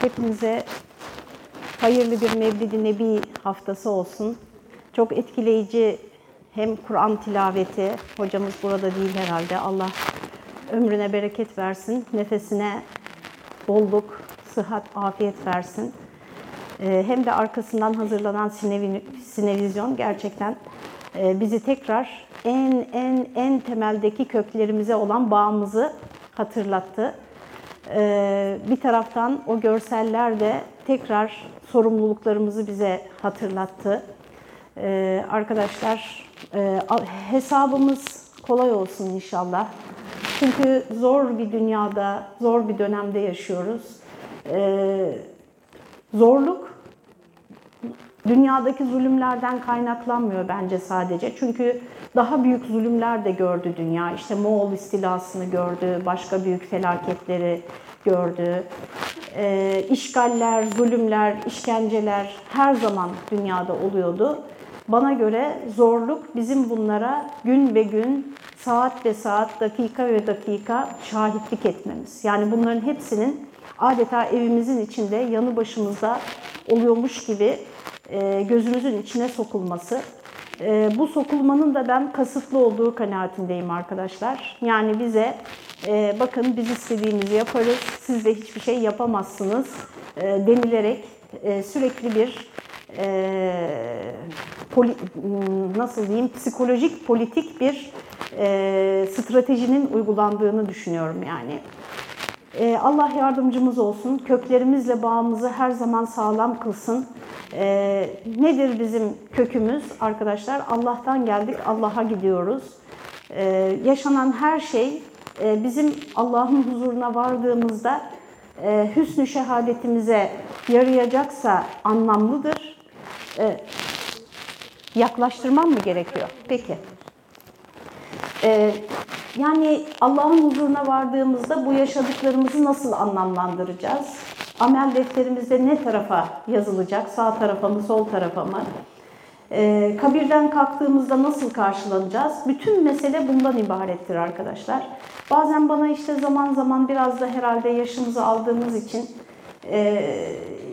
Hepinize hayırlı bir Mevlid-i Nebi haftası olsun. Çok etkileyici hem Kur'an tilaveti, hocamız burada değil herhalde. Allah ömrüne bereket versin, nefesine bolluk, sıhhat, afiyet versin. Ee, hem de arkasından hazırlanan sinevi, sinevizyon gerçekten e, bizi tekrar en en en temeldeki köklerimize olan bağımızı hatırlattı. Ee, bir taraftan o görseller de tekrar sorumluluklarımızı bize hatırlattı. Ee, arkadaşlar e, hesabımız kolay olsun inşallah. Çünkü zor bir dünyada, zor bir dönemde yaşıyoruz. Ee, zorluk dünyadaki zulümlerden kaynaklanmıyor bence sadece. Çünkü daha büyük zulümler de gördü dünya. İşte Moğol istilasını gördü, başka büyük felaketleri gördü. E, işgaller, zulümler, işkenceler her zaman dünyada oluyordu. Bana göre zorluk bizim bunlara gün ve gün, saat ve saat, dakika ve dakika şahitlik etmemiz. Yani bunların hepsinin adeta evimizin içinde, yanı başımızda oluyormuş gibi e, gözümüzün içine sokulması. E, bu sokulmanın da ben kasıtlı olduğu kanaatindeyim arkadaşlar. Yani bize e, bakın biz istediğimizi yaparız, siz de hiçbir şey yapamazsınız denilerek sürekli bir nasıl diyeyim psikolojik politik bir stratejinin uygulandığını düşünüyorum yani. Allah yardımcımız olsun, köklerimizle bağımızı her zaman sağlam kılsın. Ee, nedir bizim kökümüz arkadaşlar? Allah'tan geldik, Allah'a gidiyoruz. Ee, yaşanan her şey e, bizim Allah'ın huzuruna vardığımızda e, hüsnü şehadetimize yarayacaksa anlamlıdır. Ee, yaklaştırmam mı gerekiyor? Peki. Yani Allah'ın huzuruna vardığımızda bu yaşadıklarımızı nasıl anlamlandıracağız? Amel defterimizde ne tarafa yazılacak? Sağ tarafa mı, sol tarafa mı? Kabirden kalktığımızda nasıl karşılanacağız? Bütün mesele bundan ibarettir arkadaşlar. Bazen bana işte zaman zaman biraz da herhalde yaşımızı aldığımız için e,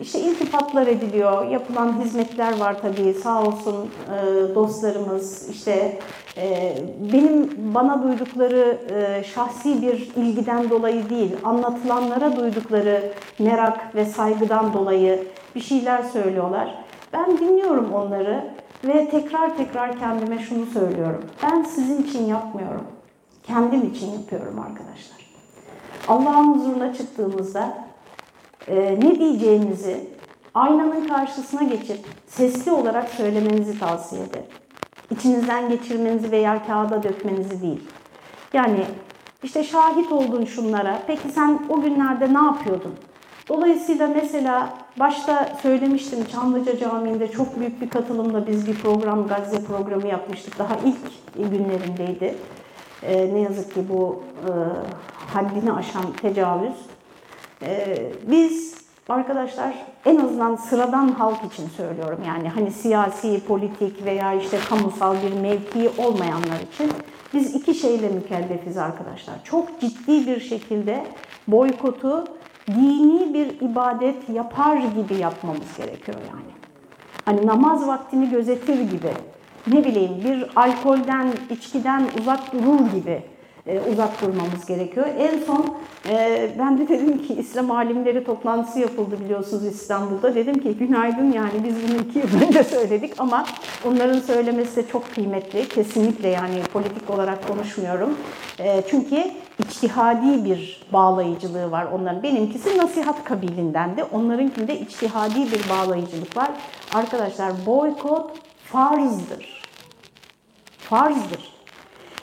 işte iltifatlar ediliyor, yapılan hizmetler var tabii sağ olsun e, dostlarımız işte e, benim bana duydukları e, şahsi bir ilgiden dolayı değil, anlatılanlara duydukları merak ve saygıdan dolayı bir şeyler söylüyorlar. Ben dinliyorum onları ve tekrar tekrar kendime şunu söylüyorum. Ben sizin için yapmıyorum, kendim için yapıyorum arkadaşlar. Allah'ın huzuruna çıktığımızda e, ne diyeceğinizi aynanın karşısına geçip sesli olarak söylemenizi tavsiye ederim. İçinizden geçirmenizi veya kağıda dökmenizi değil. Yani işte şahit oldun şunlara. Peki sen o günlerde ne yapıyordun? Dolayısıyla mesela başta söylemiştim Çamlıca Camii'nde çok büyük bir katılımla biz bir program, Gazze programı yapmıştık. Daha ilk günlerindeydi. Ee, ne yazık ki bu e, haddini aşan tecavüz. Ee, biz arkadaşlar en azından sıradan halk için söylüyorum yani hani siyasi, politik veya işte kamusal bir mevki olmayanlar için biz iki şeyle mükellefiz arkadaşlar. Çok ciddi bir şekilde boykotu dini bir ibadet yapar gibi yapmamız gerekiyor yani. Hani namaz vaktini gözetir gibi, ne bileyim bir alkolden, içkiden uzak durur gibi e, uzak durmamız gerekiyor. En son e, ben de dedim ki İslam alimleri toplantısı yapıldı biliyorsunuz İstanbul'da. Dedim ki günaydın yani biz bunu iki yıl önce söyledik ama onların söylemesi de çok kıymetli. Kesinlikle yani politik olarak konuşmuyorum. E, çünkü içtihadi bir bağlayıcılığı var onların. Benimkisi nasihat kabilindendi. Onlarınkinde içtihadi bir bağlayıcılık var. Arkadaşlar boykot farzdır. Farzdır.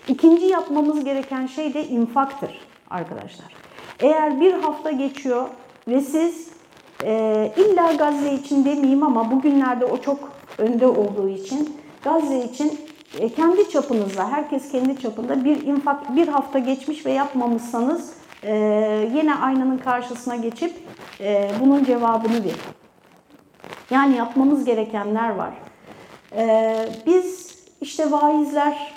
İkinci yapmamız gereken şey de infaktır arkadaşlar. Eğer bir hafta geçiyor ve siz e, illa Gazze için demeyeyim ama bugünlerde o çok önde olduğu için Gazze için e, kendi çapınızda, herkes kendi çapında bir infak bir hafta geçmiş ve yapmamışsanız e, yine aynanın karşısına geçip e, bunun cevabını verin. Yani yapmamız gerekenler var. E, biz işte vaizler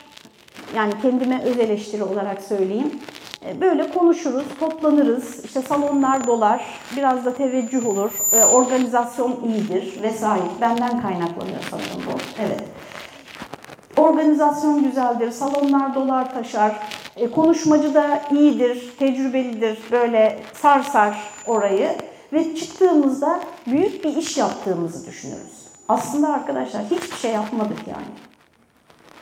yani kendime öz eleştiri olarak söyleyeyim. E, böyle konuşuruz, toplanırız, işte salonlar dolar, biraz da teveccüh olur, e, organizasyon iyidir vesaire. Benden kaynaklanıyor sanırım bu. Evet. Organizasyon güzeldir, salonlar dolar taşar, e, konuşmacı da iyidir, tecrübelidir, böyle sarsar orayı ve çıktığımızda büyük bir iş yaptığımızı düşünürüz. Aslında arkadaşlar hiçbir şey yapmadık yani.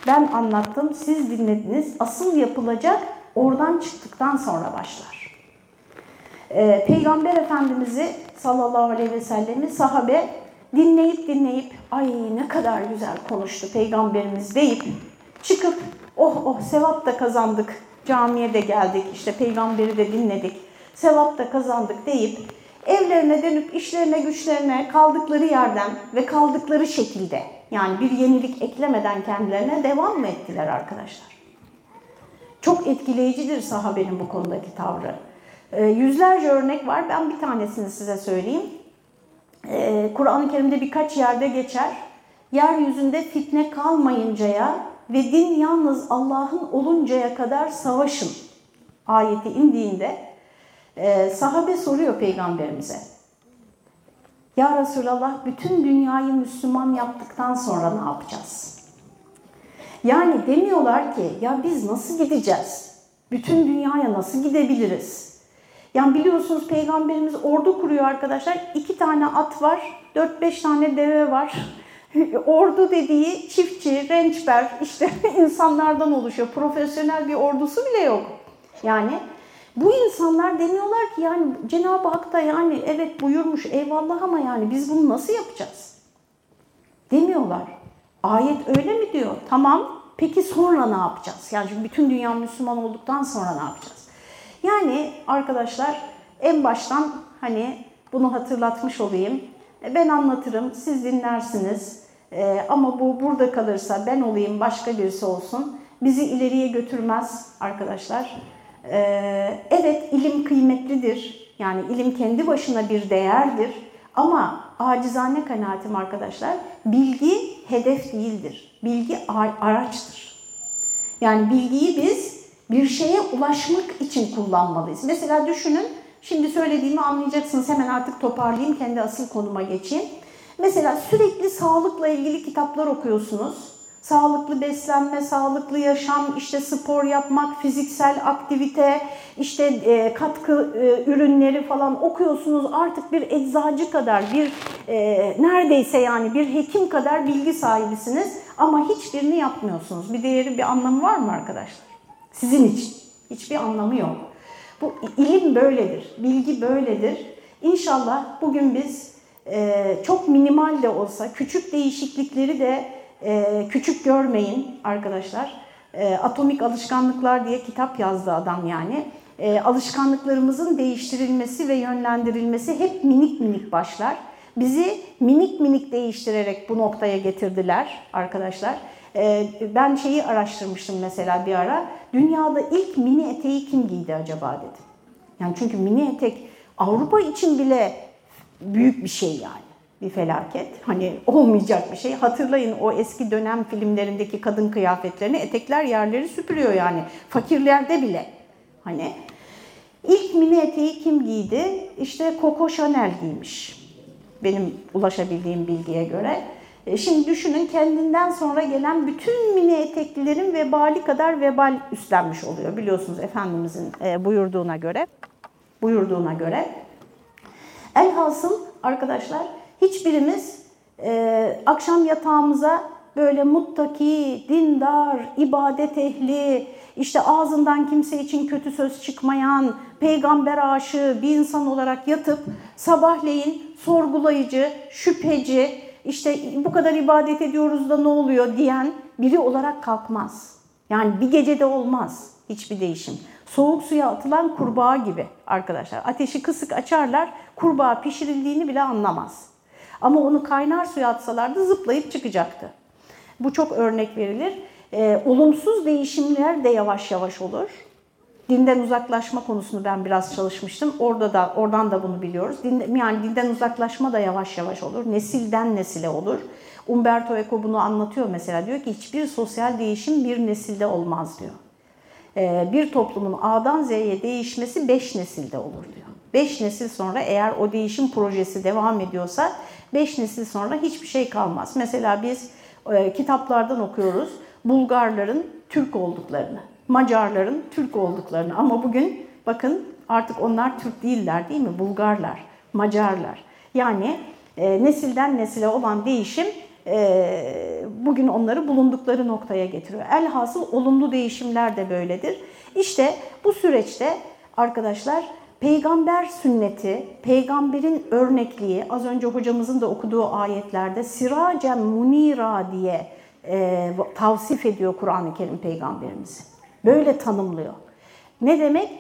Ben anlattım, siz dinlediniz. Asıl yapılacak oradan çıktıktan sonra başlar. Ee, Peygamber Efendimiz'i sallallahu aleyhi ve sellemi sahabe dinleyip dinleyip ay ne kadar güzel konuştu peygamberimiz deyip çıkıp oh oh sevap da kazandık camiye de geldik işte peygamberi de dinledik sevap da kazandık deyip evlerine dönüp işlerine güçlerine kaldıkları yerden ve kaldıkları şekilde yani bir yenilik eklemeden kendilerine devam mı ettiler arkadaşlar? Çok etkileyicidir sahabenin bu konudaki tavrı. E, yüzlerce örnek var. Ben bir tanesini size söyleyeyim. E, Kur'an-ı Kerim'de birkaç yerde geçer. Yeryüzünde fitne kalmayıncaya ve din yalnız Allah'ın oluncaya kadar savaşın ayeti indiğinde e, sahabe soruyor peygamberimize. Ya Resulallah bütün dünyayı Müslüman yaptıktan sonra ne yapacağız? Yani demiyorlar ki ya biz nasıl gideceğiz? Bütün dünyaya nasıl gidebiliriz? Yani biliyorsunuz peygamberimiz ordu kuruyor arkadaşlar. İki tane at var, dört beş tane deve var. ordu dediği çiftçi, rençber, işte insanlardan oluşuyor. Profesyonel bir ordusu bile yok. Yani bu insanlar demiyorlar ki yani Cenab-ı Hak da yani evet buyurmuş eyvallah ama yani biz bunu nasıl yapacağız? Demiyorlar. Ayet öyle mi diyor? Tamam. Peki sonra ne yapacağız? Yani çünkü bütün dünya Müslüman olduktan sonra ne yapacağız? Yani arkadaşlar en baştan hani bunu hatırlatmış olayım. E, ben anlatırım, siz dinlersiniz. Ee, ama bu burada kalırsa ben olayım, başka birisi olsun. Bizi ileriye götürmez arkadaşlar. Ee, evet ilim kıymetlidir. Yani ilim kendi başına bir değerdir. Ama acizane kanaatim arkadaşlar, bilgi hedef değildir. Bilgi araçtır. Yani bilgiyi biz bir şeye ulaşmak için kullanmalıyız. Mesela düşünün, şimdi söylediğimi anlayacaksınız. Hemen artık toparlayayım, kendi asıl konuma geçeyim. Mesela sürekli sağlıkla ilgili kitaplar okuyorsunuz sağlıklı beslenme, sağlıklı yaşam, işte spor yapmak, fiziksel aktivite, işte e, katkı e, ürünleri falan okuyorsunuz. Artık bir eczacı kadar, bir e, neredeyse yani bir hekim kadar bilgi sahibisiniz ama hiçbirini yapmıyorsunuz. Bir değeri, bir anlamı var mı arkadaşlar? Sizin için hiçbir anlamı yok. Bu ilim böyledir, bilgi böyledir. İnşallah bugün biz çok minimal de olsa küçük değişiklikleri de e, küçük görmeyin arkadaşlar. E, Atomik Alışkanlıklar diye kitap yazdı adam yani. E, alışkanlıklarımızın değiştirilmesi ve yönlendirilmesi hep minik minik başlar. Bizi minik minik değiştirerek bu noktaya getirdiler arkadaşlar. Ben şeyi araştırmıştım mesela bir ara. Dünyada ilk mini eteği kim giydi acaba dedim. Yani çünkü mini etek Avrupa için bile büyük bir şey yani bir felaket. Hani olmayacak bir şey. Hatırlayın o eski dönem filmlerindeki kadın kıyafetlerini etekler yerleri süpürüyor yani. Fakirlerde bile. Hani ilk mini eteği kim giydi? İşte Coco Chanel giymiş. Benim ulaşabildiğim bilgiye göre. E, şimdi düşünün kendinden sonra gelen bütün mini eteklilerin vebali kadar vebal üstlenmiş oluyor. Biliyorsunuz Efendimizin e, buyurduğuna göre. Buyurduğuna göre. Elhasıl arkadaşlar Hiçbirimiz e, akşam yatağımıza böyle muttaki, dindar, ibadet ehli, işte ağzından kimse için kötü söz çıkmayan, peygamber aşığı bir insan olarak yatıp sabahleyin sorgulayıcı, şüpheci, işte bu kadar ibadet ediyoruz da ne oluyor diyen biri olarak kalkmaz. Yani bir gecede olmaz hiçbir değişim. Soğuk suya atılan kurbağa gibi arkadaşlar. Ateşi kısık açarlar, kurbağa pişirildiğini bile anlamaz. Ama onu kaynar suya atsalardı zıplayıp çıkacaktı. Bu çok örnek verilir. E, olumsuz değişimler de yavaş yavaş olur. Dinden uzaklaşma konusunu ben biraz çalışmıştım. Orada da oradan da bunu biliyoruz. Din, yani dinden uzaklaşma da yavaş yavaş olur. Nesilden nesile olur. Umberto Eco bunu anlatıyor mesela. Diyor ki hiçbir sosyal değişim bir nesilde olmaz diyor. e, bir toplumun A'dan Z'ye değişmesi 5 nesilde olur diyor. 5 nesil sonra eğer o değişim projesi devam ediyorsa 5 nesil sonra hiçbir şey kalmaz. Mesela biz e, kitaplardan okuyoruz Bulgarların Türk olduklarını, Macarların Türk olduklarını ama bugün bakın artık onlar Türk değiller değil mi? Bulgarlar, Macarlar. Yani e, nesilden nesile olan değişim e, bugün onları bulundukları noktaya getiriyor. Elhasıl olumlu değişimler de böyledir. İşte bu süreçte arkadaşlar peygamber sünneti, peygamberin örnekliği, az önce hocamızın da okuduğu ayetlerde siracen munira diye e, tavsif ediyor Kur'an-ı Kerim peygamberimizi. Böyle tanımlıyor. Ne demek?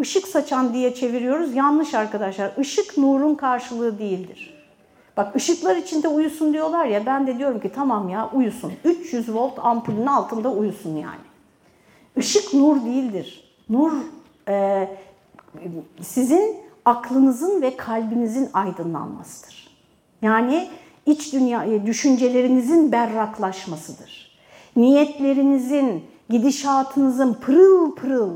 Işık saçan diye çeviriyoruz. Yanlış arkadaşlar. Işık nurun karşılığı değildir. Bak ışıklar içinde uyusun diyorlar ya ben de diyorum ki tamam ya uyusun. 300 volt ampulün altında uyusun yani. Işık nur değildir. Nur e, sizin aklınızın ve kalbinizin aydınlanmasıdır. Yani iç dünya, e, düşüncelerinizin berraklaşmasıdır. Niyetlerinizin, gidişatınızın pırıl pırıl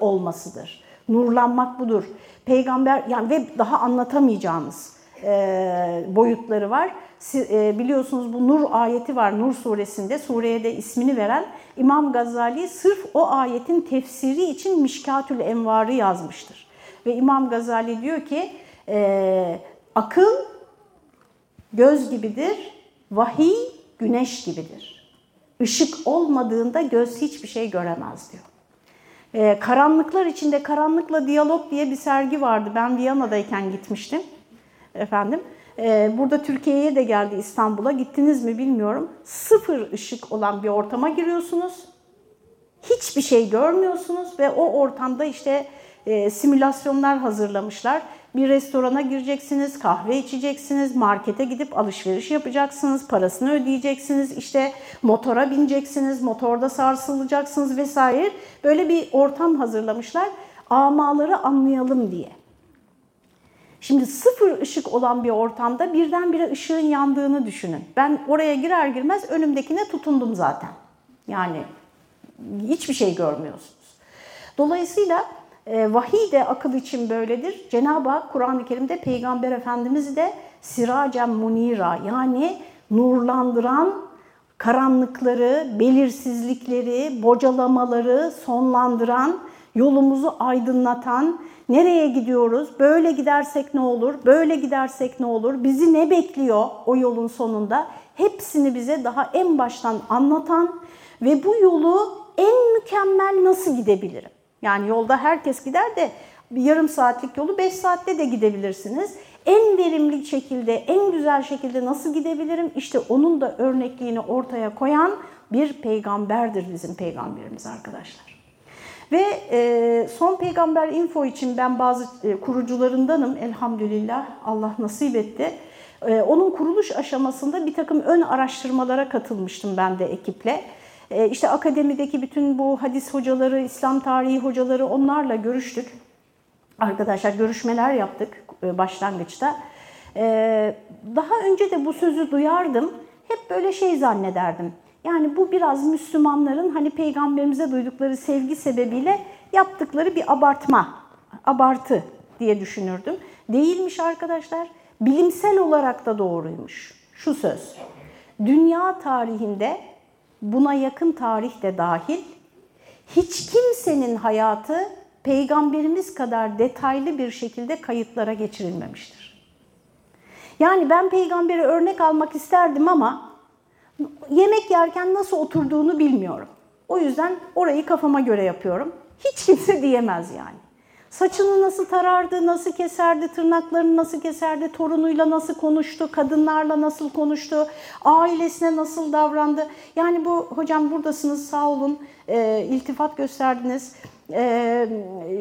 olmasıdır. Nurlanmak budur. Peygamber yani ve daha anlatamayacağımız e, boyutları var. E, biliyorsunuz bu Nur ayeti var Nur suresinde. Sureye de ismini veren İmam Gazali sırf o ayetin tefsiri için Mişkatül Envar'ı yazmıştır. Ve İmam Gazali diyor ki e, akıl göz gibidir, vahiy güneş gibidir. Işık olmadığında göz hiçbir şey göremez diyor. Ee, karanlıklar içinde Karanlıkla Diyalog diye bir sergi vardı. Ben Viyana'dayken gitmiştim. Efendim. Ee, burada Türkiye'ye de geldi İstanbul'a. Gittiniz mi bilmiyorum. Sıfır ışık olan bir ortama giriyorsunuz. Hiçbir şey görmüyorsunuz ve o ortamda işte e, simülasyonlar hazırlamışlar. Bir restorana gireceksiniz, kahve içeceksiniz, markete gidip alışveriş yapacaksınız, parasını ödeyeceksiniz, işte motora bineceksiniz, motorda sarsılacaksınız vesaire. Böyle bir ortam hazırlamışlar amaları anlayalım diye. Şimdi sıfır ışık olan bir ortamda birdenbire ışığın yandığını düşünün. Ben oraya girer girmez önümdekine tutundum zaten. Yani hiçbir şey görmüyorsunuz. Dolayısıyla e, vahiy de akıl için böyledir. Cenab-ı Hak Kur'an-ı Kerim'de Peygamber Efendimiz'i de siracen munira yani nurlandıran karanlıkları, belirsizlikleri, bocalamaları sonlandıran, yolumuzu aydınlatan, nereye gidiyoruz, böyle gidersek ne olur, böyle gidersek ne olur, bizi ne bekliyor o yolun sonunda hepsini bize daha en baştan anlatan ve bu yolu en mükemmel nasıl gidebilirim? Yani yolda herkes gider de yarım saatlik yolu 5 saatte de gidebilirsiniz. En verimli şekilde, en güzel şekilde nasıl gidebilirim? İşte onun da örnekliğini ortaya koyan bir peygamberdir bizim peygamberimiz arkadaşlar. Ve e, son peygamber info için ben bazı e, kurucularındanım elhamdülillah Allah nasip etti. E, onun kuruluş aşamasında bir takım ön araştırmalara katılmıştım ben de ekiple. E, işte akademideki bütün bu hadis hocaları, İslam tarihi hocaları onlarla görüştük. Arkadaşlar görüşmeler yaptık e, başlangıçta. E, daha önce de bu sözü duyardım. Hep böyle şey zannederdim. Yani bu biraz Müslümanların hani peygamberimize duydukları sevgi sebebiyle yaptıkları bir abartma, abartı diye düşünürdüm. Değilmiş arkadaşlar. Bilimsel olarak da doğruymuş. Şu söz. Dünya tarihinde buna yakın tarih de dahil hiç kimsenin hayatı peygamberimiz kadar detaylı bir şekilde kayıtlara geçirilmemiştir. Yani ben peygamberi örnek almak isterdim ama yemek yerken nasıl oturduğunu bilmiyorum. O yüzden orayı kafama göre yapıyorum. Hiç kimse diyemez yani. Saçını nasıl tarardı, nasıl keserdi, tırnaklarını nasıl keserdi, torunuyla nasıl konuştu, kadınlarla nasıl konuştu, ailesine nasıl davrandı. Yani bu hocam buradasınız sağ olun, e, iltifat gösterdiniz. E,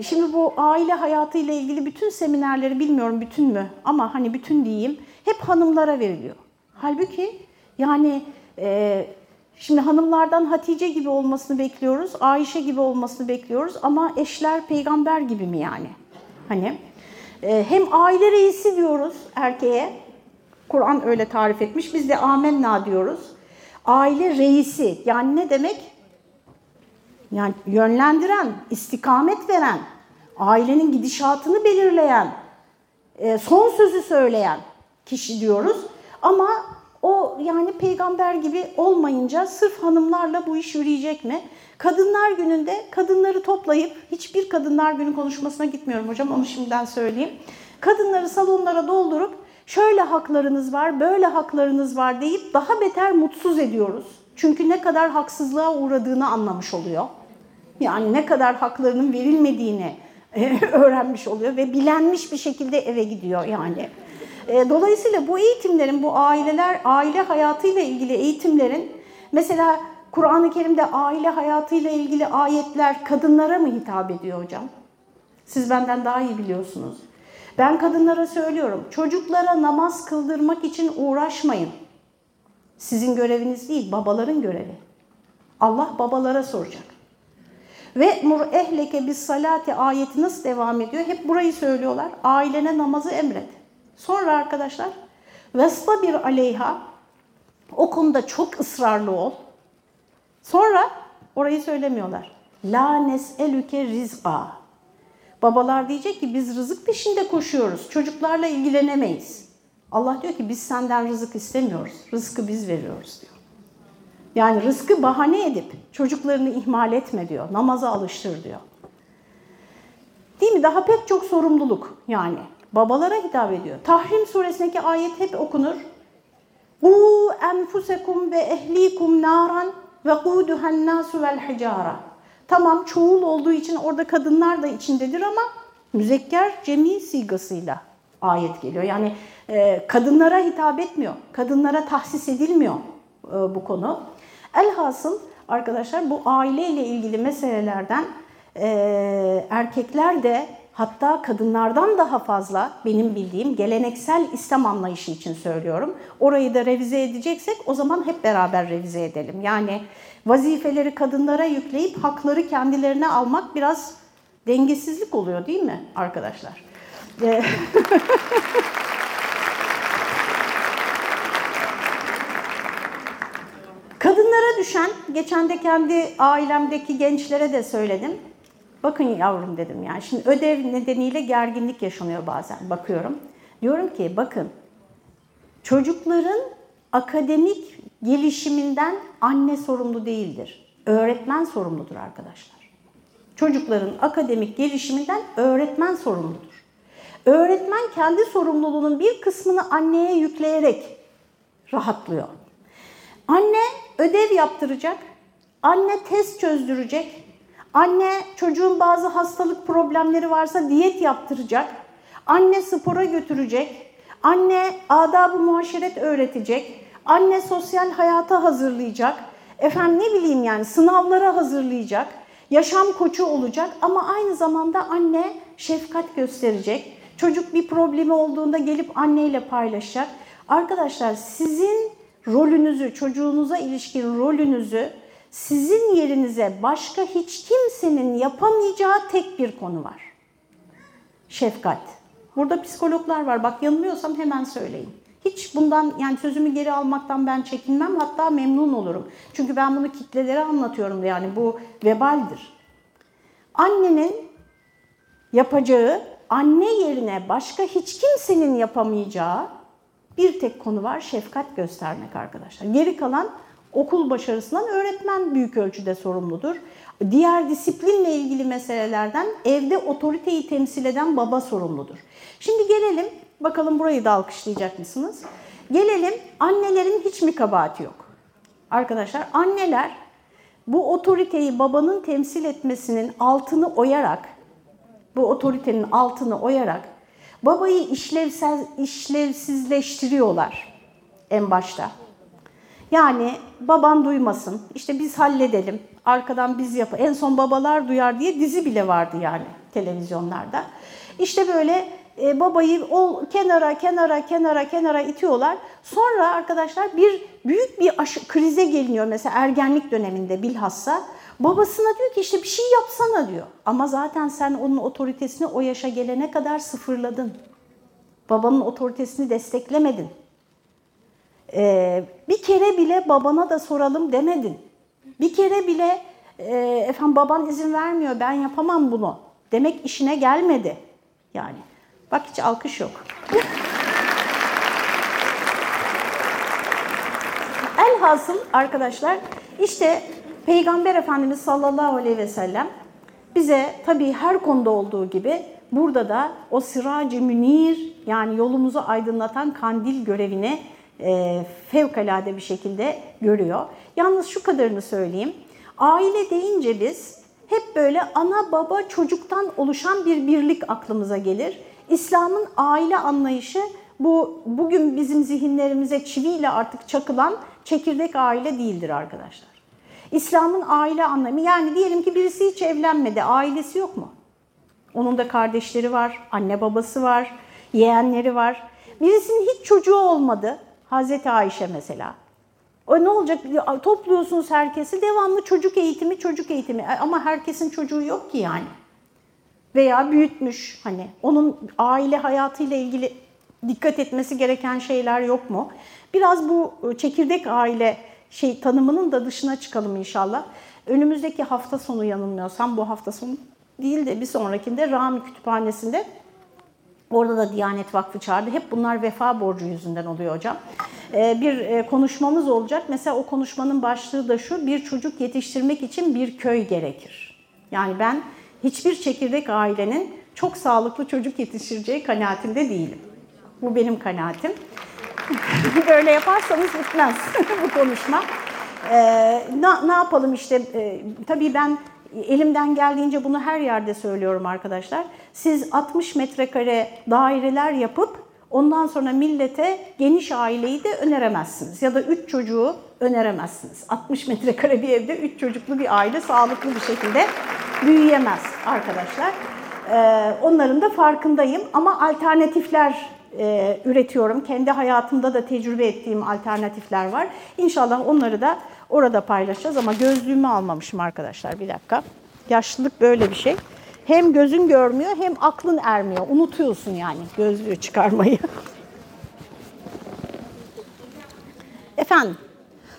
şimdi bu aile hayatı ile ilgili bütün seminerleri bilmiyorum bütün mü ama hani bütün diyeyim hep hanımlara veriliyor. Halbuki yani e, Şimdi hanımlardan Hatice gibi olmasını bekliyoruz, Ayşe gibi olmasını bekliyoruz ama eşler peygamber gibi mi yani? Hani e, hem aile reisi diyoruz erkeğe, Kur'an öyle tarif etmiş, biz de amenna diyoruz. Aile reisi yani ne demek? Yani yönlendiren, istikamet veren, ailenin gidişatını belirleyen, e, son sözü söyleyen kişi diyoruz. Ama o yani peygamber gibi olmayınca sırf hanımlarla bu iş yürüyecek mi? Kadınlar gününde kadınları toplayıp, hiçbir kadınlar günü konuşmasına gitmiyorum hocam onu şimdiden söyleyeyim. Kadınları salonlara doldurup şöyle haklarınız var, böyle haklarınız var deyip daha beter mutsuz ediyoruz. Çünkü ne kadar haksızlığa uğradığını anlamış oluyor. Yani ne kadar haklarının verilmediğini e, öğrenmiş oluyor ve bilenmiş bir şekilde eve gidiyor yani. E, dolayısıyla bu eğitimlerin, bu aileler, aile hayatıyla ilgili eğitimlerin mesela Kur'an-ı Kerim'de aile hayatıyla ilgili ayetler kadınlara mı hitap ediyor hocam? Siz benden daha iyi biliyorsunuz. Ben kadınlara söylüyorum, çocuklara namaz kıldırmak için uğraşmayın. Sizin göreviniz değil, babaların görevi. Allah babalara soracak. Ve mur ehleke bis salati ayeti nasıl devam ediyor? Hep burayı söylüyorlar. Ailene namazı emret. Sonra arkadaşlar vespa bir aleyha o konuda çok ısrarlı ol. Sonra orayı söylemiyorlar. La nes'elüke rizqa. Babalar diyecek ki biz rızık peşinde koşuyoruz. Çocuklarla ilgilenemeyiz. Allah diyor ki biz senden rızık istemiyoruz. Rızkı biz veriyoruz diyor. Yani rızkı bahane edip çocuklarını ihmal etme diyor. Namaza alıştır diyor. Değil mi? Daha pek çok sorumluluk yani. Babalara hitap ediyor. Tahrim suresindeki ayet hep okunur. U enfusekum ve ehlikum naran ve kuduhan nasu vel hicara. Tamam çoğul olduğu için orada kadınlar da içindedir ama müzekker cemi sigasıyla ayet geliyor. Yani e, kadınlara hitap etmiyor. Kadınlara tahsis edilmiyor e, bu konu. Elhasıl arkadaşlar bu aileyle ilgili meselelerden e, erkekler de hatta kadınlardan daha fazla benim bildiğim geleneksel İslam anlayışı için söylüyorum. Orayı da revize edeceksek o zaman hep beraber revize edelim. Yani vazifeleri kadınlara yükleyip hakları kendilerine almak biraz dengesizlik oluyor değil mi arkadaşlar? Kadınlara düşen, geçen de kendi ailemdeki gençlere de söyledim. Bakın yavrum dedim yani. Şimdi ödev nedeniyle gerginlik yaşanıyor bazen. Bakıyorum. Diyorum ki bakın çocukların akademik gelişiminden anne sorumlu değildir. Öğretmen sorumludur arkadaşlar. Çocukların akademik gelişiminden öğretmen sorumludur. Öğretmen kendi sorumluluğunun bir kısmını anneye yükleyerek rahatlıyor. Anne ödev yaptıracak, anne test çözdürecek, anne çocuğun bazı hastalık problemleri varsa diyet yaptıracak, anne spora götürecek, anne adab-ı muaşeret öğretecek, anne sosyal hayata hazırlayacak, efendim ne bileyim yani sınavlara hazırlayacak, yaşam koçu olacak ama aynı zamanda anne şefkat gösterecek. Çocuk bir problemi olduğunda gelip anneyle paylaşacak. Arkadaşlar sizin rolünüzü, çocuğunuza ilişkin rolünüzü sizin yerinize başka hiç kimsenin yapamayacağı tek bir konu var. Şefkat. Burada psikologlar var. Bak yanılıyorsam hemen söyleyin. Hiç bundan yani sözümü geri almaktan ben çekinmem hatta memnun olurum. Çünkü ben bunu kitlelere anlatıyorum yani bu vebaldir. Annenin yapacağı anne yerine başka hiç kimsenin yapamayacağı bir tek konu var şefkat göstermek arkadaşlar. Geri kalan okul başarısından öğretmen büyük ölçüde sorumludur. Diğer disiplinle ilgili meselelerden evde otoriteyi temsil eden baba sorumludur. Şimdi gelelim, bakalım burayı da alkışlayacak mısınız? Gelelim annelerin hiç mi kabahati yok? Arkadaşlar anneler bu otoriteyi babanın temsil etmesinin altını oyarak, bu otoritenin altını oyarak babayı işlevsel, işlevsizleştiriyorlar en başta. Yani baban duymasın, işte biz halledelim, arkadan biz yap. En son babalar duyar diye dizi bile vardı yani televizyonlarda. İşte böyle e, babayı o kenara kenara kenara kenara itiyorlar. Sonra arkadaşlar bir büyük bir aşı, krize geliniyor mesela ergenlik döneminde bilhassa. Babasına diyor ki işte bir şey yapsana diyor. Ama zaten sen onun otoritesini o yaşa gelene kadar sıfırladın. Babanın otoritesini desteklemedin. Ee, bir kere bile babana da soralım demedin. Bir kere bile e, efendim baban izin vermiyor ben yapamam bunu demek işine gelmedi. Yani bak hiç alkış yok. Elhasıl arkadaşlar işte Peygamber Efendimiz sallallahu aleyhi ve sellem bize tabii her konuda olduğu gibi burada da o sıracı münir yani yolumuzu aydınlatan kandil görevini e, fevkalade bir şekilde görüyor. Yalnız şu kadarını söyleyeyim. Aile deyince biz hep böyle ana baba çocuktan oluşan bir birlik aklımıza gelir. İslam'ın aile anlayışı bu bugün bizim zihinlerimize çiviyle artık çakılan çekirdek aile değildir arkadaşlar. İslam'ın aile anlamı yani diyelim ki birisi hiç evlenmedi, ailesi yok mu? Onun da kardeşleri var, anne babası var, yeğenleri var. Birisinin hiç çocuğu olmadı. Hazreti Ayşe mesela. O ne olacak? Topluyorsunuz herkesi devamlı çocuk eğitimi, çocuk eğitimi. E, ama herkesin çocuğu yok ki yani. Veya büyütmüş hani. Onun aile hayatıyla ilgili dikkat etmesi gereken şeyler yok mu? Biraz bu e, çekirdek aile şey tanımının da dışına çıkalım inşallah. Önümüzdeki hafta sonu yanılmıyorsam bu hafta sonu değil de bir sonrakinde Rami Kütüphanesi'nde Orada da Diyanet Vakfı çağırdı. Hep bunlar vefa borcu yüzünden oluyor hocam. Ee, bir e, konuşmamız olacak. Mesela o konuşmanın başlığı da şu, bir çocuk yetiştirmek için bir köy gerekir. Yani ben hiçbir çekirdek ailenin çok sağlıklı çocuk yetiştireceği kanaatinde değilim. Bu benim kanaatim. Böyle yaparsanız bitmez bu konuşma. Ee, ne, ne yapalım işte, e, tabii ben elimden geldiğince bunu her yerde söylüyorum arkadaşlar. Siz 60 metrekare daireler yapıp ondan sonra millete geniş aileyi de öneremezsiniz. Ya da 3 çocuğu öneremezsiniz. 60 metrekare bir evde 3 çocuklu bir aile sağlıklı bir şekilde büyüyemez arkadaşlar. Ee, onların da farkındayım ama alternatifler e, üretiyorum. Kendi hayatımda da tecrübe ettiğim alternatifler var. İnşallah onları da orada paylaşacağız ama gözlüğümü almamışım arkadaşlar bir dakika. Yaşlılık böyle bir şey. Hem gözün görmüyor hem aklın ermiyor. Unutuyorsun yani gözlüğü çıkarmayı. Efendim,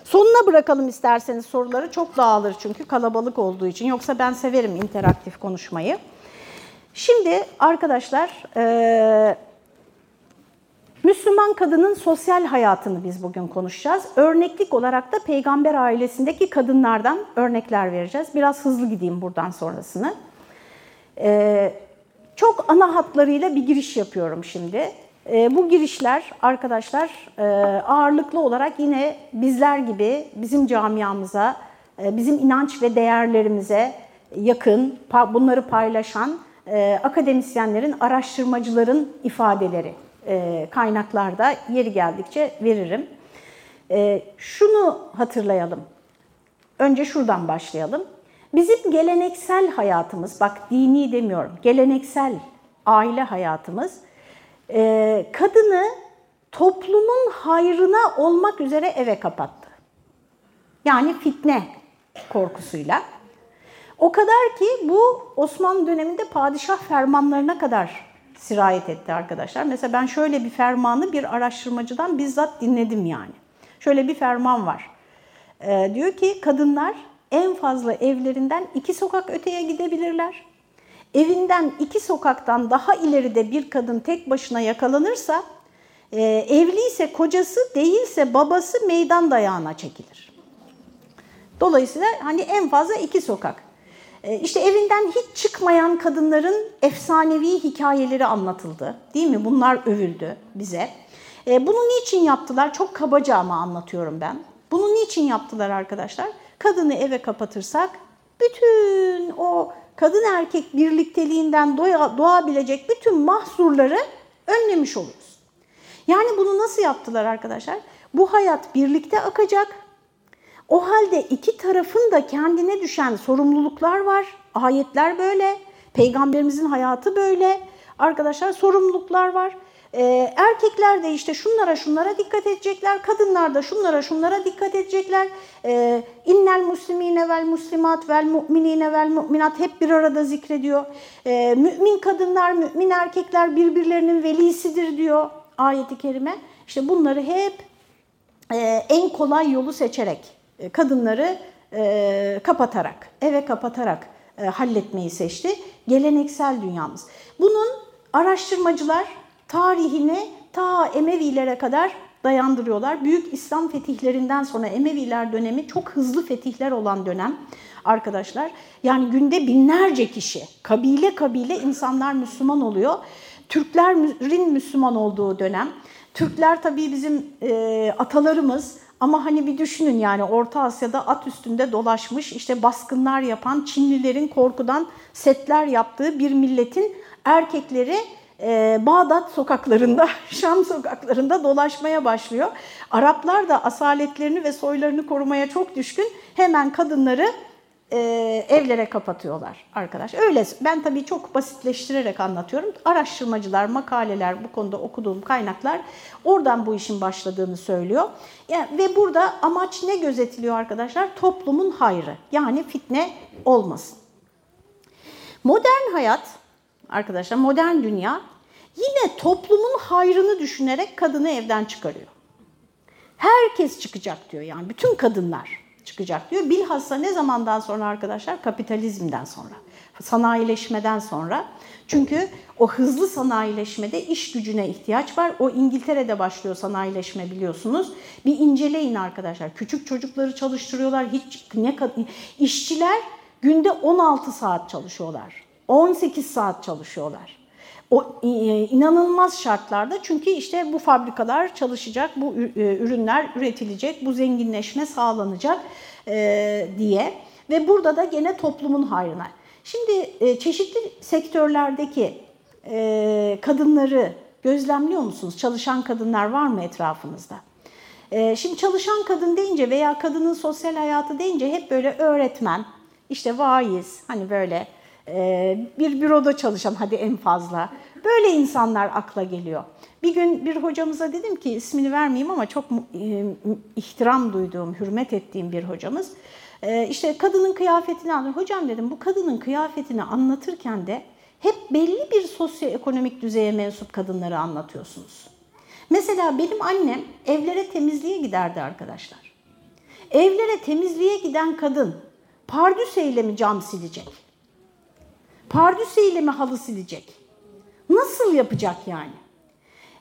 sonuna bırakalım isterseniz soruları. Çok dağılır çünkü kalabalık olduğu için. Yoksa ben severim interaktif konuşmayı. Şimdi arkadaşlar, e, Müslüman kadının sosyal hayatını biz bugün konuşacağız. Örneklik olarak da peygamber ailesindeki kadınlardan örnekler vereceğiz. Biraz hızlı gideyim buradan sonrasını. Ee, çok ana hatlarıyla bir giriş yapıyorum şimdi. Ee, bu girişler arkadaşlar e, ağırlıklı olarak yine bizler gibi bizim camiamıza, e, bizim inanç ve değerlerimize yakın, pa bunları paylaşan e, akademisyenlerin, araştırmacıların ifadeleri kaynaklarda yeri geldikçe veririm. E, şunu hatırlayalım. Önce şuradan başlayalım. Bizim geleneksel hayatımız, bak dini demiyorum, geleneksel aile hayatımız e, kadını toplumun hayrına olmak üzere eve kapattı. Yani fitne korkusuyla. O kadar ki bu Osmanlı döneminde padişah fermanlarına kadar sirayet etti arkadaşlar. Mesela ben şöyle bir fermanı bir araştırmacıdan bizzat dinledim yani. Şöyle bir ferman var. Ee, diyor ki kadınlar en fazla evlerinden iki sokak öteye gidebilirler. Evinden iki sokaktan daha ileride bir kadın tek başına yakalanırsa, e, evliyse kocası değilse babası meydan dayağına çekilir. Dolayısıyla hani en fazla iki sokak. Ee, işte evinden hiç çıkmayan kadınların efsanevi hikayeleri anlatıldı. Değil mi? Bunlar övüldü bize. Ee, bunu niçin yaptılar? Çok kabaca ama anlatıyorum ben. Bunu niçin yaptılar arkadaşlar? Kadını eve kapatırsak bütün o kadın erkek birlikteliğinden doğa, doğabilecek bütün mahsurları önlemiş oluruz. Yani bunu nasıl yaptılar arkadaşlar? Bu hayat birlikte akacak o halde iki tarafın da kendine düşen sorumluluklar var. Ayetler böyle. Peygamberimizin hayatı böyle. Arkadaşlar sorumluluklar var. Ee, erkekler de işte şunlara şunlara dikkat edecekler. Kadınlar da şunlara şunlara dikkat edecekler. Ee, innel muslimine vel muslimat vel mu'minine vel mu'minat hep bir arada zikrediyor. Ee, mümin kadınlar, mümin erkekler birbirlerinin velisidir diyor ayeti kerime. İşte bunları hep e, en kolay yolu seçerek kadınları e, kapatarak, eve kapatarak e, halletmeyi seçti. Geleneksel dünyamız. Bunun araştırmacılar tarihini ta Emevilere kadar dayandırıyorlar. Büyük İslam fetihlerinden sonra Emeviler dönemi çok hızlı fetihler olan dönem arkadaşlar. Yani günde binlerce kişi, kabile kabile insanlar Müslüman oluyor. Türklerin Müslüman olduğu dönem. Türkler tabii bizim e, atalarımız ama hani bir düşünün yani Orta Asya'da at üstünde dolaşmış, işte baskınlar yapan Çinlilerin korkudan setler yaptığı bir milletin erkekleri e, Bağdat sokaklarında, Şam sokaklarında dolaşmaya başlıyor. Araplar da asaletlerini ve soylarını korumaya çok düşkün. Hemen kadınları e, evlere kapatıyorlar arkadaş. Öyle ben tabii çok basitleştirerek anlatıyorum. Araştırmacılar, makaleler bu konuda okuduğum kaynaklar oradan bu işin başladığını söylüyor. Yani, ve burada amaç ne gözetiliyor arkadaşlar? Toplumun hayrı. Yani fitne olmasın. Modern hayat arkadaşlar, modern dünya yine toplumun hayrını düşünerek kadını evden çıkarıyor. Herkes çıkacak diyor yani bütün kadınlar çıkacak diyor. Bilhassa ne zamandan sonra arkadaşlar? Kapitalizmden sonra, sanayileşmeden sonra. Çünkü o hızlı sanayileşmede iş gücüne ihtiyaç var. O İngiltere'de başlıyor sanayileşme biliyorsunuz. Bir inceleyin arkadaşlar. Küçük çocukları çalıştırıyorlar. Hiç ne işçiler günde 16 saat çalışıyorlar. 18 saat çalışıyorlar. O e, inanılmaz şartlarda çünkü işte bu fabrikalar çalışacak, bu e, ürünler üretilecek, bu zenginleşme sağlanacak e, diye ve burada da gene toplumun hayrına. Şimdi çeşitli sektörlerdeki kadınları gözlemliyor musunuz? Çalışan kadınlar var mı etrafınızda? Şimdi çalışan kadın deyince veya kadının sosyal hayatı deyince hep böyle öğretmen, işte vaiz, hani böyle bir büroda çalışan hadi en fazla. Böyle insanlar akla geliyor. Bir gün bir hocamıza dedim ki ismini vermeyeyim ama çok ihtiram duyduğum, hürmet ettiğim bir hocamız. İşte kadının kıyafetini anlatıyor. Hocam dedim bu kadının kıyafetini anlatırken de hep belli bir sosyoekonomik düzeye mensup kadınları anlatıyorsunuz. Mesela benim annem evlere temizliğe giderdi arkadaşlar. Evlere temizliğe giden kadın pardüseyle mi cam silecek? Pardüseyle mi halı silecek? Nasıl yapacak yani?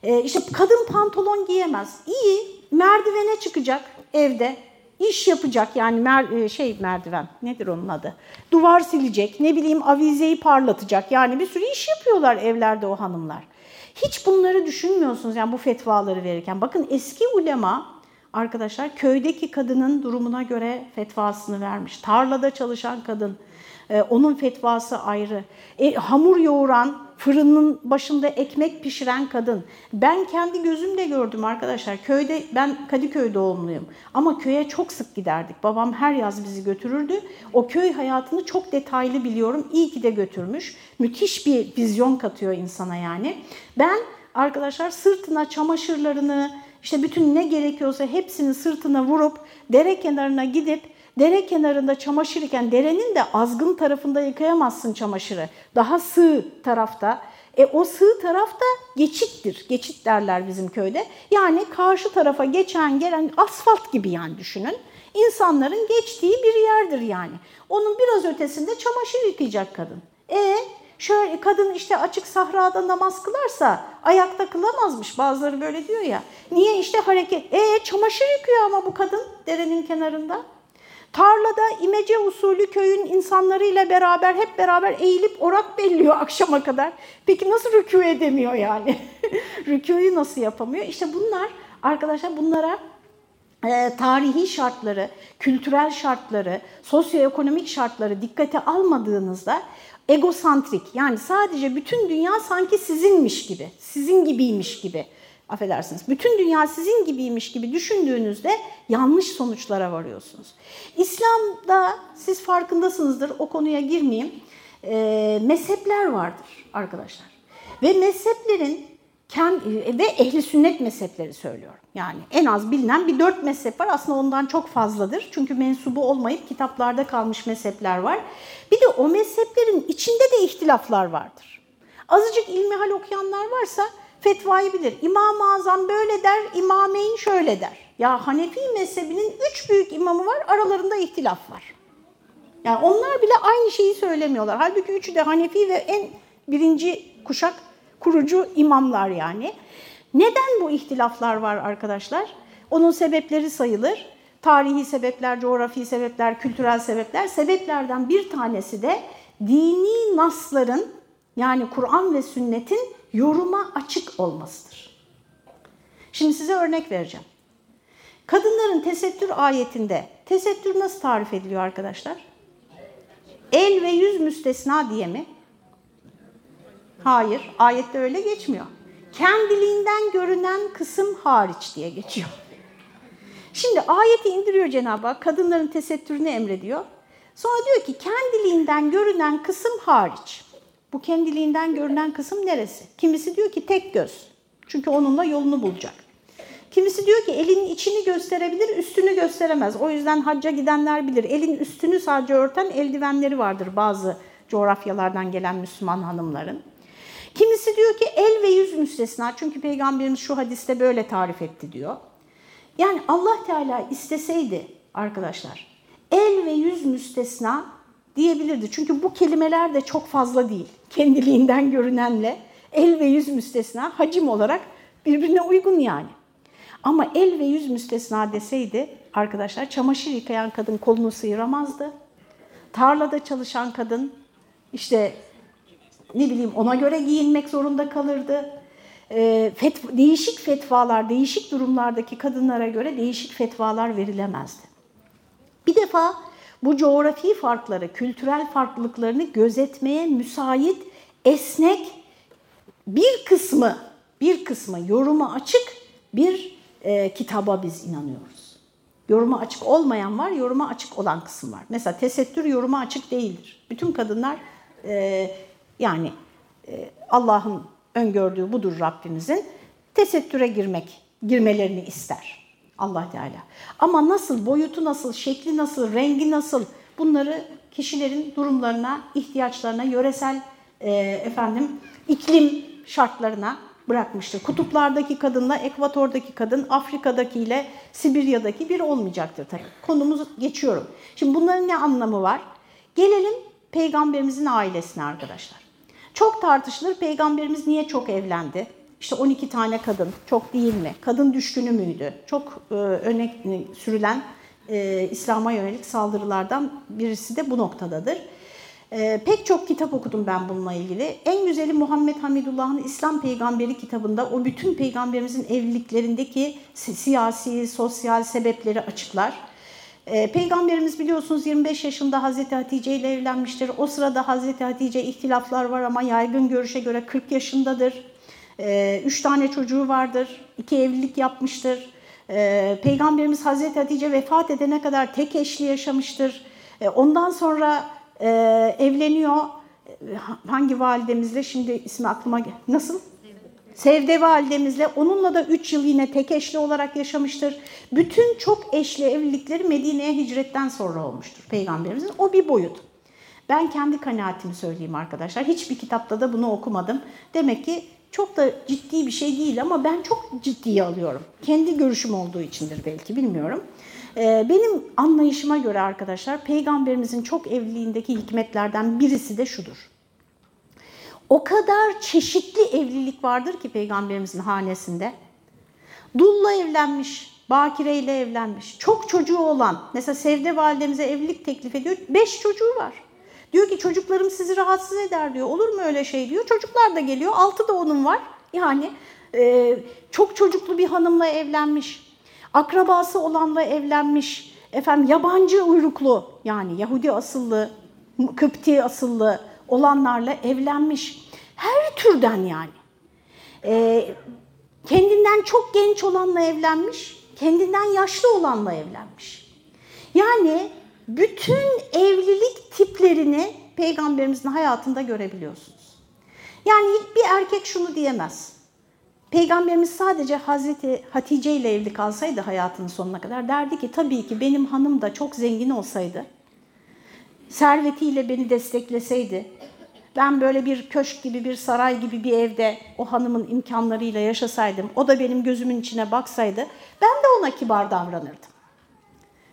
Ee, işte kadın pantolon giyemez. İyi, merdivene çıkacak evde. iş yapacak yani mer e, şey merdiven nedir onun adı? Duvar silecek, ne bileyim avizeyi parlatacak. Yani bir sürü iş yapıyorlar evlerde o hanımlar. Hiç bunları düşünmüyorsunuz yani bu fetvaları verirken. Bakın eski ulema arkadaşlar köydeki kadının durumuna göre fetvasını vermiş. Tarlada çalışan kadın, e, onun fetvası ayrı. E, hamur yoğuran, fırının başında ekmek pişiren kadın. Ben kendi gözümle gördüm arkadaşlar. Köyde ben Kadıköy doğumluyum. Ama köye çok sık giderdik. Babam her yaz bizi götürürdü. O köy hayatını çok detaylı biliyorum. İyi ki de götürmüş. Müthiş bir vizyon katıyor insana yani. Ben arkadaşlar sırtına çamaşırlarını, işte bütün ne gerekiyorsa hepsini sırtına vurup dere kenarına gidip Dere kenarında çamaşır iken derenin de azgın tarafında yıkayamazsın çamaşırı. Daha sığ tarafta. E o sığ tarafta geçittir. Geçit derler bizim köyde. Yani karşı tarafa geçen gelen asfalt gibi yani düşünün. İnsanların geçtiği bir yerdir yani. Onun biraz ötesinde çamaşır yıkayacak kadın. E şöyle kadın işte açık sahrada namaz kılarsa ayakta kılamazmış. Bazıları böyle diyor ya. Niye işte hareket? E çamaşır yıkıyor ama bu kadın derenin kenarında. Tarlada imece usulü köyün insanlarıyla beraber hep beraber eğilip orak belliyor akşama kadar. Peki nasıl rükû edemiyor yani? Rükûyu nasıl yapamıyor? İşte bunlar arkadaşlar bunlara e, tarihi şartları, kültürel şartları, sosyoekonomik şartları dikkate almadığınızda egosantrik yani sadece bütün dünya sanki sizinmiş gibi, sizin gibiymiş gibi affedersiniz, bütün dünya sizin gibiymiş gibi düşündüğünüzde yanlış sonuçlara varıyorsunuz. İslam'da siz farkındasınızdır, o konuya girmeyeyim, e, mezhepler vardır arkadaşlar. Ve mezheplerin ve ehli sünnet mezhepleri söylüyorum. Yani en az bilinen bir dört mezhep var. Aslında ondan çok fazladır. Çünkü mensubu olmayıp kitaplarda kalmış mezhepler var. Bir de o mezheplerin içinde de ihtilaflar vardır. Azıcık ilmihal okuyanlar varsa fetvayı bilir. İmam-ı Azam böyle der, İmameyn şöyle der. Ya Hanefi mezhebinin üç büyük imamı var, aralarında ihtilaf var. Yani onlar bile aynı şeyi söylemiyorlar. Halbuki üçü de Hanefi ve en birinci kuşak kurucu imamlar yani. Neden bu ihtilaflar var arkadaşlar? Onun sebepleri sayılır. Tarihi sebepler, coğrafi sebepler, kültürel sebepler. Sebeplerden bir tanesi de dini nasların yani Kur'an ve sünnetin yoruma açık olmasıdır. Şimdi size örnek vereceğim. Kadınların tesettür ayetinde tesettür nasıl tarif ediliyor arkadaşlar? El ve yüz müstesna diye mi? Hayır, ayette öyle geçmiyor. Kendiliğinden görünen kısım hariç diye geçiyor. Şimdi ayeti indiriyor Cenab-ı Hak, kadınların tesettürünü emrediyor. Sonra diyor ki kendiliğinden görünen kısım hariç. Bu kendiliğinden görünen kısım neresi? Kimisi diyor ki tek göz. Çünkü onunla yolunu bulacak. Kimisi diyor ki elinin içini gösterebilir, üstünü gösteremez. O yüzden hacca gidenler bilir. Elin üstünü sadece örten eldivenleri vardır bazı coğrafyalardan gelen Müslüman hanımların. Kimisi diyor ki el ve yüz müstesna. Çünkü Peygamberimiz şu hadiste böyle tarif etti diyor. Yani Allah Teala isteseydi arkadaşlar el ve yüz müstesna diyebilirdi. Çünkü bu kelimeler de çok fazla değil. Kendiliğinden görünenle el ve yüz müstesna hacim olarak birbirine uygun yani. Ama el ve yüz müstesna deseydi arkadaşlar çamaşır yıkayan kadın kolunu sıyıramazdı. Tarlada çalışan kadın işte ne bileyim ona göre giyinmek zorunda kalırdı. E, fetva, değişik fetvalar, değişik durumlardaki kadınlara göre değişik fetvalar verilemezdi. Bir defa bu coğrafi farkları, kültürel farklılıklarını gözetmeye müsait, esnek bir kısmı, bir kısmı yoruma açık bir e, kitaba biz inanıyoruz. Yoruma açık olmayan var, yoruma açık olan kısım var. Mesela tesettür yoruma açık değildir. Bütün kadınlar e, yani e, Allah'ın öngördüğü budur Rabbimizin. Tesettüre girmek, girmelerini ister Allah Teala. Ama nasıl, boyutu nasıl, şekli nasıl, rengi nasıl bunları kişilerin durumlarına, ihtiyaçlarına, yöresel e, efendim iklim şartlarına bırakmıştır. Kutuplardaki kadınla ekvatordaki kadın, Afrika'daki ile Sibirya'daki bir olmayacaktır tabii. Konumuz geçiyorum. Şimdi bunların ne anlamı var? Gelelim peygamberimizin ailesine arkadaşlar. Çok tartışılır peygamberimiz niye çok evlendi? İşte 12 tane kadın, çok değil mi? Kadın düşkünü müydü? Çok e, öne sürülen e, İslam'a yönelik saldırılardan birisi de bu noktadadır. E, pek çok kitap okudum ben bununla ilgili. En güzeli Muhammed Hamidullah'ın İslam Peygamberi kitabında o bütün peygamberimizin evliliklerindeki siyasi, sosyal sebepleri açıklar. E, Peygamberimiz biliyorsunuz 25 yaşında Hazreti Hatice ile evlenmiştir. O sırada Hazreti Hatice ihtilaflar var ama yaygın görüşe göre 40 yaşındadır. E, üç tane çocuğu vardır. iki evlilik yapmıştır. E, Peygamberimiz Hazreti Hatice vefat edene kadar tek eşli yaşamıştır. E, ondan sonra e, evleniyor. Hangi validemizle şimdi ismi aklıma nasıl? Sevde validemizle onunla da 3 yıl yine tek eşli olarak yaşamıştır. Bütün çok eşli evlilikleri Medine'ye hicretten sonra olmuştur Peygamberimizin. O bir boyut. Ben kendi kanaatimi söyleyeyim arkadaşlar. Hiçbir kitapta da bunu okumadım. Demek ki çok da ciddi bir şey değil ama ben çok ciddiye alıyorum. Kendi görüşüm olduğu içindir belki bilmiyorum. Benim anlayışıma göre arkadaşlar peygamberimizin çok evliliğindeki hikmetlerden birisi de şudur. O kadar çeşitli evlilik vardır ki peygamberimizin hanesinde. Dulla evlenmiş, Bakire ile evlenmiş, çok çocuğu olan, mesela Sevde validemize evlilik teklif ediyor, beş çocuğu var. Diyor ki çocuklarım sizi rahatsız eder diyor. Olur mu öyle şey diyor. Çocuklar da geliyor. Altı da onun var. Yani e, çok çocuklu bir hanımla evlenmiş. Akrabası olanla evlenmiş. Efendim yabancı uyruklu yani Yahudi asıllı, Kıpti asıllı olanlarla evlenmiş. Her türden yani. E, kendinden çok genç olanla evlenmiş. Kendinden yaşlı olanla evlenmiş. Yani bütün evlilik tiplerini peygamberimizin hayatında görebiliyorsunuz. Yani bir erkek şunu diyemez. Peygamberimiz sadece Hazreti Hatice ile evli kalsaydı hayatının sonuna kadar derdi ki tabii ki benim hanım da çok zengin olsaydı, servetiyle beni destekleseydi, ben böyle bir köşk gibi, bir saray gibi bir evde o hanımın imkanlarıyla yaşasaydım, o da benim gözümün içine baksaydı, ben de ona kibar davranırdım.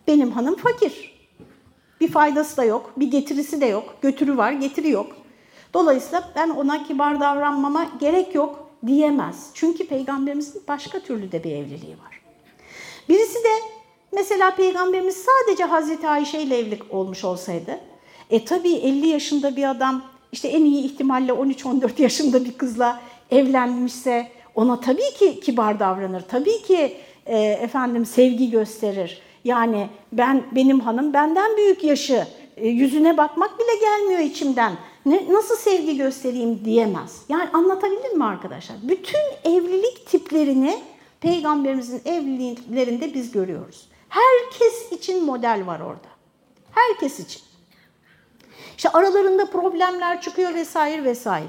Benim hanım fakir. Bir faydası da yok, bir getirisi de yok. Götürü var, getiri yok. Dolayısıyla ben ona kibar davranmama gerek yok diyemez. Çünkü peygamberimizin başka türlü de bir evliliği var. Birisi de mesela peygamberimiz sadece Hazreti Ayşe ile evlilik olmuş olsaydı, e tabii 50 yaşında bir adam işte en iyi ihtimalle 13-14 yaşında bir kızla evlenmişse ona tabii ki kibar davranır. Tabii ki e, efendim sevgi gösterir. Yani ben benim hanım benden büyük yaşı. E, yüzüne bakmak bile gelmiyor içimden. Ne, nasıl sevgi göstereyim diyemez. Yani anlatabildim mi arkadaşlar? Bütün evlilik tiplerini peygamberimizin evliliklerinde biz görüyoruz. Herkes için model var orada. Herkes için. İşte aralarında problemler çıkıyor vesaire vesaire.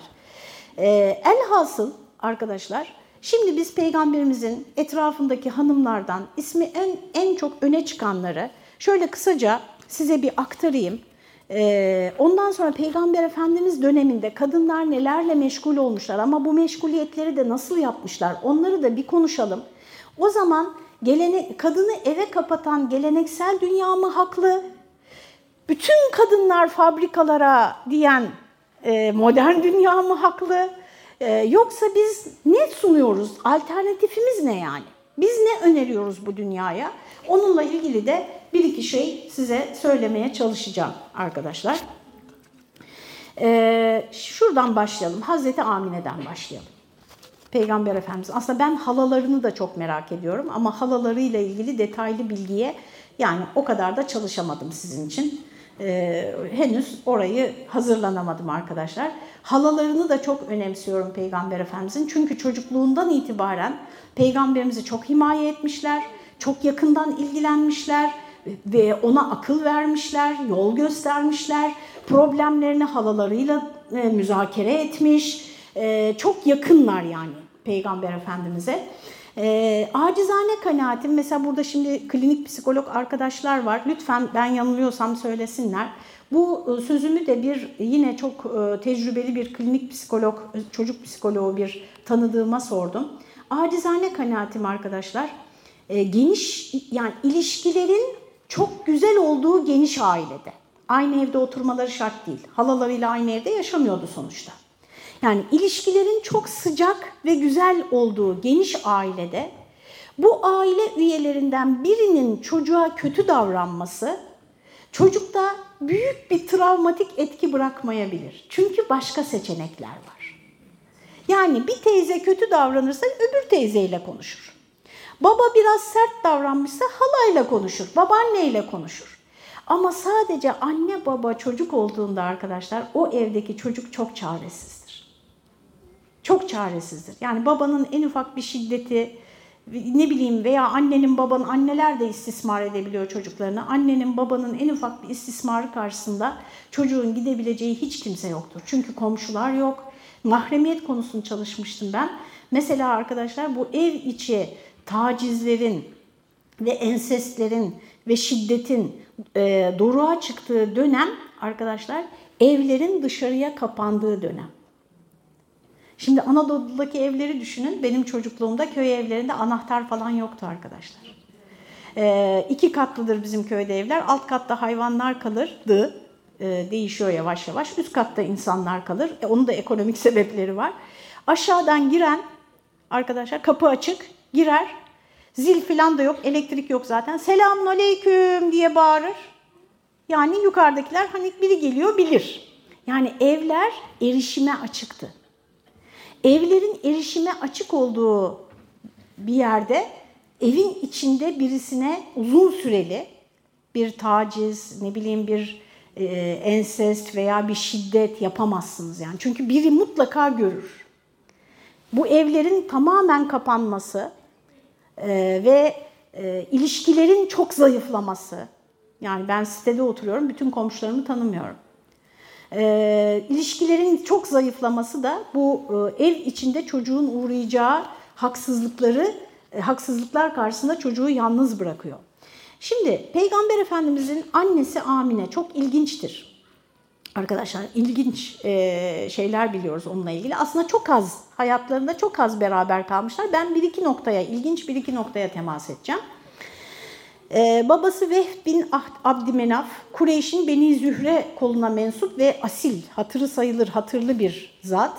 Ee, elhasıl arkadaşlar şimdi biz peygamberimizin etrafındaki hanımlardan ismi en, en çok öne çıkanları şöyle kısaca size bir aktarayım. Ee, ondan sonra Peygamber Efendimiz döneminde kadınlar nelerle meşgul olmuşlar ama bu meşguliyetleri de nasıl yapmışlar onları da bir konuşalım. O zaman gelene, kadını eve kapatan geleneksel dünya mı haklı? Bütün kadınlar fabrikalara diyen e, modern dünya mı haklı? E, yoksa biz ne sunuyoruz? Alternatifimiz ne yani? Biz ne öneriyoruz bu dünyaya? Onunla ilgili de bir iki şey size söylemeye çalışacağım arkadaşlar. Ee, şuradan başlayalım. Hazreti Amine'den başlayalım. Peygamber Efendimiz. Aslında ben halalarını da çok merak ediyorum ama halalarıyla ilgili detaylı bilgiye yani o kadar da çalışamadım sizin için. Ee, henüz orayı hazırlanamadım arkadaşlar. Halalarını da çok önemsiyorum Peygamber Efendimizin. Çünkü çocukluğundan itibaren Peygamberimizi çok himaye etmişler, çok yakından ilgilenmişler ve ona akıl vermişler, yol göstermişler, problemlerini halalarıyla e, müzakere etmiş, e, çok yakınlar yani Peygamber Efendimiz'e. E, acizane kanaatim, mesela burada şimdi klinik psikolog arkadaşlar var, lütfen ben yanılıyorsam söylesinler. Bu e, sözümü de bir yine çok e, tecrübeli bir klinik psikolog, çocuk psikoloğu bir tanıdığıma sordum. Acizane kanaatim arkadaşlar, e, geniş yani ilişkilerin çok güzel olduğu geniş ailede. Aynı evde oturmaları şart değil. Halalarıyla aynı evde yaşamıyordu sonuçta. Yani ilişkilerin çok sıcak ve güzel olduğu geniş ailede bu aile üyelerinden birinin çocuğa kötü davranması çocukta büyük bir travmatik etki bırakmayabilir. Çünkü başka seçenekler var. Yani bir teyze kötü davranırsa öbür teyzeyle konuşur. Baba biraz sert davranmışsa halayla konuşur, babaanneyle konuşur. Ama sadece anne baba çocuk olduğunda arkadaşlar o evdeki çocuk çok çaresizdir. Çok çaresizdir. Yani babanın en ufak bir şiddeti, ne bileyim veya annenin babanın, anneler de istismar edebiliyor çocuklarını. Annenin babanın en ufak bir istismarı karşısında çocuğun gidebileceği hiç kimse yoktur. Çünkü komşular yok. Mahremiyet konusunu çalışmıştım ben. Mesela arkadaşlar bu ev içi tacizlerin ve ensestlerin ve şiddetin e, doruğa çıktığı dönem arkadaşlar evlerin dışarıya kapandığı dönem. Şimdi Anadolu'daki evleri düşünün. Benim çocukluğumda köy evlerinde anahtar falan yoktu arkadaşlar. E, iki katlıdır bizim köyde evler. Alt katta hayvanlar kalırdı. E, değişiyor yavaş yavaş. Üst katta insanlar kalır. E, onun da ekonomik sebepleri var. Aşağıdan giren arkadaşlar kapı açık girer. Zil falan da yok, elektrik yok zaten. Selamun aleyküm diye bağırır. Yani yukarıdakiler hani biri geliyor bilir. Yani evler erişime açıktı. Evlerin erişime açık olduğu bir yerde evin içinde birisine uzun süreli bir taciz, ne bileyim bir e, ensest veya bir şiddet yapamazsınız yani. Çünkü biri mutlaka görür. Bu evlerin tamamen kapanması e, ve e, ilişkilerin çok zayıflaması. Yani ben sitede oturuyorum, bütün komşularımı tanımıyorum. E, ilişkilerin çok zayıflaması da bu e, ev içinde çocuğun uğrayacağı haksızlıkları, e, haksızlıklar karşısında çocuğu yalnız bırakıyor. Şimdi Peygamber Efendimizin annesi Amine çok ilginçtir. Arkadaşlar ilginç e, şeyler biliyoruz onunla ilgili. Aslında çok az, hayatlarında çok az beraber kalmışlar. Ben bir iki noktaya, ilginç bir iki noktaya temas edeceğim. Ee, babası Vehb bin Abdümenaf, Kureyş'in Beni Zühre koluna mensup ve asil, hatırı sayılır, hatırlı bir zat.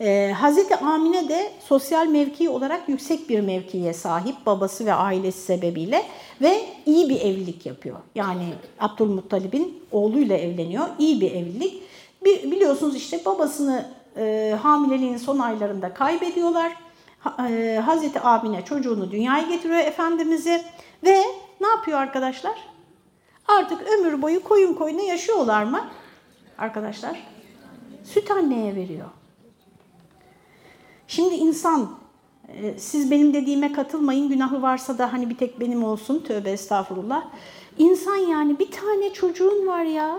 Ee, Hazreti Amine de sosyal mevki olarak yüksek bir mevkiye sahip babası ve ailesi sebebiyle ve iyi bir evlilik yapıyor. Yani Abdülmuttalib'in oğluyla evleniyor, iyi bir evlilik. Bi- Biliyorsunuz işte babasını e, hamileliğin son aylarında kaybediyorlar. Ha- e, Hazreti Amine çocuğunu dünyaya getiriyor Efendimiz'i ve ne yapıyor arkadaşlar? Artık ömür boyu koyun koyuna yaşıyorlar mı? Arkadaşlar süt anneye veriyor. Şimdi insan e, siz benim dediğime katılmayın günahı varsa da hani bir tek benim olsun tövbe estağfurullah. İnsan yani bir tane çocuğun var ya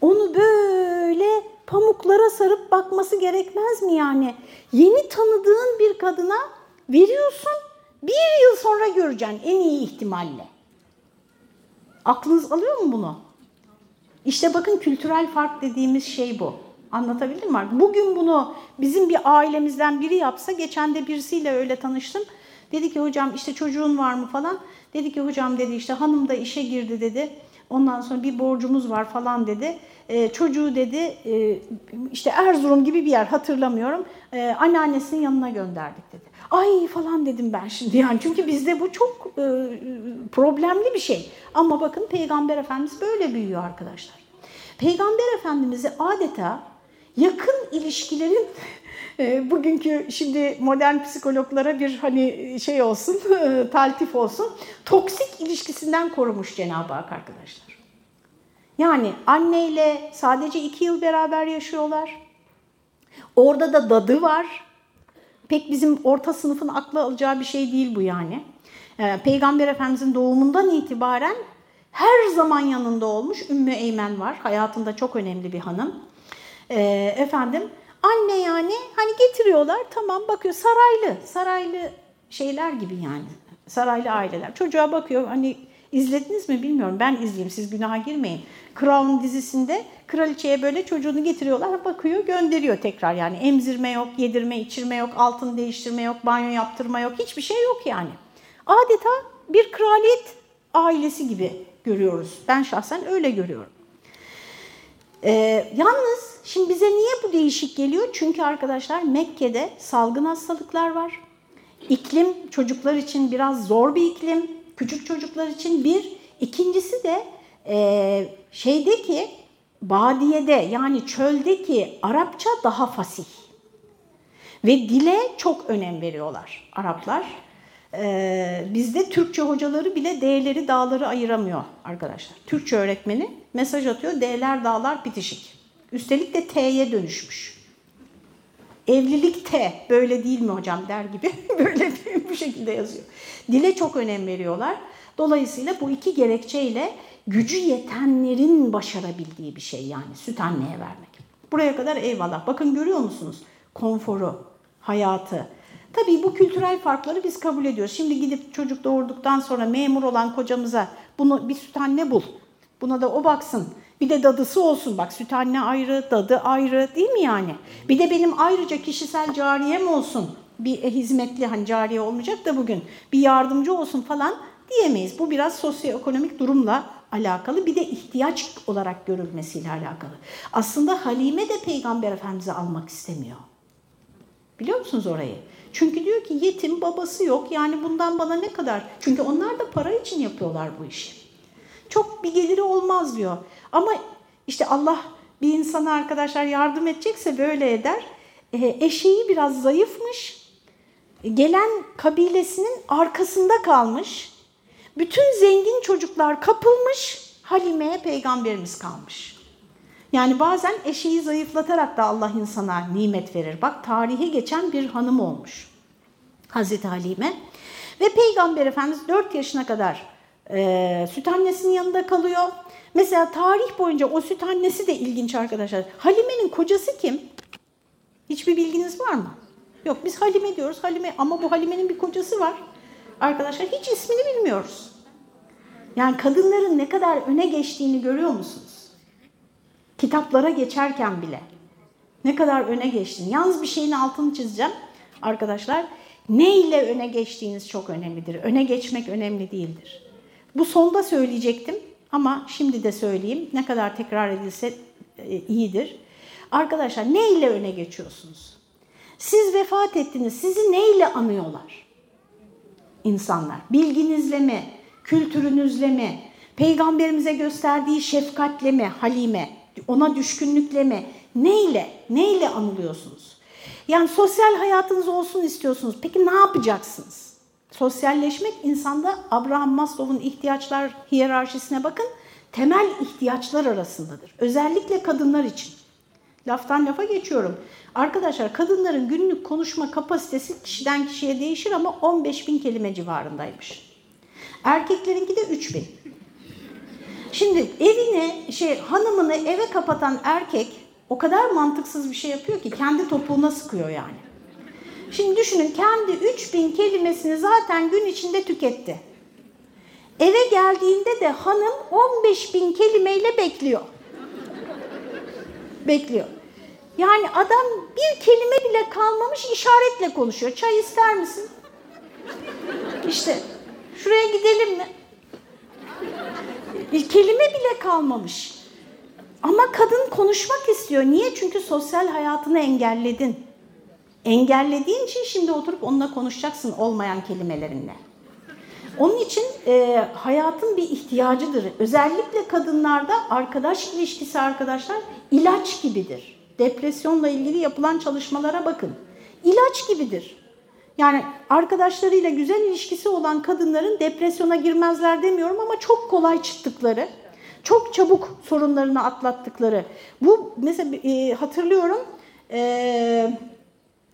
onu böyle pamuklara sarıp bakması gerekmez mi yani? Yeni tanıdığın bir kadına veriyorsun, bir yıl sonra göreceksin en iyi ihtimalle. Aklınız alıyor mu bunu? İşte bakın kültürel fark dediğimiz şey bu. Anlatabildim mi? Bugün bunu bizim bir ailemizden biri yapsa, geçen de birisiyle öyle tanıştım. Dedi ki hocam işte çocuğun var mı falan. Dedi ki hocam dedi işte hanım da işe girdi dedi. Ondan sonra bir borcumuz var falan dedi. Ee, çocuğu dedi e, işte Erzurum gibi bir yer hatırlamıyorum. Ee, anneannesinin yanına gönderdik dedi. Ay falan dedim ben şimdi yani çünkü bizde bu çok e, problemli bir şey. Ama bakın Peygamber Efendimiz böyle büyüyor arkadaşlar. Peygamber Efendimiz'i adeta yakın ilişkilerin e, bugünkü şimdi modern psikologlara bir hani şey olsun, e, taltif olsun, toksik ilişkisinden korumuş Cenab-ı Hak arkadaşlar. Yani anneyle sadece iki yıl beraber yaşıyorlar. Orada da dadı var. Pek bizim orta sınıfın aklı alacağı bir şey değil bu yani. Ee, Peygamber Efendimizin doğumundan itibaren her zaman yanında olmuş Ümmü Eymen var. Hayatında çok önemli bir hanım. Ee, efendim anne yani hani getiriyorlar tamam bakıyor saraylı. Saraylı şeyler gibi yani. Saraylı aileler. Çocuğa bakıyor hani izlediniz mi bilmiyorum. Ben izleyeyim siz günaha girmeyin. Crown dizisinde kraliçeye böyle çocuğunu getiriyorlar bakıyor gönderiyor tekrar yani emzirme yok, yedirme, içirme yok, altın değiştirme yok, banyo yaptırma yok hiçbir şey yok yani. Adeta bir kraliyet ailesi gibi görüyoruz. Ben şahsen öyle görüyorum. Ee, yalnız şimdi bize niye bu değişik geliyor? Çünkü arkadaşlar Mekke'de salgın hastalıklar var. İklim çocuklar için biraz zor bir iklim. Küçük çocuklar için bir. İkincisi de e, şeydeki badiyede yani çöldeki Arapça daha fasih. Ve dile çok önem veriyorlar Araplar. Ee, bizde Türkçe hocaları bile D'leri dağları ayıramıyor arkadaşlar. Türkçe öğretmeni mesaj atıyor D'ler dağlar bitişik. Üstelik de T'ye dönüşmüş. Evlilik T böyle değil mi hocam der gibi böyle bu şekilde yazıyor. Dile çok önem veriyorlar. Dolayısıyla bu iki gerekçeyle gücü yetenlerin başarabildiği bir şey yani süt anneye vermek. Buraya kadar eyvallah. Bakın görüyor musunuz? Konforu, hayatı. Tabii bu kültürel farkları biz kabul ediyoruz. Şimdi gidip çocuk doğurduktan sonra memur olan kocamıza bunu bir süt anne bul. Buna da o baksın. Bir de dadısı olsun. Bak süt anne ayrı, dadı ayrı değil mi yani? Bir de benim ayrıca kişisel cariyem olsun. Bir hizmetli hani cariye olmayacak da bugün bir yardımcı olsun falan diyemeyiz. Bu biraz sosyoekonomik durumla alakalı bir de ihtiyaç olarak görülmesiyle alakalı. Aslında Halime de Peygamber Efendimiz'i almak istemiyor. Biliyor musunuz orayı? Çünkü diyor ki yetim babası yok yani bundan bana ne kadar? Çünkü onlar da para için yapıyorlar bu işi. Çok bir geliri olmaz diyor. Ama işte Allah bir insana arkadaşlar yardım edecekse böyle eder. E, eşeği biraz zayıfmış. Gelen kabilesinin arkasında kalmış. Bütün zengin çocuklar kapılmış. Halime'ye peygamberimiz kalmış. Yani bazen eşeği zayıflatarak da Allah insana nimet verir. Bak tarihe geçen bir hanım olmuş Hazreti Halime. Ve Peygamber Efendimiz 4 yaşına kadar e, süt annesinin yanında kalıyor. Mesela tarih boyunca o süt annesi de ilginç arkadaşlar. Halime'nin kocası kim? Hiçbir bilginiz var mı? Yok biz Halime diyoruz. Halime ama bu Halime'nin bir kocası var. Arkadaşlar hiç ismini bilmiyoruz. Yani kadınların ne kadar öne geçtiğini görüyor musunuz? Kitaplara geçerken bile. Ne kadar öne geçtin. Yalnız bir şeyin altını çizeceğim arkadaşlar. Ne ile öne geçtiğiniz çok önemlidir. Öne geçmek önemli değildir. Bu sonda söyleyecektim ama şimdi de söyleyeyim. Ne kadar tekrar edilse e, iyidir. Arkadaşlar ne ile öne geçiyorsunuz? Siz vefat ettiniz. Sizi ne ile anıyorlar? İnsanlar. Bilginizle mi? Kültürünüzle mi? Peygamberimize gösterdiği şefkatle mi? Halime? Ona düşkünlükle mi? Neyle? Neyle anılıyorsunuz? Yani sosyal hayatınız olsun istiyorsunuz. Peki ne yapacaksınız? Sosyalleşmek insanda Abraham Maslow'un ihtiyaçlar hiyerarşisine bakın. Temel ihtiyaçlar arasındadır. Özellikle kadınlar için. Laftan lafa geçiyorum. Arkadaşlar kadınların günlük konuşma kapasitesi kişiden kişiye değişir ama 15 bin kelime civarındaymış. Erkeklerinki de 3 bin. Şimdi evine, şey hanımını eve kapatan erkek o kadar mantıksız bir şey yapıyor ki kendi topuğuna sıkıyor yani. Şimdi düşünün kendi 3000 kelimesini zaten gün içinde tüketti. Eve geldiğinde de hanım 15 bin kelimeyle bekliyor. bekliyor. Yani adam bir kelime bile kalmamış işaretle konuşuyor. Çay ister misin? İşte şuraya gidelim mi? Bir kelime bile kalmamış. Ama kadın konuşmak istiyor. Niye? Çünkü sosyal hayatını engelledin. Engellediğin için şimdi oturup onunla konuşacaksın olmayan kelimelerinle. Onun için e, hayatın bir ihtiyacıdır. Özellikle kadınlarda arkadaş ilişkisi arkadaşlar ilaç gibidir. Depresyonla ilgili yapılan çalışmalara bakın. İlaç gibidir. Yani arkadaşlarıyla güzel ilişkisi olan kadınların depresyona girmezler demiyorum ama çok kolay çıktıkları, çok çabuk sorunlarını atlattıkları. Bu mesela e, hatırlıyorum e,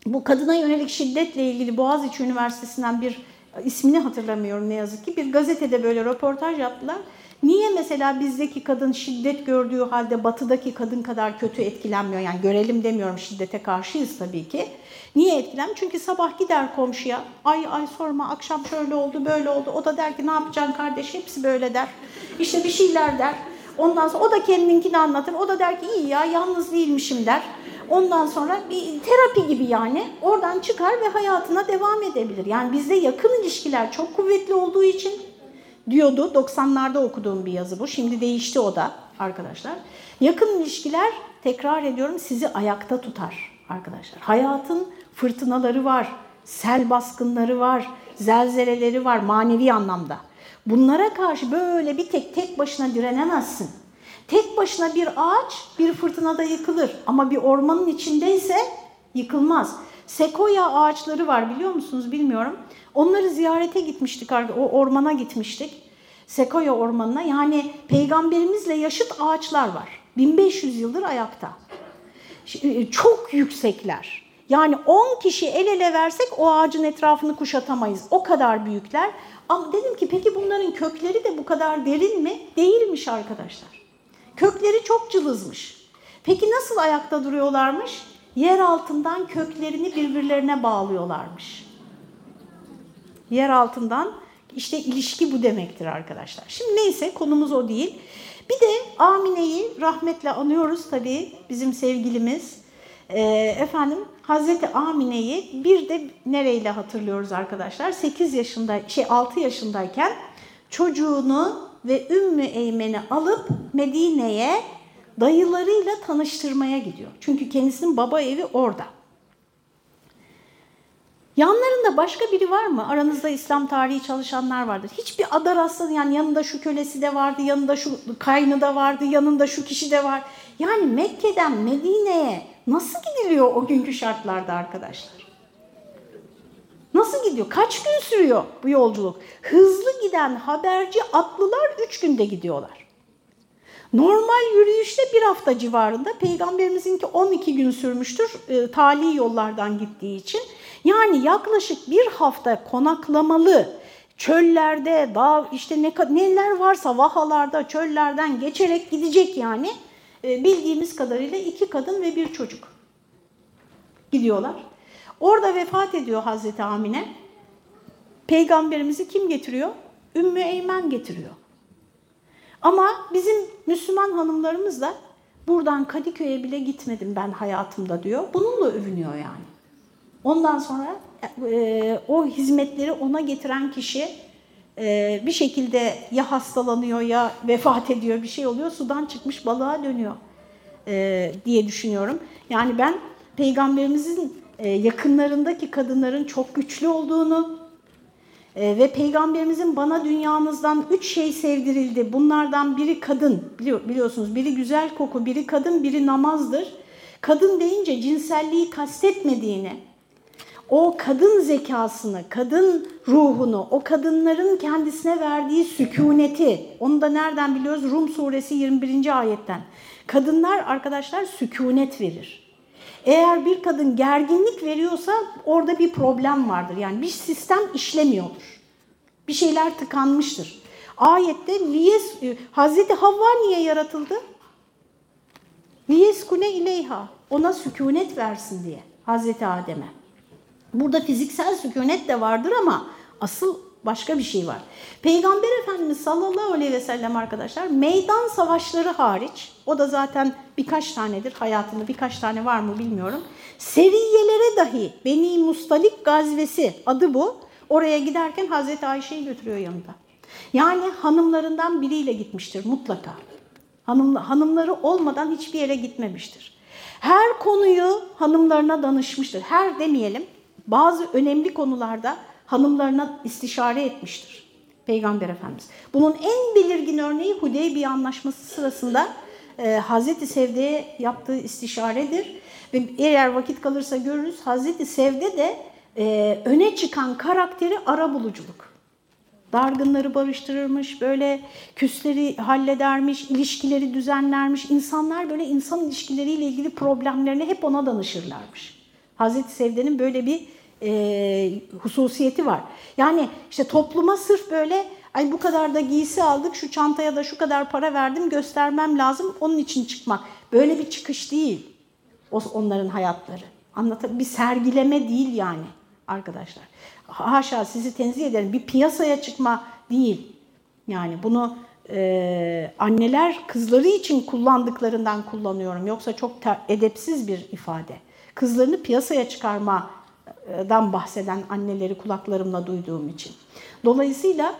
bu kadına yönelik şiddetle ilgili Boğaziçi Üniversitesi'nden bir ismini hatırlamıyorum ne yazık ki bir gazetede böyle röportaj yaptılar. Niye mesela bizdeki kadın şiddet gördüğü halde batıdaki kadın kadar kötü etkilenmiyor? Yani görelim demiyorum şiddete karşıyız tabii ki. Niye etkilenmiyor? Çünkü sabah gider komşuya ay ay sorma akşam şöyle oldu böyle oldu. O da der ki ne yapacaksın kardeş hepsi böyle der. İşte bir şeyler der. Ondan sonra o da kendininkini anlatır. O da der ki iyi ya yalnız değilmişim der. Ondan sonra bir terapi gibi yani oradan çıkar ve hayatına devam edebilir. Yani bizde yakın ilişkiler çok kuvvetli olduğu için diyordu. 90'larda okuduğum bir yazı bu. Şimdi değişti o da arkadaşlar. Yakın ilişkiler tekrar ediyorum sizi ayakta tutar arkadaşlar. Hayatın fırtınaları var, sel baskınları var, zelzeleleri var manevi anlamda. Bunlara karşı böyle bir tek tek başına direnemezsin. Tek başına bir ağaç bir fırtınada yıkılır ama bir ormanın içindeyse yıkılmaz. Sekoya ağaçları var biliyor musunuz bilmiyorum. Onları ziyarete gitmiştik, o ormana gitmiştik. Sekoya ormanına yani peygamberimizle yaşıt ağaçlar var. 1500 yıldır ayakta. Çok yüksekler. Yani 10 kişi el ele versek o ağacın etrafını kuşatamayız. O kadar büyükler. Ama dedim ki peki bunların kökleri de bu kadar derin mi? Değilmiş arkadaşlar. Kökleri çok cılızmış. Peki nasıl ayakta duruyorlarmış? Yer altından köklerini birbirlerine bağlıyorlarmış. Yer altından işte ilişki bu demektir arkadaşlar. Şimdi neyse konumuz o değil. Bir de Amine'yi rahmetle anıyoruz tabii bizim sevgilimiz. Ee, efendim Hazreti Amine'yi bir de nereyle hatırlıyoruz arkadaşlar? 8 yaşında şey 6 yaşındayken çocuğunu ve Ümmü Eymen'i alıp Medine'ye dayılarıyla tanıştırmaya gidiyor. Çünkü kendisinin baba evi orada. Yanlarında başka biri var mı? Aranızda İslam tarihi çalışanlar vardır. Hiçbir ada rastladın yani yanında şu kölesi de vardı, yanında şu kaynı da vardı, yanında şu kişi de var. Yani Mekke'den Medine'ye nasıl gidiliyor o günkü şartlarda arkadaşlar? Nasıl gidiyor? Kaç gün sürüyor bu yolculuk? Hızlı giden haberci atlılar üç günde gidiyorlar. Normal yürüyüşte bir hafta civarında, peygamberimizinki 12 gün sürmüştür e, tali yollardan gittiği için. Yani yaklaşık bir hafta konaklamalı, çöllerde, dağ işte ne neler varsa vahalarda, çöllerden geçerek gidecek yani. E, bildiğimiz kadarıyla iki kadın ve bir çocuk gidiyorlar. Orada vefat ediyor Hazreti Amine. Peygamberimizi kim getiriyor? Ümmü Eymen getiriyor. Ama bizim Müslüman hanımlarımız da Buradan Kadıköy'e bile gitmedim ben hayatımda diyor. Bununla övünüyor yani. Ondan sonra e, o hizmetleri ona getiren kişi bir şekilde ya hastalanıyor ya vefat ediyor bir şey oluyor sudan çıkmış balığa dönüyor e, diye düşünüyorum. Yani ben peygamberimizin e, yakınlarındaki kadınların çok güçlü olduğunu e, ve peygamberimizin bana dünyanızdan üç şey sevdirildi. Bunlardan biri kadın biliyor, biliyorsunuz biri güzel koku, biri kadın, biri namazdır. Kadın deyince cinselliği kastetmediğini, o kadın zekasını, kadın ruhunu, o kadınların kendisine verdiği sükuneti, onu da nereden biliyoruz? Rum suresi 21. ayetten. Kadınlar arkadaşlar sükunet verir. Eğer bir kadın gerginlik veriyorsa orada bir problem vardır. Yani bir sistem işlemiyordur. Bir şeyler tıkanmıştır. Ayette liyes, Hazreti Havva niye yaratıldı? Liyeskune ileyha. Ona sükunet versin diye Hazreti Adem'e. Burada fiziksel sükunet de vardır ama asıl başka bir şey var. Peygamber Efendimiz sallallahu aleyhi ve sellem arkadaşlar meydan savaşları hariç, o da zaten birkaç tanedir, hayatında birkaç tane var mı bilmiyorum. Seriyelere dahi Beni Mustalik gazvesi adı bu. Oraya giderken Hazreti Ayşe'yi götürüyor yanında. Yani hanımlarından biriyle gitmiştir mutlaka. Hanım, hanımları olmadan hiçbir yere gitmemiştir. Her konuyu hanımlarına danışmıştır. Her demeyelim, bazı önemli konularda hanımlarına istişare etmiştir Peygamber Efendimiz. Bunun en belirgin örneği Hudeybiye Anlaşması sırasında e, Hazreti Sevde'ye yaptığı istişaredir. Ve eğer vakit kalırsa görürüz Hazreti Sevde de e, öne çıkan karakteri ara buluculuk. Dargınları barıştırırmış, böyle küsleri halledermiş, ilişkileri düzenlermiş. İnsanlar böyle insan ilişkileriyle ilgili problemlerini hep ona danışırlarmış. Hazreti Sevde'nin böyle bir e, hususiyeti var. Yani işte topluma sırf böyle ay bu kadar da giysi aldık, şu çantaya da şu kadar para verdim göstermem lazım, onun için çıkmak. Böyle bir çıkış değil onların hayatları. Anlatabilir Bir sergileme değil yani arkadaşlar. Haşa sizi tenzih ederim. Bir piyasaya çıkma değil. Yani bunu e, anneler kızları için kullandıklarından kullanıyorum. Yoksa çok edepsiz bir ifade. Kızlarını piyasaya çıkarmadan bahseden anneleri kulaklarımla duyduğum için. Dolayısıyla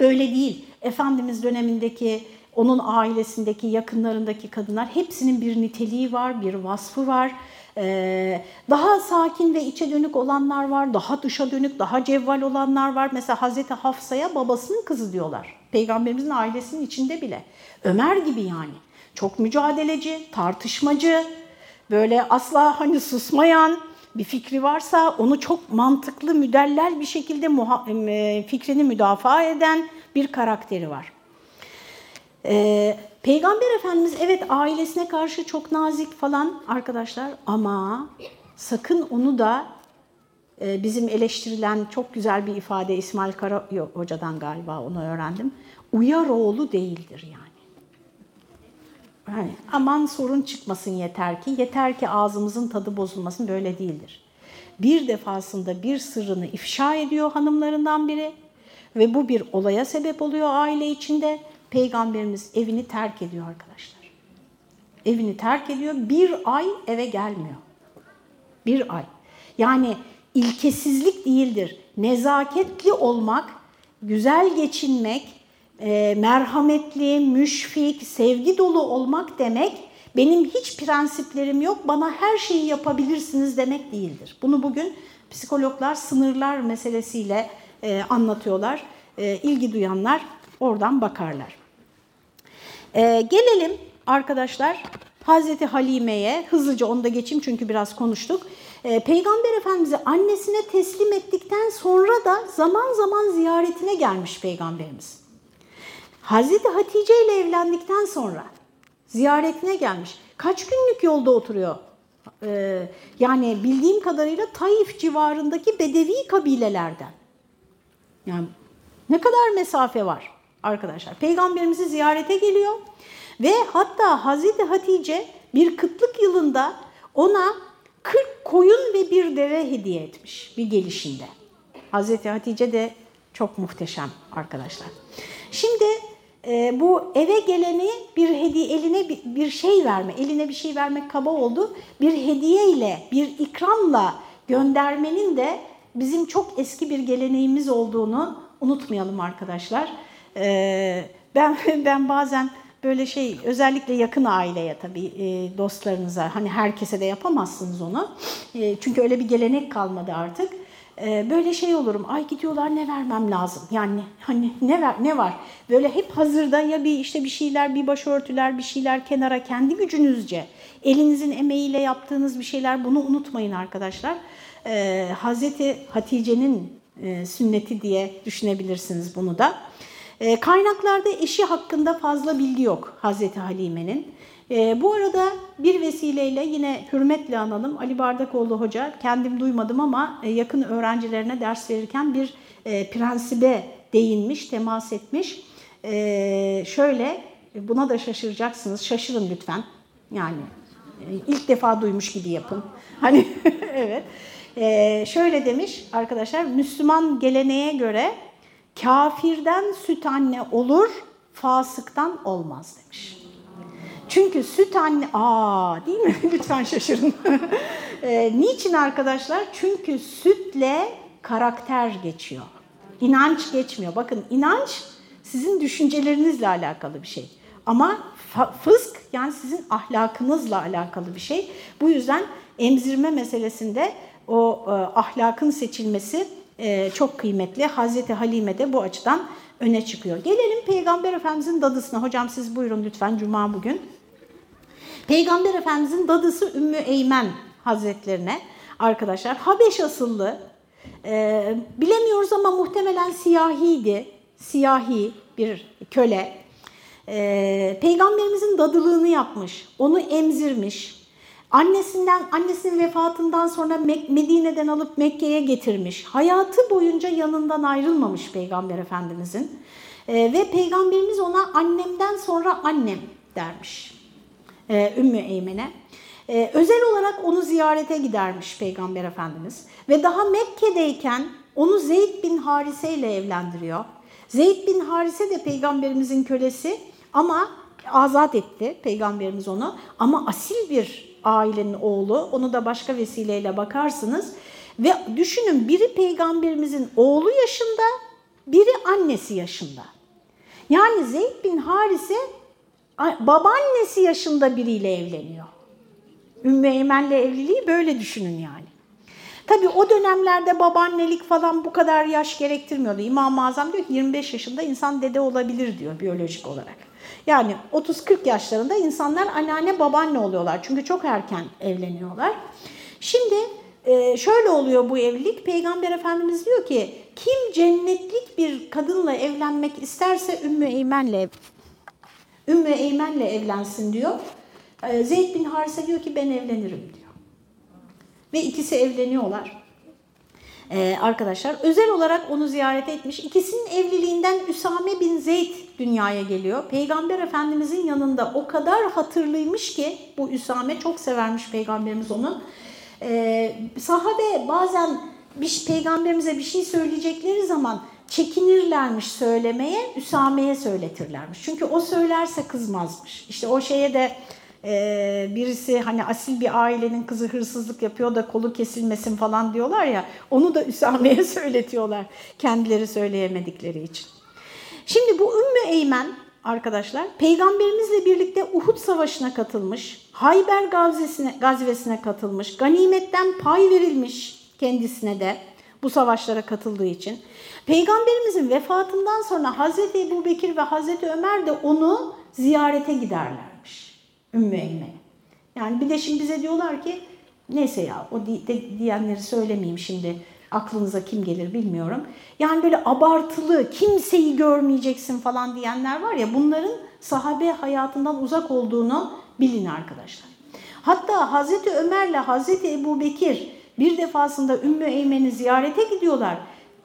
böyle değil. Efendimiz dönemindeki onun ailesindeki, yakınlarındaki kadınlar hepsinin bir niteliği var, bir vasfı var. Ee, daha sakin ve içe dönük olanlar var, daha dışa dönük, daha cevval olanlar var. Mesela Hazreti Hafsa'ya babasının kızı diyorlar. Peygamberimizin ailesinin içinde bile. Ömer gibi yani. Çok mücadeleci, tartışmacı, böyle asla hani susmayan bir fikri varsa onu çok mantıklı, müdellel bir şekilde fikrini müdafaa eden bir karakteri var. Ee, Peygamber Efendimiz evet ailesine karşı çok nazik falan arkadaşlar ama sakın onu da e, bizim eleştirilen çok güzel bir ifade İsmail Kara Hoca'dan galiba onu öğrendim. Uyar oğlu değildir yani. Yani. Aman sorun çıkmasın yeter ki, yeter ki ağzımızın tadı bozulmasın böyle değildir. Bir defasında bir sırrını ifşa ediyor hanımlarından biri ve bu bir olaya sebep oluyor aile içinde Peygamberimiz evini terk ediyor arkadaşlar. Evini terk ediyor, bir ay eve gelmiyor. Bir ay. Yani ilkesizlik değildir. Nezaketli olmak, güzel geçinmek, e, merhametli, müşfik, sevgi dolu olmak demek benim hiç prensiplerim yok, bana her şeyi yapabilirsiniz demek değildir. Bunu bugün psikologlar sınırlar meselesiyle e, anlatıyorlar. E, ilgi duyanlar oradan bakarlar. Ee, gelelim arkadaşlar Hazreti Halime'ye. Hızlıca onu da geçeyim çünkü biraz konuştuk. Ee, Peygamber Efendimiz'i annesine teslim ettikten sonra da zaman zaman ziyaretine gelmiş Peygamberimiz. Hazreti Hatice ile evlendikten sonra ziyaretine gelmiş. Kaç günlük yolda oturuyor? Ee, yani bildiğim kadarıyla Taif civarındaki Bedevi kabilelerden. Yani ne kadar mesafe var? arkadaşlar. Peygamberimizi ziyarete geliyor ve hatta Hazreti Hatice bir kıtlık yılında ona 40 koyun ve bir deve hediye etmiş bir gelişinde. Hazreti Hatice de çok muhteşem arkadaşlar. Şimdi e, bu eve geleni bir hediye eline bir, şey verme, eline bir şey vermek kaba oldu. Bir hediye ile, bir ikramla göndermenin de bizim çok eski bir geleneğimiz olduğunu unutmayalım arkadaşlar. E, ben ben bazen böyle şey özellikle yakın aileye tabii e, dostlarınıza hani herkese de yapamazsınız onu. E, çünkü öyle bir gelenek kalmadı artık. E, böyle şey olurum. Ay gidiyorlar ne vermem lazım? Yani hani ne ver ne var? Böyle hep hazırda ya bir işte bir şeyler, bir başörtüler, bir şeyler kenara kendi gücünüzce elinizin emeğiyle yaptığınız bir şeyler bunu unutmayın arkadaşlar. E, Hazreti Hatice'nin e, sünneti diye düşünebilirsiniz bunu da. E, kaynaklarda eşi hakkında fazla bilgi yok Hazreti Halime'nin. E, bu arada bir vesileyle yine hürmetle analım Ali Bardakoğlu Hoca, kendim duymadım ama e, yakın öğrencilerine ders verirken bir e, prensibe değinmiş, temas etmiş. E, şöyle, buna da şaşıracaksınız, şaşırın lütfen. Yani e, ilk defa duymuş gibi yapın. Hani evet. E, şöyle demiş arkadaşlar, Müslüman geleneğe göre kafirden süt anne olur, fasıktan olmaz demiş. Çünkü süt anne, aa değil mi? Lütfen şaşırın. e, niçin arkadaşlar? Çünkü sütle karakter geçiyor. İnanç geçmiyor. Bakın inanç sizin düşüncelerinizle alakalı bir şey. Ama fısk yani sizin ahlakınızla alakalı bir şey. Bu yüzden emzirme meselesinde o e, ahlakın seçilmesi e, çok kıymetli. Hazreti Halime de bu açıdan öne çıkıyor. Gelelim Peygamber Efendimizin dadısına. Hocam siz buyurun lütfen Cuma bugün. Peygamber Efendimizin dadısı Ümmü Eymen Hazretlerine arkadaşlar Habeş asıllı e, bilemiyoruz ama muhtemelen siyahiydi. Siyahi bir köle. E, Peygamberimizin dadılığını yapmış. Onu emzirmiş. Annesinden, annesinin vefatından sonra Medine'den alıp Mekke'ye getirmiş. Hayatı boyunca yanından ayrılmamış Peygamber Efendimizin. E, ve Peygamberimiz ona annemden sonra annem dermiş e, Ümmü Eymen'e. E, özel olarak onu ziyarete gidermiş Peygamber Efendimiz. Ve daha Mekke'deyken onu Zeyd bin Harise ile evlendiriyor. Zeyd bin Harise de Peygamberimizin kölesi ama azat etti Peygamberimiz onu. Ama asil bir ailenin oğlu. Onu da başka vesileyle bakarsınız. Ve düşünün biri peygamberimizin oğlu yaşında, biri annesi yaşında. Yani Zeyd bin Harise babaannesi yaşında biriyle evleniyor. Ümmü Eymen'le evliliği böyle düşünün yani. Tabii o dönemlerde babaannelik falan bu kadar yaş gerektirmiyordu. İmam-ı Azam diyor ki 25 yaşında insan dede olabilir diyor biyolojik olarak. Yani 30-40 yaşlarında insanlar anneanne babaanne oluyorlar. Çünkü çok erken evleniyorlar. Şimdi e, şöyle oluyor bu evlilik. Peygamber Efendimiz diyor ki kim cennetlik bir kadınla evlenmek isterse Ümmü Eymen'le Ümmü Eymen'le evlensin diyor. E, Zeyd bin Harise diyor ki ben evlenirim diyor. Ve ikisi evleniyorlar. Ee, arkadaşlar özel olarak onu ziyaret etmiş. İkisinin evliliğinden Üsame bin Zeyd dünyaya geliyor. Peygamber Efendimizin yanında o kadar hatırlıymış ki bu Üsame çok severmiş Peygamberimiz onu. Ee, sahabe bazen bir, peygamberimize bir şey söyleyecekleri zaman çekinirlermiş söylemeye, Üsame'ye söyletirlermiş. Çünkü o söylerse kızmazmış. İşte o şeye de e, birisi hani asil bir ailenin kızı hırsızlık yapıyor da kolu kesilmesin falan diyorlar ya, onu da Üsame'ye söyletiyorlar kendileri söyleyemedikleri için. Şimdi bu Ümmü Eymen arkadaşlar peygamberimizle birlikte Uhud Savaşı'na katılmış, Hayber gazvesine, gazvesine katılmış, ganimetten pay verilmiş kendisine de bu savaşlara katıldığı için. Peygamberimizin vefatından sonra Hazreti Ebu Bekir ve Hazreti Ömer de onu ziyarete giderlermiş Ümmü Eymen'e. Yani bir de şimdi bize diyorlar ki neyse ya o diyenleri söylemeyeyim şimdi aklınıza kim gelir bilmiyorum. Yani böyle abartılı kimseyi görmeyeceksin falan diyenler var ya bunların sahabe hayatından uzak olduğunu bilin arkadaşlar. Hatta Hazreti Ömer'le Hazreti Ebu Bekir bir defasında Ümmü Eymen'i ziyarete gidiyorlar.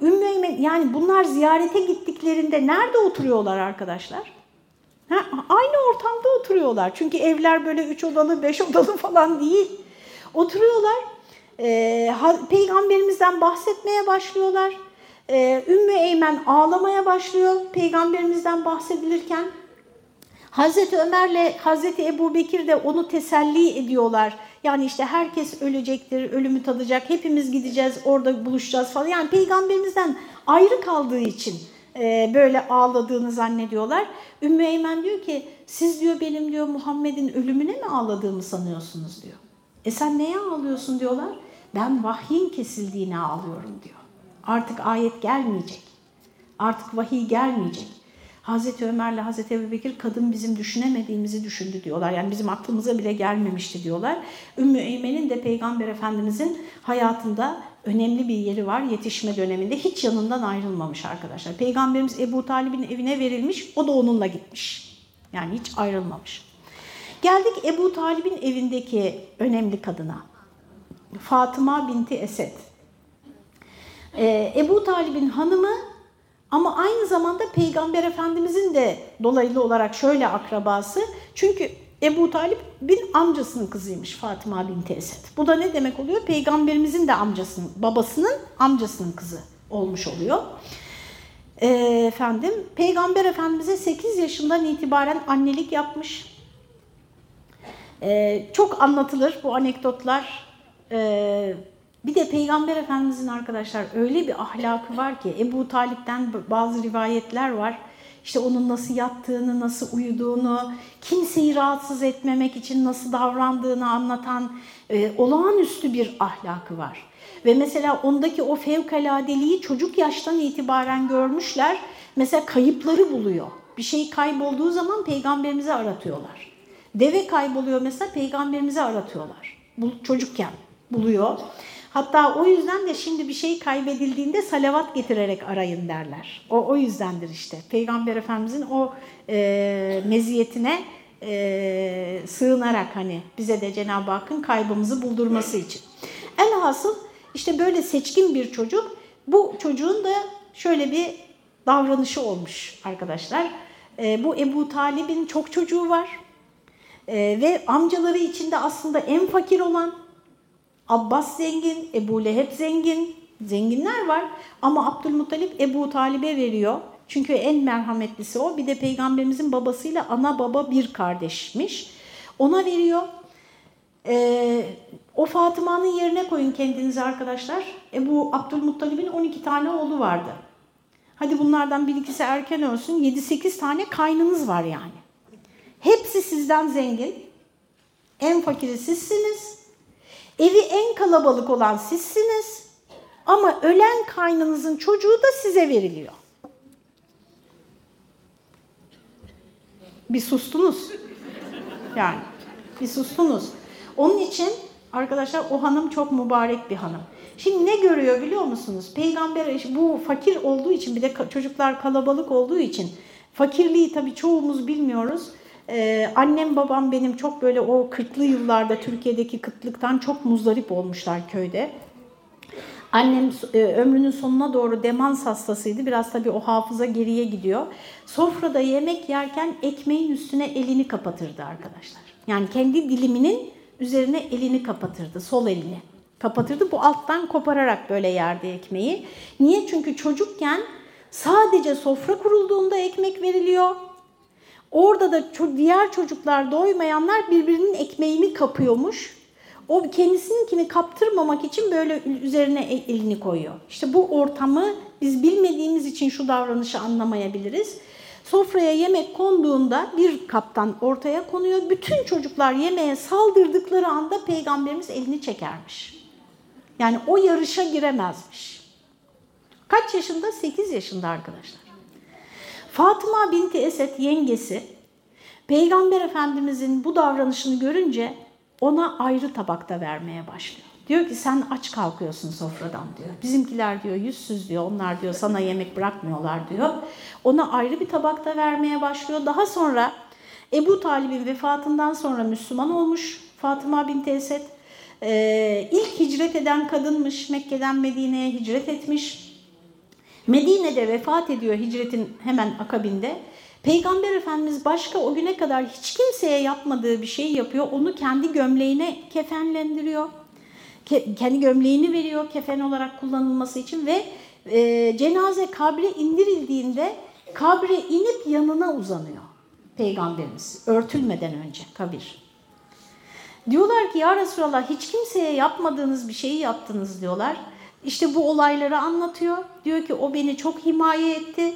Ümmü Eymen yani bunlar ziyarete gittiklerinde nerede oturuyorlar arkadaşlar? Ha, aynı ortamda oturuyorlar. Çünkü evler böyle üç odalı, beş odalı falan değil. Oturuyorlar, e, peygamberimizden bahsetmeye başlıyorlar. Ee, Ümmü Eymen ağlamaya başlıyor peygamberimizden bahsedilirken. Hazreti Ömer'le Hazreti Ebu Bekir de onu teselli ediyorlar. Yani işte herkes ölecektir, ölümü tadacak, hepimiz gideceğiz, orada buluşacağız falan. Yani peygamberimizden ayrı kaldığı için e, böyle ağladığını zannediyorlar. Ümmü Eymen diyor ki siz diyor benim diyor Muhammed'in ölümüne mi ağladığımı sanıyorsunuz diyor. E sen neye ağlıyorsun diyorlar. Ben vahyin kesildiğine ağlıyorum diyor. Artık ayet gelmeyecek. Artık vahiy gelmeyecek. Hazreti Ömer'le Hazreti Ebubekir kadın bizim düşünemediğimizi düşündü diyorlar. Yani bizim aklımıza bile gelmemişti diyorlar. Ümmü Eymen'in de Peygamber Efendimizin hayatında önemli bir yeri var yetişme döneminde. Hiç yanından ayrılmamış arkadaşlar. Peygamberimiz Ebu Talib'in evine verilmiş, o da onunla gitmiş. Yani hiç ayrılmamış. Geldik Ebu Talib'in evindeki önemli kadına. Fatıma binti Esed. Ee, Ebu Talib'in hanımı ama aynı zamanda Peygamber Efendimizin de dolaylı olarak şöyle akrabası. Çünkü Ebu Talip bin amcasının kızıymış Fatıma binti Esed. Bu da ne demek oluyor? Peygamberimizin de amcasının, babasının amcasının kızı olmuş oluyor. Ee, efendim, Peygamber Efendimiz'e 8 yaşından itibaren annelik yapmış. Ee, çok anlatılır bu anekdotlar. Ee, bir de Peygamber Efendimizin arkadaşlar öyle bir ahlakı var ki Ebu Talip'ten bazı rivayetler var. İşte onun nasıl yattığını, nasıl uyuduğunu, kimseyi rahatsız etmemek için nasıl davrandığını anlatan e, olağanüstü bir ahlakı var. Ve mesela ondaki o fevkaladeliği çocuk yaştan itibaren görmüşler. Mesela kayıpları buluyor. Bir şey kaybolduğu zaman peygamberimize aratıyorlar. Deve kayboluyor mesela peygamberimize aratıyorlar. Bu, çocukken buluyor. Hatta o yüzden de şimdi bir şey kaybedildiğinde salavat getirerek arayın derler. O, o yüzdendir işte. Peygamber Efendimizin o e, meziyetine e, sığınarak hani bize de Cenab-ı Hakk'ın kaybımızı buldurması için. Elhasıl işte böyle seçkin bir çocuk. Bu çocuğun da şöyle bir davranışı olmuş arkadaşlar. E, bu Ebu Talib'in çok çocuğu var. E, ve amcaları içinde aslında en fakir olan Abbas zengin, Ebu Leheb zengin, zenginler var. Ama Abdülmuttalip Ebu Talib'e veriyor. Çünkü en merhametlisi o. Bir de peygamberimizin babasıyla ana baba bir kardeşmiş. Ona veriyor. Ee, o Fatıma'nın yerine koyun kendinizi arkadaşlar. Ebu Abdülmuttalib'in 12 tane oğlu vardı. Hadi bunlardan bir ikisi erken ölsün. 7-8 tane kaynınız var yani. Hepsi sizden zengin. En fakiri sizsiniz. Evi en kalabalık olan sizsiniz ama ölen kaynınızın çocuğu da size veriliyor. Bir sustunuz. Yani bir sustunuz. Onun için arkadaşlar o hanım çok mübarek bir hanım. Şimdi ne görüyor biliyor musunuz? Peygamber bu fakir olduğu için bir de çocuklar kalabalık olduğu için fakirliği tabii çoğumuz bilmiyoruz. Ee, annem babam benim çok böyle o kıtlı yıllarda Türkiye'deki kıtlıktan çok muzdarip olmuşlar köyde. Annem e, ömrünün sonuna doğru demans hastasıydı. Biraz tabii o hafıza geriye gidiyor. Sofrada yemek yerken ekmeğin üstüne elini kapatırdı arkadaşlar. Yani kendi diliminin üzerine elini kapatırdı, sol elini kapatırdı. Bu alttan kopararak böyle yerdi ekmeği. Niye? Çünkü çocukken sadece sofra kurulduğunda ekmek veriliyor. Orada da diğer çocuklar doymayanlar birbirinin ekmeğini kapıyormuş. O kendisininkini kaptırmamak için böyle üzerine e, elini koyuyor. İşte bu ortamı biz bilmediğimiz için şu davranışı anlamayabiliriz. Sofraya yemek konduğunda bir kaptan ortaya konuyor. Bütün çocuklar yemeğe saldırdıkları anda peygamberimiz elini çekermiş. Yani o yarışa giremezmiş. Kaç yaşında? 8 yaşında arkadaşlar. Fatıma binti Esed yengesi Peygamber Efendimizin bu davranışını görünce ona ayrı tabakta vermeye başlıyor. Diyor ki sen aç kalkıyorsun sofradan diyor. Bizimkiler diyor yüzsüz diyor. Onlar diyor sana yemek bırakmıyorlar diyor. Ona ayrı bir tabakta vermeye başlıyor. Daha sonra Ebu Talib'in vefatından sonra Müslüman olmuş Fatıma binti Esed. Ee, ilk hicret eden kadınmış. Mekke'den Medine'ye hicret etmiş. Medine'de vefat ediyor hicretin hemen akabinde. Peygamber Efendimiz başka o güne kadar hiç kimseye yapmadığı bir şey yapıyor. Onu kendi gömleğine kefenlendiriyor. Ke- kendi gömleğini veriyor kefen olarak kullanılması için ve e, cenaze kabre indirildiğinde kabre inip yanına uzanıyor peygamberimiz örtülmeden önce kabir. Diyorlar ki ya Resulallah hiç kimseye yapmadığınız bir şeyi yaptınız diyorlar. İşte bu olayları anlatıyor. Diyor ki o beni çok himaye etti.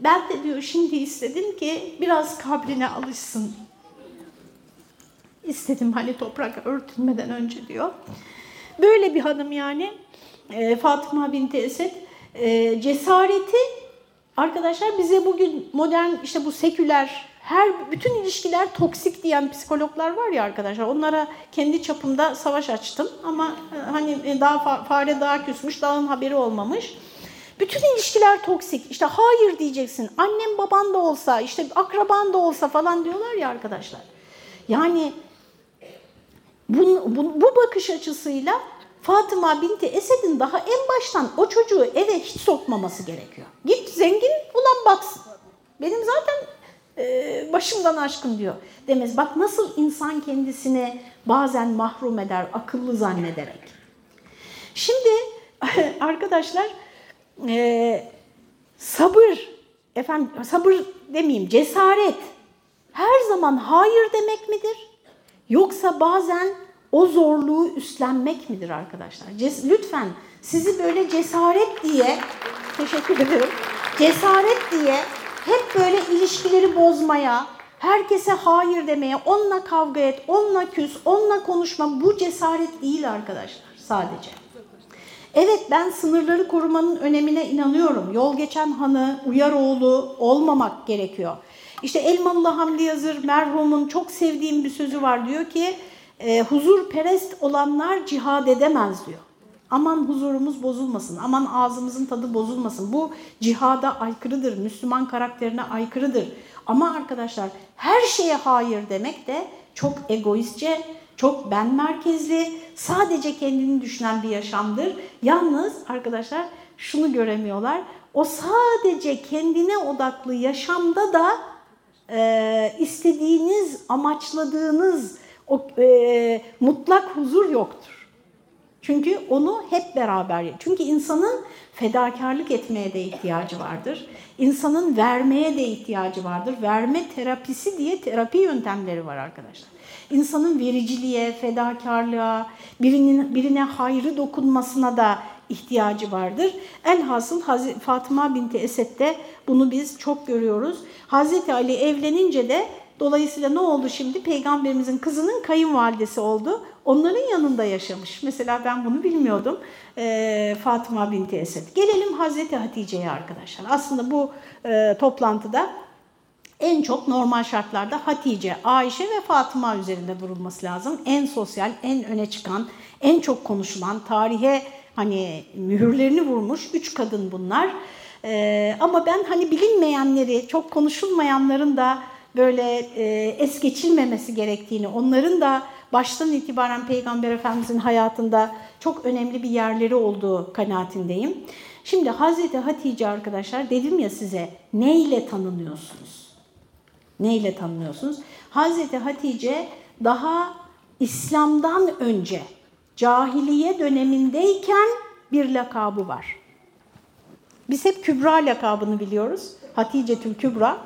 Ben de diyor şimdi istedim ki biraz kabrine alışsın. İstedim hani toprak örtülmeden önce diyor. Böyle bir hanım yani e, Fatıma binti Esed. E, cesareti arkadaşlar bize bugün modern işte bu seküler her bütün ilişkiler toksik diyen psikologlar var ya arkadaşlar. Onlara kendi çapımda savaş açtım ama e, hani e, daha fa- fare daha küsmüş, dağın haberi olmamış. Bütün ilişkiler toksik. İşte hayır diyeceksin. Annem baban da olsa, işte akraban da olsa falan diyorlar ya arkadaşlar. Yani bu, bu, bu bakış açısıyla Fatıma binti Esed'in daha en baştan o çocuğu eve hiç sokmaması gerekiyor. Git zengin ulan baksın. Benim zaten başımdan aşkın diyor. Demez bak nasıl insan kendisini bazen mahrum eder akıllı zannederek. Şimdi arkadaşlar e, sabır, efendim sabır demeyeyim cesaret her zaman hayır demek midir? Yoksa bazen o zorluğu üstlenmek midir arkadaşlar? Ces- Lütfen sizi böyle cesaret diye, teşekkür ederim, cesaret diye hep böyle ilişkileri bozmaya, herkese hayır demeye, onunla kavga et, onunla küs, onunla konuşma bu cesaret değil arkadaşlar sadece. Evet ben sınırları korumanın önemine inanıyorum. Yol geçen hanı, uyar oğlu olmamak gerekiyor. İşte Elmalı Hamdi Yazır merhumun çok sevdiğim bir sözü var. Diyor ki e, huzurperest olanlar cihad edemez diyor. Aman huzurumuz bozulmasın, aman ağzımızın tadı bozulmasın. Bu cihada aykırıdır, Müslüman karakterine aykırıdır. Ama arkadaşlar her şeye hayır demek de çok egoistçe, çok ben merkezli, sadece kendini düşünen bir yaşamdır. Yalnız arkadaşlar şunu göremiyorlar. O sadece kendine odaklı yaşamda da e, istediğiniz, amaçladığınız o e, mutlak huzur yoktur. Çünkü onu hep beraber, çünkü insanın fedakarlık etmeye de ihtiyacı vardır. İnsanın vermeye de ihtiyacı vardır. Verme terapisi diye terapi yöntemleri var arkadaşlar. İnsanın vericiliğe, fedakarlığa, birinin, birine hayrı dokunmasına da ihtiyacı vardır. Elhasıl Fatıma binti Esed'de bunu biz çok görüyoruz. Hazreti Ali evlenince de dolayısıyla ne oldu şimdi? Peygamberimizin kızının kayınvalidesi oldu. Onların yanında yaşamış. Mesela ben bunu bilmiyordum. Ee, Fatıma binti Esed. Gelelim Hazreti Hatice'ye arkadaşlar. Aslında bu e, toplantıda en çok normal şartlarda Hatice, Ayşe ve Fatıma üzerinde durulması lazım. En sosyal, en öne çıkan, en çok konuşulan, tarihe hani mühürlerini vurmuş üç kadın bunlar. Ee, ama ben hani bilinmeyenleri, çok konuşulmayanların da böyle e, es geçilmemesi gerektiğini, onların da baştan itibaren Peygamber Efendimizin hayatında çok önemli bir yerleri olduğu kanaatindeyim. Şimdi Hazreti Hatice arkadaşlar dedim ya size neyle tanınıyorsunuz? Neyle tanınıyorsunuz? Hazreti Hatice daha İslam'dan önce cahiliye dönemindeyken bir lakabı var. Biz hep Kübra lakabını biliyoruz. Hatice Tül Kübra.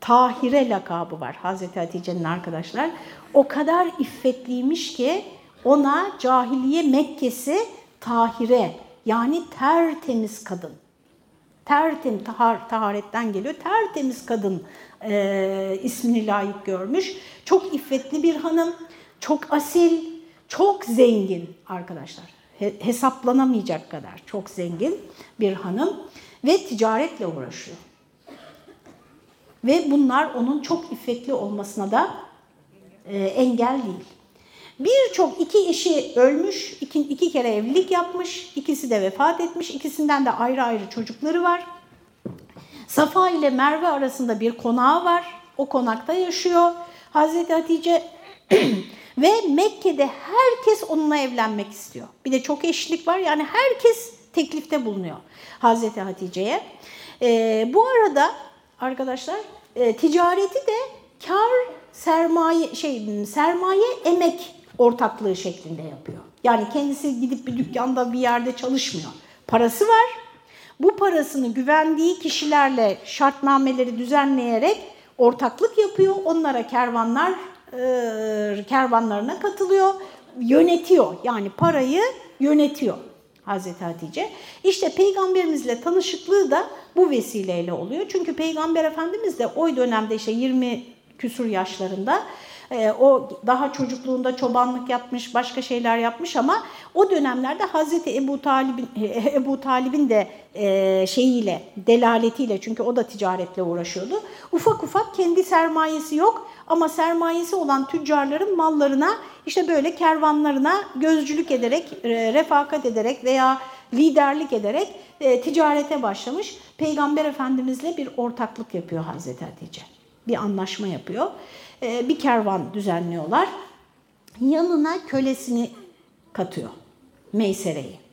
Tahire lakabı var Hazreti Hatice'nin arkadaşlar. O kadar iffetliymiş ki ona cahiliye Mekke'si Tahire yani tertemiz kadın. Tertemiz, tahar, taharetten geliyor. Tertemiz kadın e, ismini layık görmüş. Çok iffetli bir hanım, çok asil, çok zengin arkadaşlar. He, hesaplanamayacak kadar çok zengin bir hanım ve ticaretle uğraşıyor. Ve bunlar onun çok iffetli olmasına da e, engel değil. Birçok iki eşi ölmüş, iki, iki kere evlilik yapmış, ikisi de vefat etmiş, ikisinden de ayrı ayrı çocukları var. Safa ile Merve arasında bir konağı var, o konakta yaşıyor. Hazreti Hatice ve Mekke'de herkes onunla evlenmek istiyor. Bir de çok eşlik var, yani herkes teklifte bulunuyor Hazreti Hatice'ye. E, bu arada arkadaşlar e, ticareti de kar sermaye şey sermaye emek ortaklığı şeklinde yapıyor. Yani kendisi gidip bir dükkanda bir yerde çalışmıyor. Parası var. Bu parasını güvendiği kişilerle şartnameleri düzenleyerek ortaklık yapıyor. Onlara kervanlar e, kervanlarına katılıyor, yönetiyor. Yani parayı yönetiyor Hazreti Hatice. İşte peygamberimizle tanışıklığı da bu vesileyle oluyor. Çünkü peygamber efendimiz de o dönemde işte 20 küsur yaşlarında e, o daha çocukluğunda çobanlık yapmış, başka şeyler yapmış ama o dönemlerde Hazreti Ebu Talib'in Ebu Talib'in de e, şeyiyle, delaletiyle çünkü o da ticaretle uğraşıyordu. Ufak ufak kendi sermayesi yok ama sermayesi olan tüccarların mallarına işte böyle kervanlarına gözcülük ederek, e, refakat ederek veya liderlik ederek e, ticarete başlamış. Peygamber Efendimizle bir ortaklık yapıyor Hazreti Hatice. Bir anlaşma yapıyor. E, bir kervan düzenliyorlar. Yanına kölesini katıyor. Meysere'yi.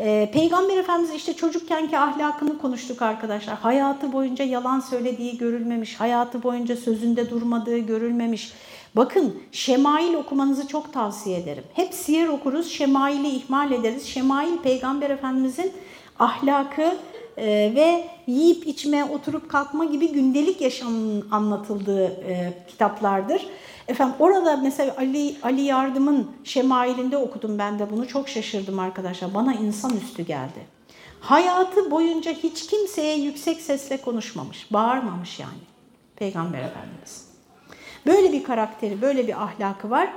Ee, Peygamber Efendimiz işte çocukkenki ahlakını konuştuk arkadaşlar. Hayatı boyunca yalan söylediği görülmemiş, hayatı boyunca sözünde durmadığı görülmemiş. Bakın Şemail okumanızı çok tavsiye ederim. Hep siyer okuruz, Şemail'i ihmal ederiz. Şemail Peygamber Efendimizin ahlakı e, ve yiyip içme, oturup kalkma gibi gündelik yaşamın anlatıldığı e, kitaplardır. Efendim orada mesela Ali, Ali Yardım'ın Şemail'inde okudum ben de bunu. Çok şaşırdım arkadaşlar. Bana insanüstü geldi. Hayatı boyunca hiç kimseye yüksek sesle konuşmamış, bağırmamış yani Peygamber Efendimiz. Böyle bir karakteri, böyle bir ahlakı var.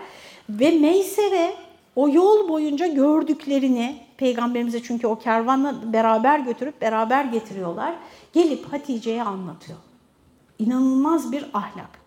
Ve Meysere o yol boyunca gördüklerini, Peygamberimize çünkü o kervanla beraber götürüp beraber getiriyorlar. Gelip Hatice'ye anlatıyor. İnanılmaz bir ahlak.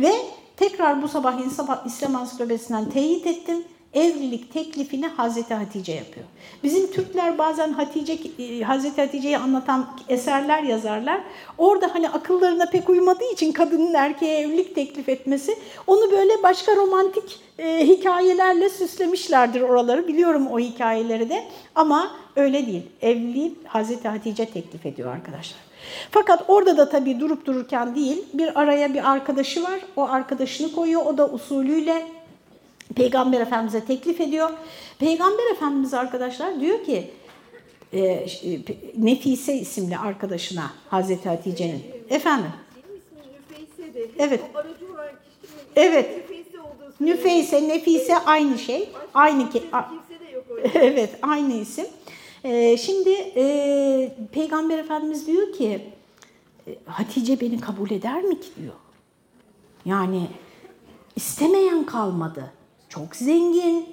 Ve tekrar bu sabah İslam Ansiklopedisinden teyit ettim. Evlilik teklifini Hazreti Hatice yapıyor. Bizim Türkler bazen Hatice, Hazreti Hatice'yi anlatan eserler yazarlar. Orada hani akıllarına pek uymadığı için kadının erkeğe evlilik teklif etmesi onu böyle başka romantik e, hikayelerle süslemişlerdir oraları. Biliyorum o hikayeleri de ama öyle değil. Evliliği Hazreti Hatice teklif ediyor arkadaşlar. Fakat orada da tabii durup dururken değil, bir araya bir arkadaşı var. O arkadaşını koyuyor. O da usulüyle Peygamber Efendimiz'e teklif ediyor. Peygamber Efendimiz arkadaşlar diyor ki, e, Nefise isimli arkadaşına Hazreti Hatice'nin. Efendim? Evet. Evet. Nüfeyse, Nefise aynı şey. Aynı ki. Evet, aynı isim. Ee, şimdi e, Peygamber Efendimiz diyor ki Hatice beni kabul eder mi ki diyor. Yani istemeyen kalmadı. Çok zengin.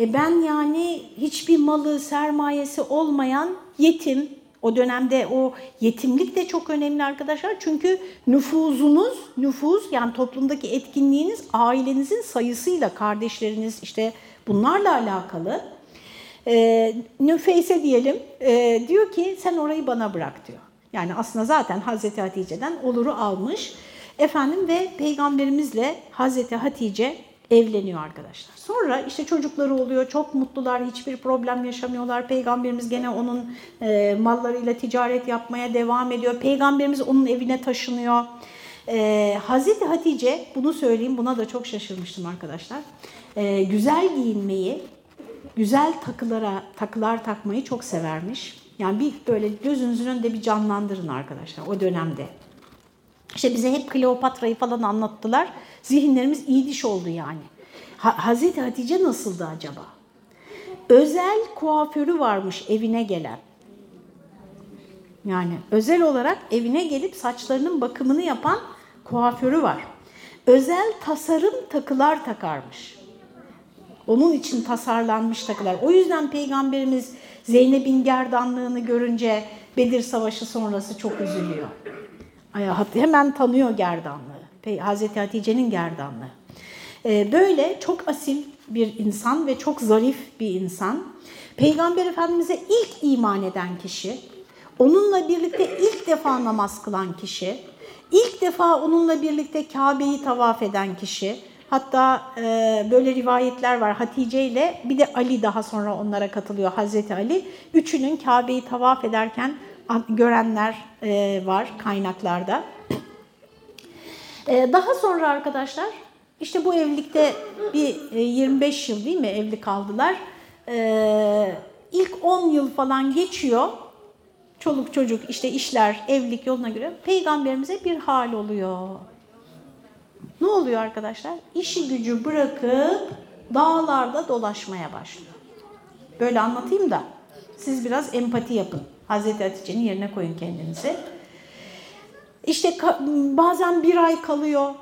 E ben yani hiçbir malı, sermayesi olmayan yetim. O dönemde o yetimlik de çok önemli arkadaşlar. Çünkü nüfuzunuz, nüfuz yani toplumdaki etkinliğiniz ailenizin sayısıyla, kardeşleriniz işte bunlarla alakalı. E, Nüfeyse diyelim e, diyor ki sen orayı bana bırak diyor. Yani aslında zaten Hazreti Hatice'den oluru almış. Efendim ve peygamberimizle Hazreti Hatice evleniyor arkadaşlar. Sonra işte çocukları oluyor, çok mutlular, hiçbir problem yaşamıyorlar. Peygamberimiz gene onun e, mallarıyla ticaret yapmaya devam ediyor. Peygamberimiz onun evine taşınıyor. E, Hazreti Hatice, bunu söyleyeyim, buna da çok şaşırmıştım arkadaşlar. E, güzel giyinmeyi, güzel takılara takılar takmayı çok severmiş. Yani bir böyle gözünüzün önünde bir canlandırın arkadaşlar o dönemde. İşte bize hep Kleopatra'yı falan anlattılar. Zihinlerimiz iyi diş oldu yani. Ha, Hazreti Hatice nasıldı acaba? Özel kuaförü varmış evine gelen. Yani özel olarak evine gelip saçlarının bakımını yapan kuaförü var. Özel tasarım takılar takarmış. Onun için tasarlanmış takılar. O yüzden Peygamberimiz Zeynep'in gerdanlığını görünce Bedir Savaşı sonrası çok üzülüyor. Hemen tanıyor gerdanlığı. Hazreti Hatice'nin gerdanlığı. Böyle çok asil bir insan ve çok zarif bir insan. Peygamber Efendimiz'e ilk iman eden kişi, onunla birlikte ilk defa namaz kılan kişi, ilk defa onunla birlikte Kabe'yi tavaf eden kişi, Hatta e, böyle rivayetler var Hatice ile bir de Ali daha sonra onlara katılıyor Hazreti Ali. Üçünün Kabe'yi tavaf ederken görenler e, var kaynaklarda. E, daha sonra arkadaşlar İşte bu evlilikte bir 25 yıl değil mi evli kaldılar. Ee, ilk 10 yıl falan geçiyor. Çoluk çocuk işte işler evlilik yoluna göre peygamberimize bir hal oluyor. Ne oluyor arkadaşlar? İşi gücü bırakıp dağlarda dolaşmaya başlıyor. Böyle anlatayım da siz biraz empati yapın. Hazreti Hatice'nin yerine koyun kendinizi. İşte bazen bir ay kalıyor.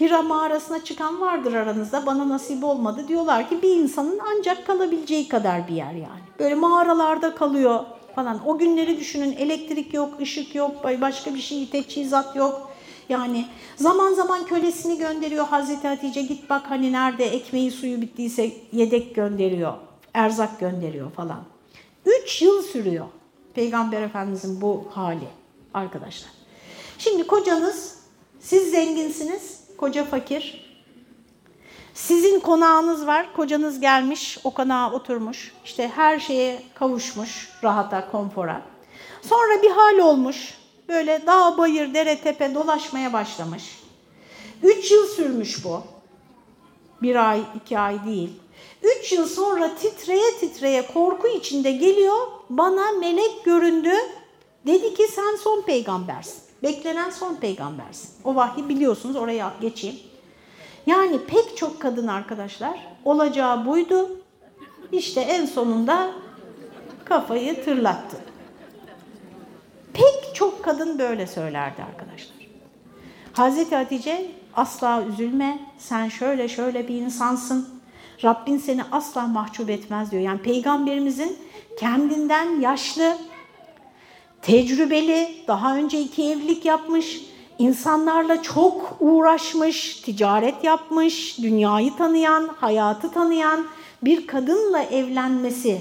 Hira mağarasına çıkan vardır aranızda. Bana nasip olmadı. Diyorlar ki bir insanın ancak kalabileceği kadar bir yer yani. Böyle mağaralarda kalıyor falan. O günleri düşünün. Elektrik yok, ışık yok, başka bir şey, teçhizat yok. Yani zaman zaman kölesini gönderiyor Hazreti Hatice git bak hani nerede ekmeği suyu bittiyse yedek gönderiyor. Erzak gönderiyor falan. Üç yıl sürüyor Peygamber Efendimizin bu hali arkadaşlar. Şimdi kocanız, siz zenginsiniz, koca fakir. Sizin konağınız var, kocanız gelmiş, o konağa oturmuş. İşte her şeye kavuşmuş, rahata, konfora. Sonra bir hal olmuş, böyle dağ, bayır, dere, tepe dolaşmaya başlamış. Üç yıl sürmüş bu. Bir ay, iki ay değil. Üç yıl sonra titreye titreye korku içinde geliyor, bana melek göründü. Dedi ki sen son peygambersin. Beklenen son peygambersin. O vahyi biliyorsunuz oraya geçeyim. Yani pek çok kadın arkadaşlar olacağı buydu. İşte en sonunda kafayı tırlattı. Pek çok kadın böyle söylerdi arkadaşlar. Hazreti Hatice asla üzülme, sen şöyle şöyle bir insansın. Rabbin seni asla mahcup etmez diyor. Yani peygamberimizin kendinden yaşlı, tecrübeli, daha önce iki evlilik yapmış, insanlarla çok uğraşmış, ticaret yapmış, dünyayı tanıyan, hayatı tanıyan bir kadınla evlenmesi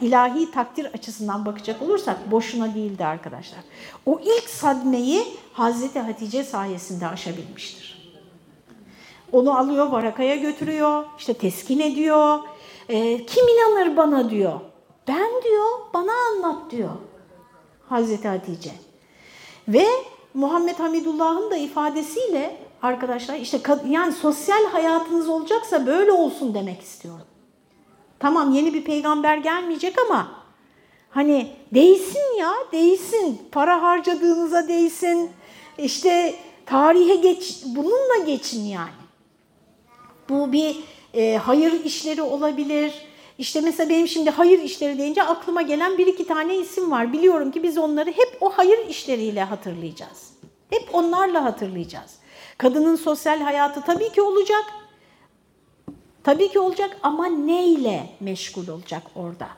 ilahi takdir açısından bakacak olursak boşuna değildi arkadaşlar. O ilk sadmeyi Hazreti Hatice sayesinde aşabilmiştir. Onu alıyor, Varaka'ya götürüyor, işte teskin ediyor. E, kim inanır bana diyor. Ben diyor, bana anlat diyor. Hazreti Hatice. Ve Muhammed Hamidullah'ın da ifadesiyle arkadaşlar işte yani sosyal hayatınız olacaksa böyle olsun demek istiyorum. Tamam yeni bir peygamber gelmeyecek ama hani değsin ya değsin. Para harcadığınıza değsin. İşte tarihe geç bununla geçin yani. Bu bir e, hayır işleri olabilir işte mesela benim şimdi hayır işleri deyince aklıma gelen bir iki tane isim var. Biliyorum ki biz onları hep o hayır işleriyle hatırlayacağız. Hep onlarla hatırlayacağız. Kadının sosyal hayatı tabii ki olacak. Tabii ki olacak ama neyle meşgul olacak orada?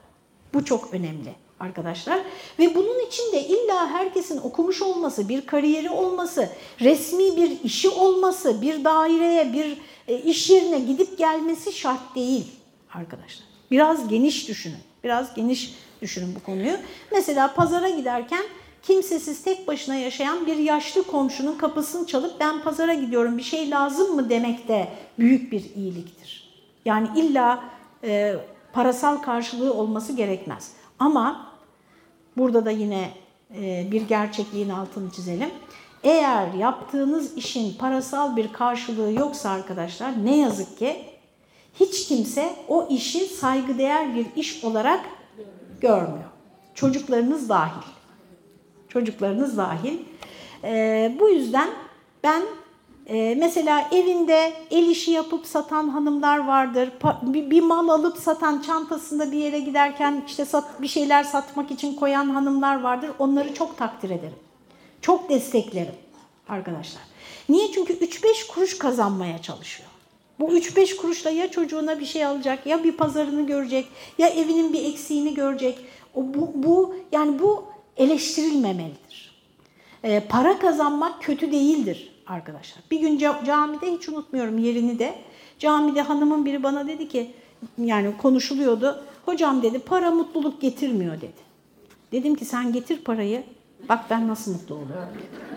Bu çok önemli arkadaşlar. Ve bunun için de illa herkesin okumuş olması, bir kariyeri olması, resmi bir işi olması, bir daireye, bir e, iş yerine gidip gelmesi şart değil arkadaşlar. Biraz geniş düşünün. Biraz geniş düşünün bu konuyu. Mesela pazara giderken kimsesiz tek başına yaşayan bir yaşlı komşunun kapısını çalıp ben pazara gidiyorum bir şey lazım mı demek de büyük bir iyiliktir. Yani illa e, parasal karşılığı olması gerekmez. Ama burada da yine e, bir gerçekliğin altını çizelim. Eğer yaptığınız işin parasal bir karşılığı yoksa arkadaşlar ne yazık ki hiç kimse o işi saygıdeğer bir iş olarak görmüyor. Çocuklarınız dahil. Çocuklarınız dahil. Ee, bu yüzden ben e, mesela evinde el işi yapıp satan hanımlar vardır. Pa, bir, bir mal alıp satan çantasında bir yere giderken işte sat, bir şeyler satmak için koyan hanımlar vardır. Onları çok takdir ederim. Çok desteklerim arkadaşlar. Niye? Çünkü 3-5 kuruş kazanmaya çalışıyor. Bu 3-5 kuruşla ya çocuğuna bir şey alacak, ya bir pazarını görecek, ya evinin bir eksiğini görecek. O, bu, bu yani bu eleştirilmemelidir. Ee, para kazanmak kötü değildir arkadaşlar. Bir gün camide hiç unutmuyorum yerini de. Camide hanımın biri bana dedi ki, yani konuşuluyordu. Hocam dedi para mutluluk getirmiyor dedi. Dedim ki sen getir parayı, bak ben nasıl mutlu oluyorum.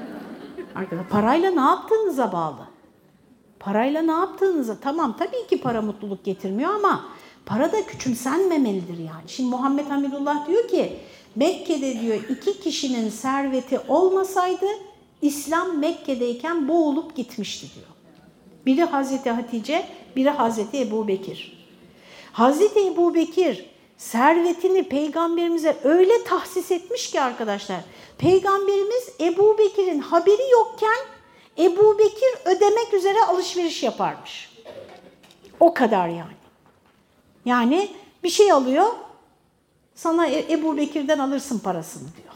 Arkadaşlar parayla ne yaptığınıza bağlı. Parayla ne yaptığınıza tamam tabii ki para mutluluk getirmiyor ama para da küçümsenmemelidir yani. Şimdi Muhammed Hamidullah diyor ki Mekke'de diyor iki kişinin serveti olmasaydı İslam Mekke'deyken boğulup gitmişti diyor. Biri Hazreti Hatice, biri Hazreti Ebu Bekir. Hazreti Ebu Bekir servetini peygamberimize öyle tahsis etmiş ki arkadaşlar. Peygamberimiz Ebu Bekir'in haberi yokken Ebu Bekir ödemek üzere alışveriş yaparmış. O kadar yani. Yani bir şey alıyor, sana E- Ebu Bekir'den alırsın parasını diyor.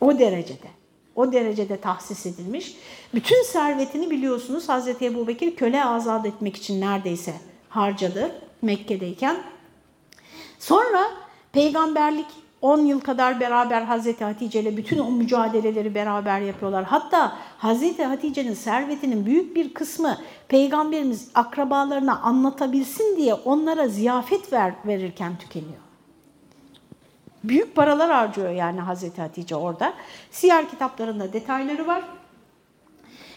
O derecede. O derecede tahsis edilmiş. Bütün servetini biliyorsunuz Hazreti Ebu Bekir köle azat etmek için neredeyse harcadı Mekke'deyken. Sonra peygamberlik 10 yıl kadar beraber Hazreti Hatice ile bütün o mücadeleleri beraber yapıyorlar. Hatta Hazreti Hatice'nin servetinin büyük bir kısmı peygamberimiz akrabalarına anlatabilsin diye onlara ziyafet ver, verirken tükeniyor. Büyük paralar harcıyor yani Hazreti Hatice orada. Siyer kitaplarında detayları var.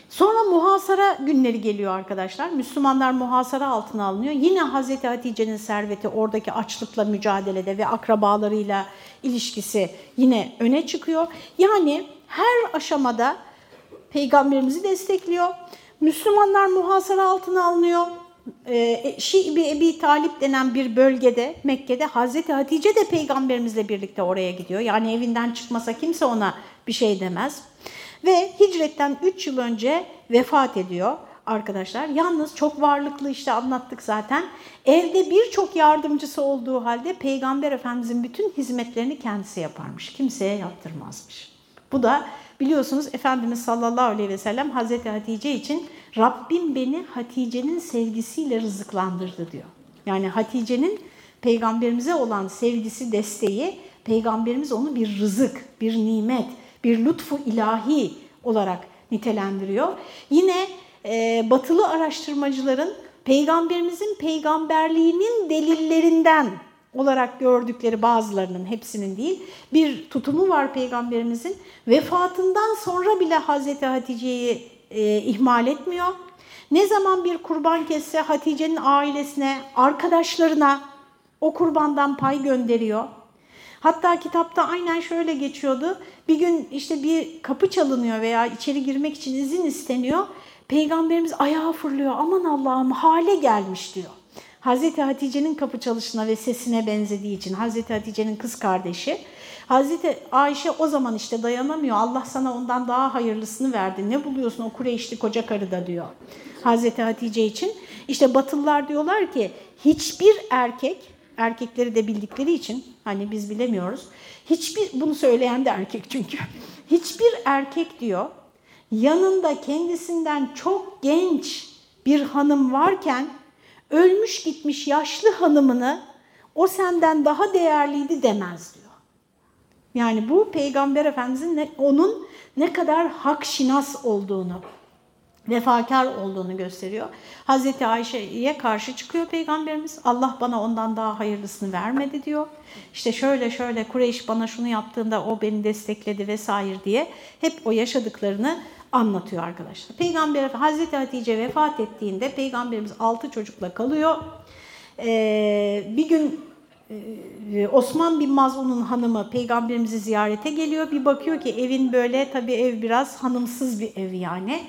Sonra muhasara günleri geliyor arkadaşlar. Müslümanlar muhasara altına alınıyor. Yine Hazreti Hatice'nin serveti oradaki açlıkla mücadelede ve akrabalarıyla ilişkisi yine öne çıkıyor. Yani her aşamada peygamberimizi destekliyor. Müslümanlar muhasara altına alınıyor. Ee, Şiibi Ebi Talip denen bir bölgede Mekke'de Hazreti Hatice de peygamberimizle birlikte oraya gidiyor. Yani evinden çıkmasa kimse ona bir şey demez. Ve hicretten 3 yıl önce vefat ediyor arkadaşlar. Yalnız çok varlıklı işte anlattık zaten. Evde birçok yardımcısı olduğu halde Peygamber Efendimizin bütün hizmetlerini kendisi yaparmış. Kimseye yaptırmazmış. Bu da biliyorsunuz Efendimiz sallallahu aleyhi ve sellem Hazreti Hatice için Rabbim beni Hatice'nin sevgisiyle rızıklandırdı diyor. Yani Hatice'nin peygamberimize olan sevgisi, desteği, peygamberimiz onu bir rızık, bir nimet, bir lütfu ilahi olarak nitelendiriyor. Yine e, batılı araştırmacıların peygamberimizin peygamberliğinin delillerinden olarak gördükleri bazılarının hepsinin değil bir tutumu var peygamberimizin. Vefatından sonra bile Hazreti Hatice'yi e, ihmal etmiyor. Ne zaman bir kurban kesse Hatice'nin ailesine, arkadaşlarına o kurbandan pay gönderiyor. Hatta kitapta aynen şöyle geçiyordu. Bir gün işte bir kapı çalınıyor veya içeri girmek için izin isteniyor. Peygamberimiz ayağa fırlıyor. Aman Allah'ım hale gelmiş diyor. Hazreti Hatice'nin kapı çalışına ve sesine benzediği için Hazreti Hatice'nin kız kardeşi. Hazreti Ayşe o zaman işte dayanamıyor. Allah sana ondan daha hayırlısını verdi. Ne buluyorsun o Kureyşli koca karıda diyor. Hazreti Hatice için. İşte Batılılar diyorlar ki hiçbir erkek, erkekleri de bildikleri için hani biz bilemiyoruz. Hiçbir bunu söyleyen de erkek çünkü. Hiçbir erkek diyor yanında kendisinden çok genç bir hanım varken ölmüş gitmiş yaşlı hanımını o senden daha değerliydi demez diyor. Yani bu Peygamber Efendimizin ne, onun ne kadar hak şinas olduğunu, vefakar olduğunu gösteriyor. Hazreti Ayşe'ye karşı çıkıyor Peygamberimiz. Allah bana ondan daha hayırlısını vermedi diyor. İşte şöyle şöyle Kureyş bana şunu yaptığında o beni destekledi vesaire diye hep o yaşadıklarını anlatıyor arkadaşlar. Peygamber Hazreti Hatice vefat ettiğinde Peygamberimiz altı çocukla kalıyor. Ee, bir gün e, Osman bin Mazun'un hanımı peygamberimizi ziyarete geliyor. Bir bakıyor ki evin böyle tabii ev biraz hanımsız bir ev yani.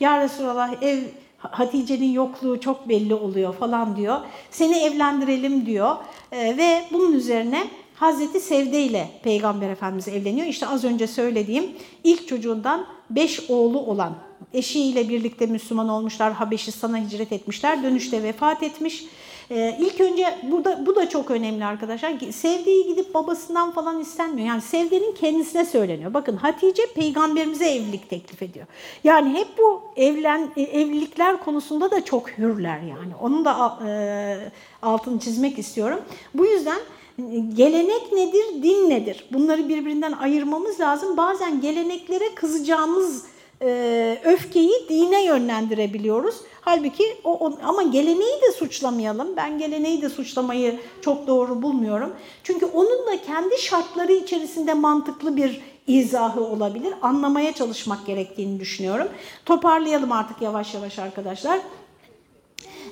Ya Resulallah ev Hatice'nin yokluğu çok belli oluyor falan diyor. Seni evlendirelim diyor. Ee, ve bunun üzerine Hazreti Sevde ile Peygamber Efendimiz evleniyor. İşte az önce söylediğim ilk çocuğundan beş oğlu olan eşiyle birlikte Müslüman olmuşlar. Habeşistan'a hicret etmişler. Dönüşte vefat etmiş. Ee, ilk önce bu da, bu da çok önemli arkadaşlar. Sevdiği gidip babasından falan istenmiyor. Yani Sevde'nin kendisine söyleniyor. Bakın Hatice peygamberimize evlilik teklif ediyor. Yani hep bu evlen evlilikler konusunda da çok hürler yani. Onun da e, altını çizmek istiyorum. Bu yüzden gelenek nedir, din nedir? Bunları birbirinden ayırmamız lazım. Bazen geleneklere kızacağımız e, öfkeyi dine yönlendirebiliyoruz. Halbuki o, o ama geleneği de suçlamayalım. Ben geleneği de suçlamayı çok doğru bulmuyorum. Çünkü onun da kendi şartları içerisinde mantıklı bir izahı olabilir. Anlamaya çalışmak gerektiğini düşünüyorum. Toparlayalım artık yavaş yavaş arkadaşlar.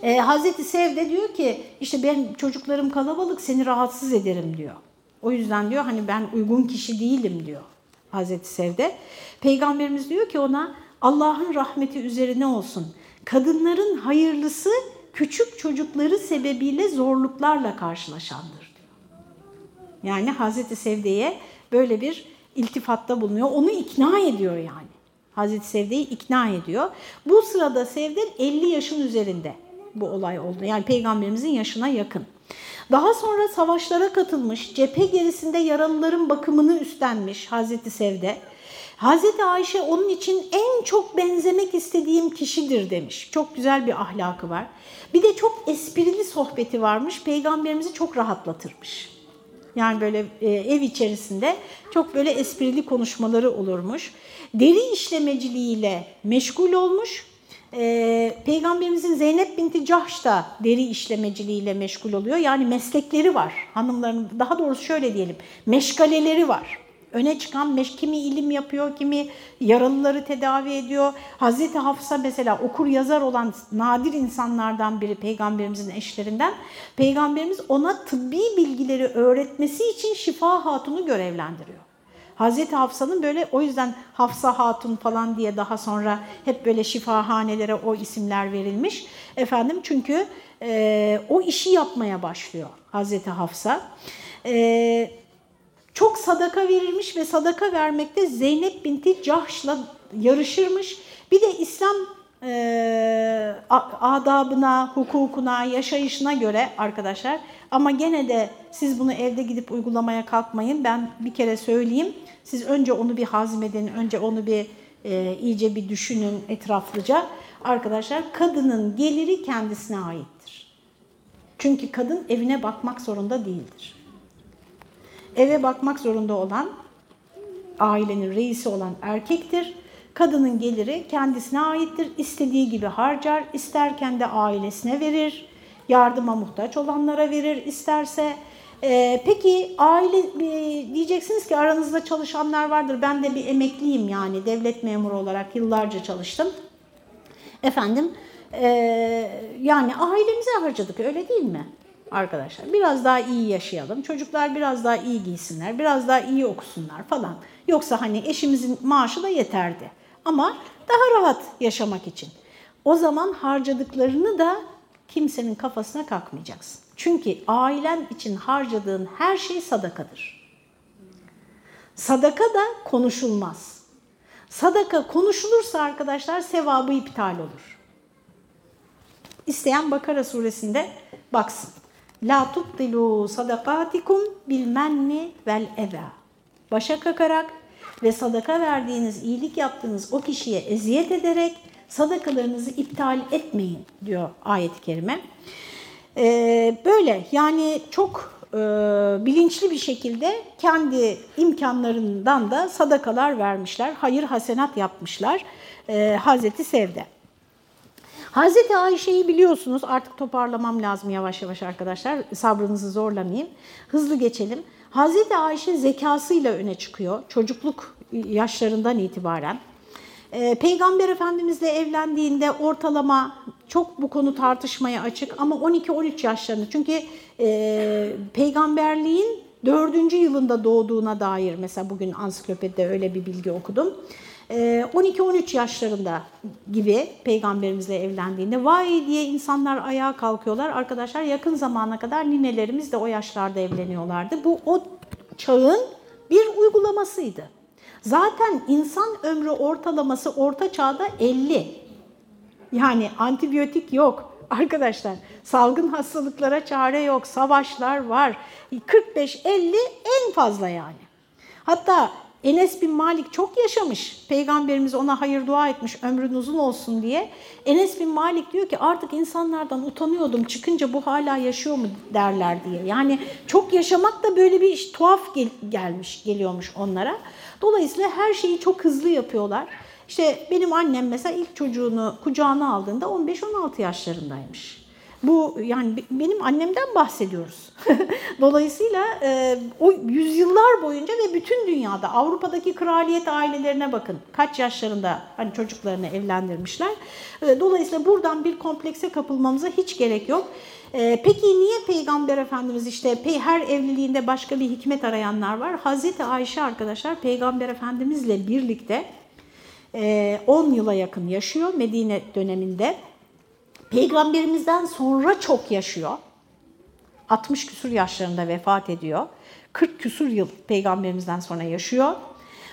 Ee, Hazreti Sevde diyor ki işte ben çocuklarım kalabalık seni rahatsız ederim diyor. O yüzden diyor hani ben uygun kişi değilim diyor Hazreti Sevde. Peygamberimiz diyor ki ona Allah'ın rahmeti üzerine olsun. kadınların hayırlısı küçük çocukları sebebiyle zorluklarla karşılaşandır diyor. Yani Hazreti Sevde'ye böyle bir iltifatta bulunuyor. Onu ikna ediyor yani. Hazreti Sevde'yi ikna ediyor. Bu sırada Sevde 50 yaşın üzerinde bu olay oldu. Yani peygamberimizin yaşına yakın. Daha sonra savaşlara katılmış, cephe gerisinde yaralıların bakımını üstlenmiş Hazreti Sevde. Hazreti Ayşe onun için en çok benzemek istediğim kişidir demiş. Çok güzel bir ahlakı var. Bir de çok esprili sohbeti varmış. Peygamberimizi çok rahatlatırmış. Yani böyle e, ev içerisinde çok böyle esprili konuşmaları olurmuş. Deri işlemeciliğiyle meşgul olmuş. E, Peygamberimizin Zeynep binti Cahş da deri işlemeciliğiyle meşgul oluyor. Yani meslekleri var hanımların daha doğrusu şöyle diyelim meşgaleleri var. Öne çıkan meş, kimi ilim yapıyor, kimi yaralıları tedavi ediyor. Hazreti Hafsa mesela okur yazar olan nadir insanlardan biri peygamberimizin eşlerinden. Peygamberimiz ona tıbbi bilgileri öğretmesi için Şifa Hatun'u görevlendiriyor. Hazreti Hafsa'nın böyle o yüzden Hafsa Hatun falan diye daha sonra hep böyle şifahanelere o isimler verilmiş. Efendim çünkü e, o işi yapmaya başlıyor Hazreti Hafsa. E, çok sadaka verilmiş ve sadaka vermekte Zeynep binti Cahş'la yarışırmış. Bir de İslam e, adabına, hukukuna, yaşayışına göre arkadaşlar ama gene de siz bunu evde gidip uygulamaya kalkmayın. Ben bir kere söyleyeyim. Siz önce onu bir hazmedin, önce onu bir e, iyice bir düşünün etraflıca. Arkadaşlar kadının geliri kendisine aittir. Çünkü kadın evine bakmak zorunda değildir. Eve bakmak zorunda olan ailenin reisi olan erkektir. Kadının geliri kendisine aittir. İstediği gibi harcar, isterken de ailesine verir, yardıma muhtaç olanlara verir isterse. Ee, peki aile e, diyeceksiniz ki aranızda çalışanlar vardır. Ben de bir emekliyim yani devlet memuru olarak yıllarca çalıştım. Efendim e, yani ailemize harcadık öyle değil mi? arkadaşlar. Biraz daha iyi yaşayalım, çocuklar biraz daha iyi giysinler, biraz daha iyi okusunlar falan. Yoksa hani eşimizin maaşı da yeterdi. Ama daha rahat yaşamak için. O zaman harcadıklarını da kimsenin kafasına kalkmayacaksın. Çünkü ailen için harcadığın her şey sadakadır. Sadaka da konuşulmaz. Sadaka konuşulursa arkadaşlar sevabı iptal olur. İsteyen Bakara suresinde baksın. La tubtilu sadakatikum bil menni vel eza. Başa kakarak ve sadaka verdiğiniz, iyilik yaptığınız o kişiye eziyet ederek sadakalarınızı iptal etmeyin diyor ayet-i kerime. Ee, böyle yani çok e, bilinçli bir şekilde kendi imkanlarından da sadakalar vermişler, hayır hasenat yapmışlar e, Hazreti Sevde. Hazreti Ayşe'yi biliyorsunuz artık toparlamam lazım yavaş yavaş arkadaşlar sabrınızı zorlamayayım. Hızlı geçelim. Hazreti Ayşe zekasıyla öne çıkıyor çocukluk yaşlarından itibaren. Ee, Peygamber Efendimizle evlendiğinde ortalama çok bu konu tartışmaya açık ama 12-13 yaşlarında çünkü e, peygamberliğin dördüncü yılında doğduğuna dair mesela bugün ansiklopedide öyle bir bilgi okudum. 12-13 yaşlarında gibi peygamberimizle evlendiğinde vay diye insanlar ayağa kalkıyorlar. Arkadaşlar yakın zamana kadar ninelerimiz de o yaşlarda evleniyorlardı. Bu o çağın bir uygulamasıydı. Zaten insan ömrü ortalaması orta çağda 50. Yani antibiyotik yok arkadaşlar. Salgın hastalıklara çare yok, savaşlar var. 45-50 en fazla yani. Hatta Enes bin Malik çok yaşamış. Peygamberimiz ona hayır dua etmiş ömrün uzun olsun diye. Enes bin Malik diyor ki artık insanlardan utanıyordum çıkınca bu hala yaşıyor mu derler diye. Yani çok yaşamak da böyle bir iş, tuhaf gel gelmiş geliyormuş onlara. Dolayısıyla her şeyi çok hızlı yapıyorlar. İşte benim annem mesela ilk çocuğunu kucağına aldığında 15-16 yaşlarındaymış. Bu yani benim annemden bahsediyoruz. Dolayısıyla e, o yüzyıllar boyunca ve bütün dünyada Avrupa'daki kraliyet ailelerine bakın. Kaç yaşlarında hani çocuklarını evlendirmişler. E, dolayısıyla buradan bir komplekse kapılmamıza hiç gerek yok. E, peki niye Peygamber Efendimiz işte her evliliğinde başka bir hikmet arayanlar var? Hazreti Ayşe arkadaşlar Peygamber Efendimizle birlikte 10 yıla yakın yaşıyor Medine döneminde. Peygamberimizden sonra çok yaşıyor. 60 küsur yaşlarında vefat ediyor. 40 küsur yıl peygamberimizden sonra yaşıyor.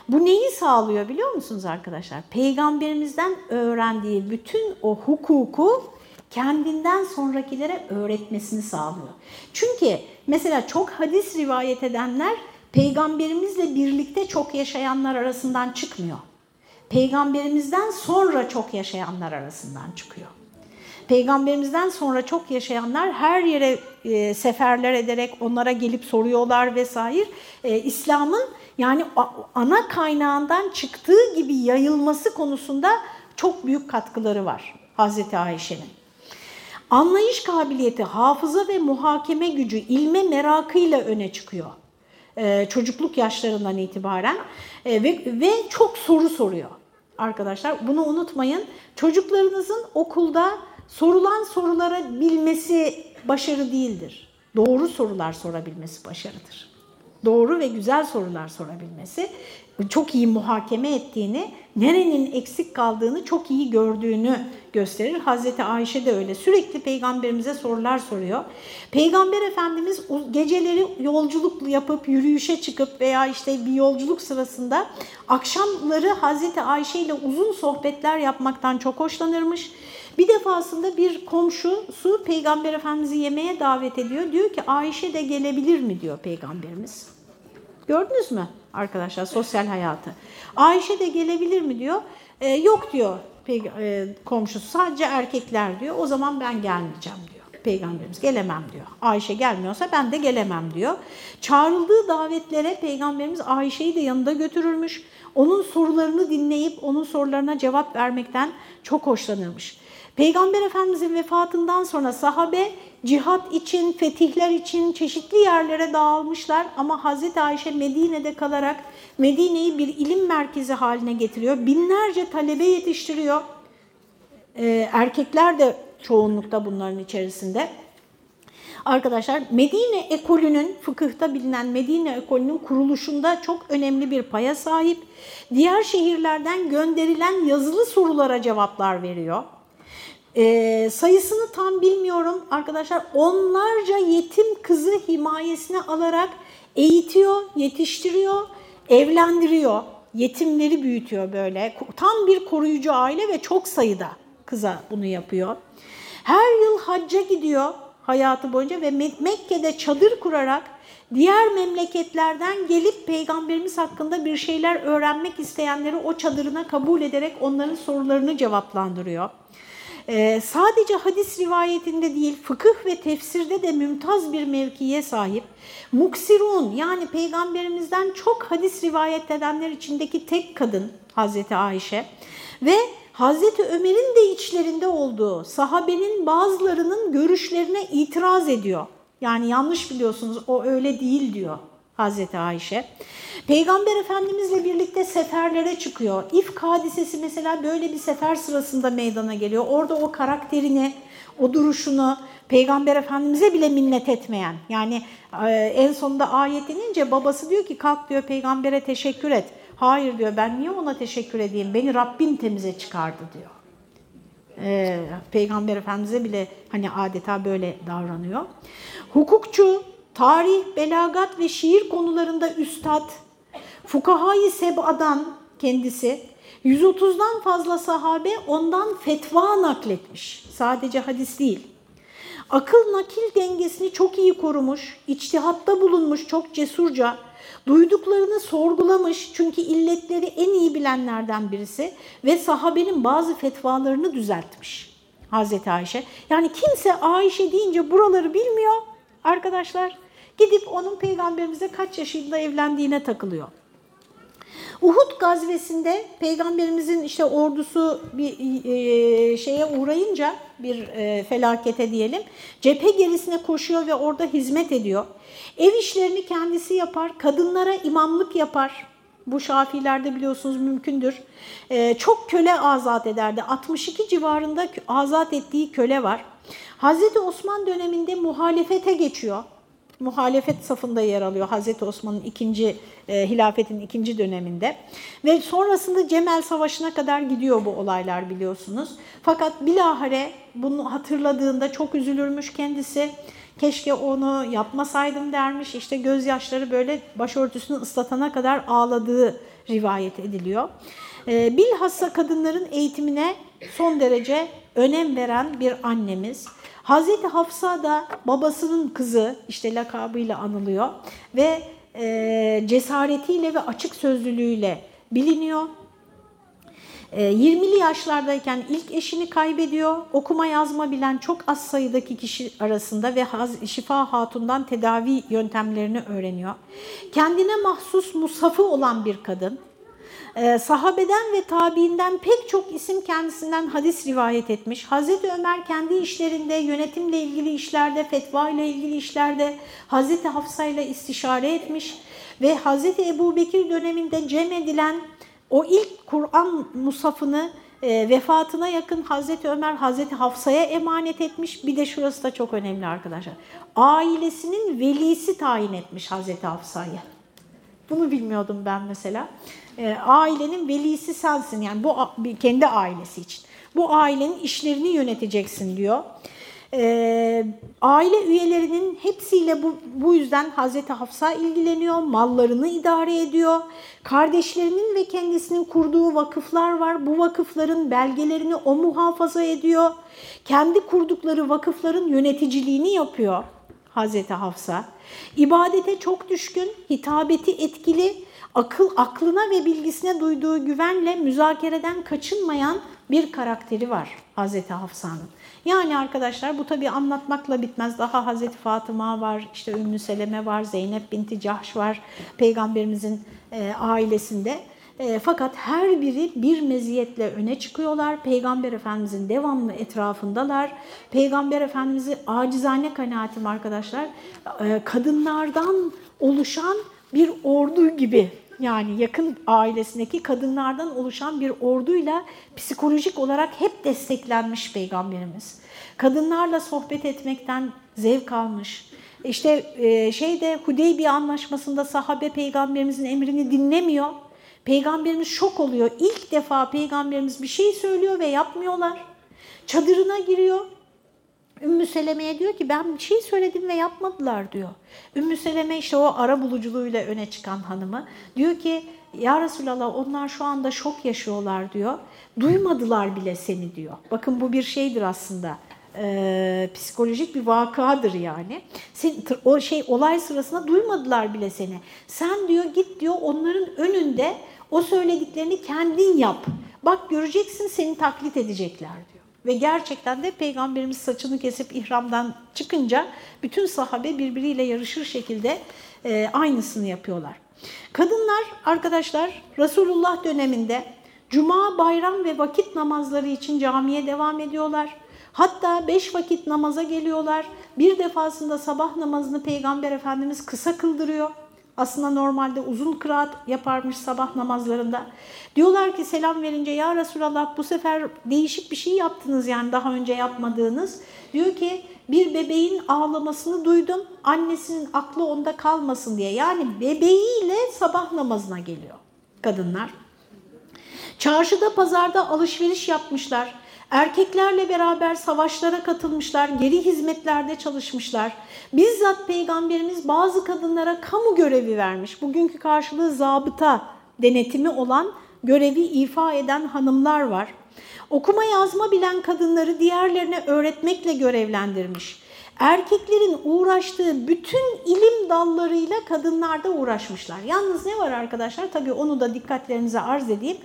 Bu neyi sağlıyor biliyor musunuz arkadaşlar? Peygamberimizden öğrendiği bütün o hukuku kendinden sonrakilere öğretmesini sağlıyor. Çünkü mesela çok hadis rivayet edenler peygamberimizle birlikte çok yaşayanlar arasından çıkmıyor. Peygamberimizden sonra çok yaşayanlar arasından çıkıyor. Peygamberimizden sonra çok yaşayanlar her yere e, seferler ederek onlara gelip soruyorlar vesaire. E, İslam'ın yani ana kaynağından çıktığı gibi yayılması konusunda çok büyük katkıları var Hazreti Ayşe'nin. Anlayış kabiliyeti, hafıza ve muhakeme gücü, ilme merakıyla öne çıkıyor. Ee, çocukluk yaşlarından itibaren ee, ve, ve çok soru soruyor arkadaşlar. Bunu unutmayın. Çocuklarınızın okulda sorulan sorulara bilmesi başarı değildir. Doğru sorular sorabilmesi başarıdır. Doğru ve güzel sorular sorabilmesi, çok iyi muhakeme ettiğini, nerenin eksik kaldığını çok iyi gördüğünü gösterir. Hazreti Ayşe de öyle. Sürekli peygamberimize sorular soruyor. Peygamber Efendimiz geceleri yolculuk yapıp yürüyüşe çıkıp veya işte bir yolculuk sırasında akşamları Hazreti Ayşe ile uzun sohbetler yapmaktan çok hoşlanırmış. Bir defasında bir komşusu Peygamber Efendimiz'i yemeğe davet ediyor. Diyor ki Ayşe de gelebilir mi diyor Peygamberimiz. Gördünüz mü arkadaşlar sosyal hayatı? Ayşe de gelebilir mi diyor. E, yok diyor e, komşusu sadece erkekler diyor. O zaman ben gelmeyeceğim diyor. Peygamberimiz gelemem diyor. Ayşe gelmiyorsa ben de gelemem diyor. Çağrıldığı davetlere Peygamberimiz Ayşe'yi de yanında götürürmüş. Onun sorularını dinleyip onun sorularına cevap vermekten çok hoşlanırmış. Peygamber Efendimizin vefatından sonra sahabe cihat için, fetihler için çeşitli yerlere dağılmışlar ama Hazreti Ayşe Medine'de kalarak Medine'yi bir ilim merkezi haline getiriyor. Binlerce talebe yetiştiriyor. Ee, erkekler de çoğunlukta bunların içerisinde. Arkadaşlar Medine ekolünün, fıkıhta bilinen Medine ekolünün kuruluşunda çok önemli bir paya sahip. Diğer şehirlerden gönderilen yazılı sorulara cevaplar veriyor. E, sayısını tam bilmiyorum arkadaşlar. Onlarca yetim kızı himayesine alarak eğitiyor, yetiştiriyor, evlendiriyor. Yetimleri büyütüyor böyle. Tam bir koruyucu aile ve çok sayıda kıza bunu yapıyor. Her yıl hacca gidiyor hayatı boyunca ve Mekke'de çadır kurarak diğer memleketlerden gelip peygamberimiz hakkında bir şeyler öğrenmek isteyenleri o çadırına kabul ederek onların sorularını cevaplandırıyor. Ee, sadece hadis rivayetinde değil, fıkıh ve tefsirde de mümtaz bir mevkiye sahip. Muksirun yani peygamberimizden çok hadis rivayet edenler içindeki tek kadın Hazreti Ayşe ve Hazreti Ömer'in de içlerinde olduğu sahabenin bazılarının görüşlerine itiraz ediyor. Yani yanlış biliyorsunuz o öyle değil diyor Hazreti Ayşe. Peygamber Efendimizle birlikte seferlere çıkıyor. İfk hadisesi mesela böyle bir sefer sırasında meydana geliyor. Orada o karakterini, o duruşunu Peygamber Efendimiz'e bile minnet etmeyen. Yani e, en sonunda ayet inince babası diyor ki kalk diyor peygambere teşekkür et. Hayır diyor ben niye ona teşekkür edeyim? Beni Rabbim temize çıkardı diyor. Ee, Peygamber Efendimiz'e bile hani adeta böyle davranıyor. Hukukçu, tarih, belagat ve şiir konularında üstad, Fukahayı Seba'dan kendisi 130'dan fazla sahabe ondan fetva nakletmiş. Sadece hadis değil. Akıl nakil dengesini çok iyi korumuş, içtihatta bulunmuş çok cesurca, duyduklarını sorgulamış çünkü illetleri en iyi bilenlerden birisi ve sahabenin bazı fetvalarını düzeltmiş Hazreti Ayşe. Yani kimse Ayşe deyince buraları bilmiyor arkadaşlar. Gidip onun peygamberimize kaç yaşında evlendiğine takılıyor. Uhud gazvesinde peygamberimizin işte ordusu bir e, şeye uğrayınca bir e, felakete diyelim cephe gerisine koşuyor ve orada hizmet ediyor. Ev işlerini kendisi yapar, kadınlara imamlık yapar. Bu Şafilerde biliyorsunuz mümkündür. E, çok köle azat ederdi. 62 civarında azat ettiği köle var. Hazreti Osman döneminde muhalefete geçiyor muhalefet safında yer alıyor Hazreti Osman'ın ikinci e, hilafetin ikinci döneminde ve sonrasında Cemel Savaşı'na kadar gidiyor bu olaylar biliyorsunuz. Fakat bilahare bunu hatırladığında çok üzülürmüş kendisi. Keşke onu yapmasaydım dermiş. İşte gözyaşları böyle başörtüsünü ıslatana kadar ağladığı rivayet ediliyor. Ee, bilhassa kadınların eğitimine son derece önem veren bir annemiz. Hazreti Hafsa da babasının kızı işte lakabıyla anılıyor ve e, cesaretiyle ve açık sözlülüğüyle biliniyor. 20'li yaşlardayken ilk eşini kaybediyor. Okuma yazma bilen çok az sayıdaki kişi arasında ve Şifa Hatun'dan tedavi yöntemlerini öğreniyor. Kendine mahsus musafı olan bir kadın. Sahabeden ve tabiinden pek çok isim kendisinden hadis rivayet etmiş. Hazreti Ömer kendi işlerinde, yönetimle ilgili işlerde, fetva ile ilgili işlerde Hazreti Hafsa ile istişare etmiş. Ve Hazreti Ebu Bekir döneminde cem edilen o ilk Kur'an musafını e, vefatına yakın Hazreti Ömer Hazreti Hafsa'ya emanet etmiş. Bir de şurası da çok önemli arkadaşlar. Ailesinin velisi tayin etmiş Hazreti Hafsa'yı. Bunu bilmiyordum ben mesela. E, ailenin velisi sensin yani bu kendi ailesi için. Bu ailenin işlerini yöneteceksin diyor. E, aile üyelerinin hepsiyle bu, bu yüzden Hazreti Hafsa ilgileniyor, mallarını idare ediyor. Kardeşlerinin ve kendisinin kurduğu vakıflar var. Bu vakıfların belgelerini o muhafaza ediyor. Kendi kurdukları vakıfların yöneticiliğini yapıyor Hazreti Hafsa. İbadete çok düşkün, hitabeti etkili, akıl aklına ve bilgisine duyduğu güvenle müzakereden kaçınmayan bir karakteri var Hazreti Hafsa'nın. Yani arkadaşlar bu tabii anlatmakla bitmez. Daha Hazreti Fatıma var, işte Ümmü Seleme var, Zeynep binti Cahş var peygamberimizin e, ailesinde. E, fakat her biri bir meziyetle öne çıkıyorlar. Peygamber Efendimizin devamlı etrafındalar. Peygamber Efendimiz'i acizane kanaatim arkadaşlar e, kadınlardan oluşan bir ordu gibi yani yakın ailesindeki kadınlardan oluşan bir orduyla psikolojik olarak hep desteklenmiş peygamberimiz. Kadınlarla sohbet etmekten zevk almış. İşte e, şeyde Hudeybiye anlaşmasında sahabe peygamberimizin emrini dinlemiyor. Peygamberimiz şok oluyor. İlk defa peygamberimiz bir şey söylüyor ve yapmıyorlar. Çadırına giriyor. Ümmü Seleme'ye diyor ki ben bir şey söyledim ve yapmadılar diyor. Ümmü Seleme işte o ara buluculuğuyla öne çıkan hanımı diyor ki ya Resulallah onlar şu anda şok yaşıyorlar diyor. Duymadılar bile seni diyor. Bakın bu bir şeydir aslında. Ee, psikolojik bir vakadır yani. Sen, o şey olay sırasında duymadılar bile seni. Sen diyor git diyor onların önünde o söylediklerini kendin yap. Bak göreceksin seni taklit edecekler diyor. Ve gerçekten de Peygamberimiz saçını kesip ihramdan çıkınca bütün sahabe birbiriyle yarışır şekilde e, aynısını yapıyorlar. Kadınlar arkadaşlar Resulullah döneminde cuma, bayram ve vakit namazları için camiye devam ediyorlar. Hatta beş vakit namaza geliyorlar. Bir defasında sabah namazını Peygamber Efendimiz kısa kıldırıyor. Aslında normalde uzun kıraat yaparmış sabah namazlarında. Diyorlar ki selam verince ya Resulallah bu sefer değişik bir şey yaptınız yani daha önce yapmadığınız. Diyor ki bir bebeğin ağlamasını duydum. Annesinin aklı onda kalmasın diye. Yani bebeğiyle sabah namazına geliyor kadınlar. Çarşıda pazarda alışveriş yapmışlar. Erkeklerle beraber savaşlara katılmışlar, geri hizmetlerde çalışmışlar. Bizzat Peygamberimiz bazı kadınlara kamu görevi vermiş. Bugünkü karşılığı zabıta denetimi olan görevi ifa eden hanımlar var. Okuma yazma bilen kadınları diğerlerine öğretmekle görevlendirmiş. Erkeklerin uğraştığı bütün ilim dallarıyla kadınlar da uğraşmışlar. Yalnız ne var arkadaşlar? Tabii onu da dikkatlerinize arz edeyim.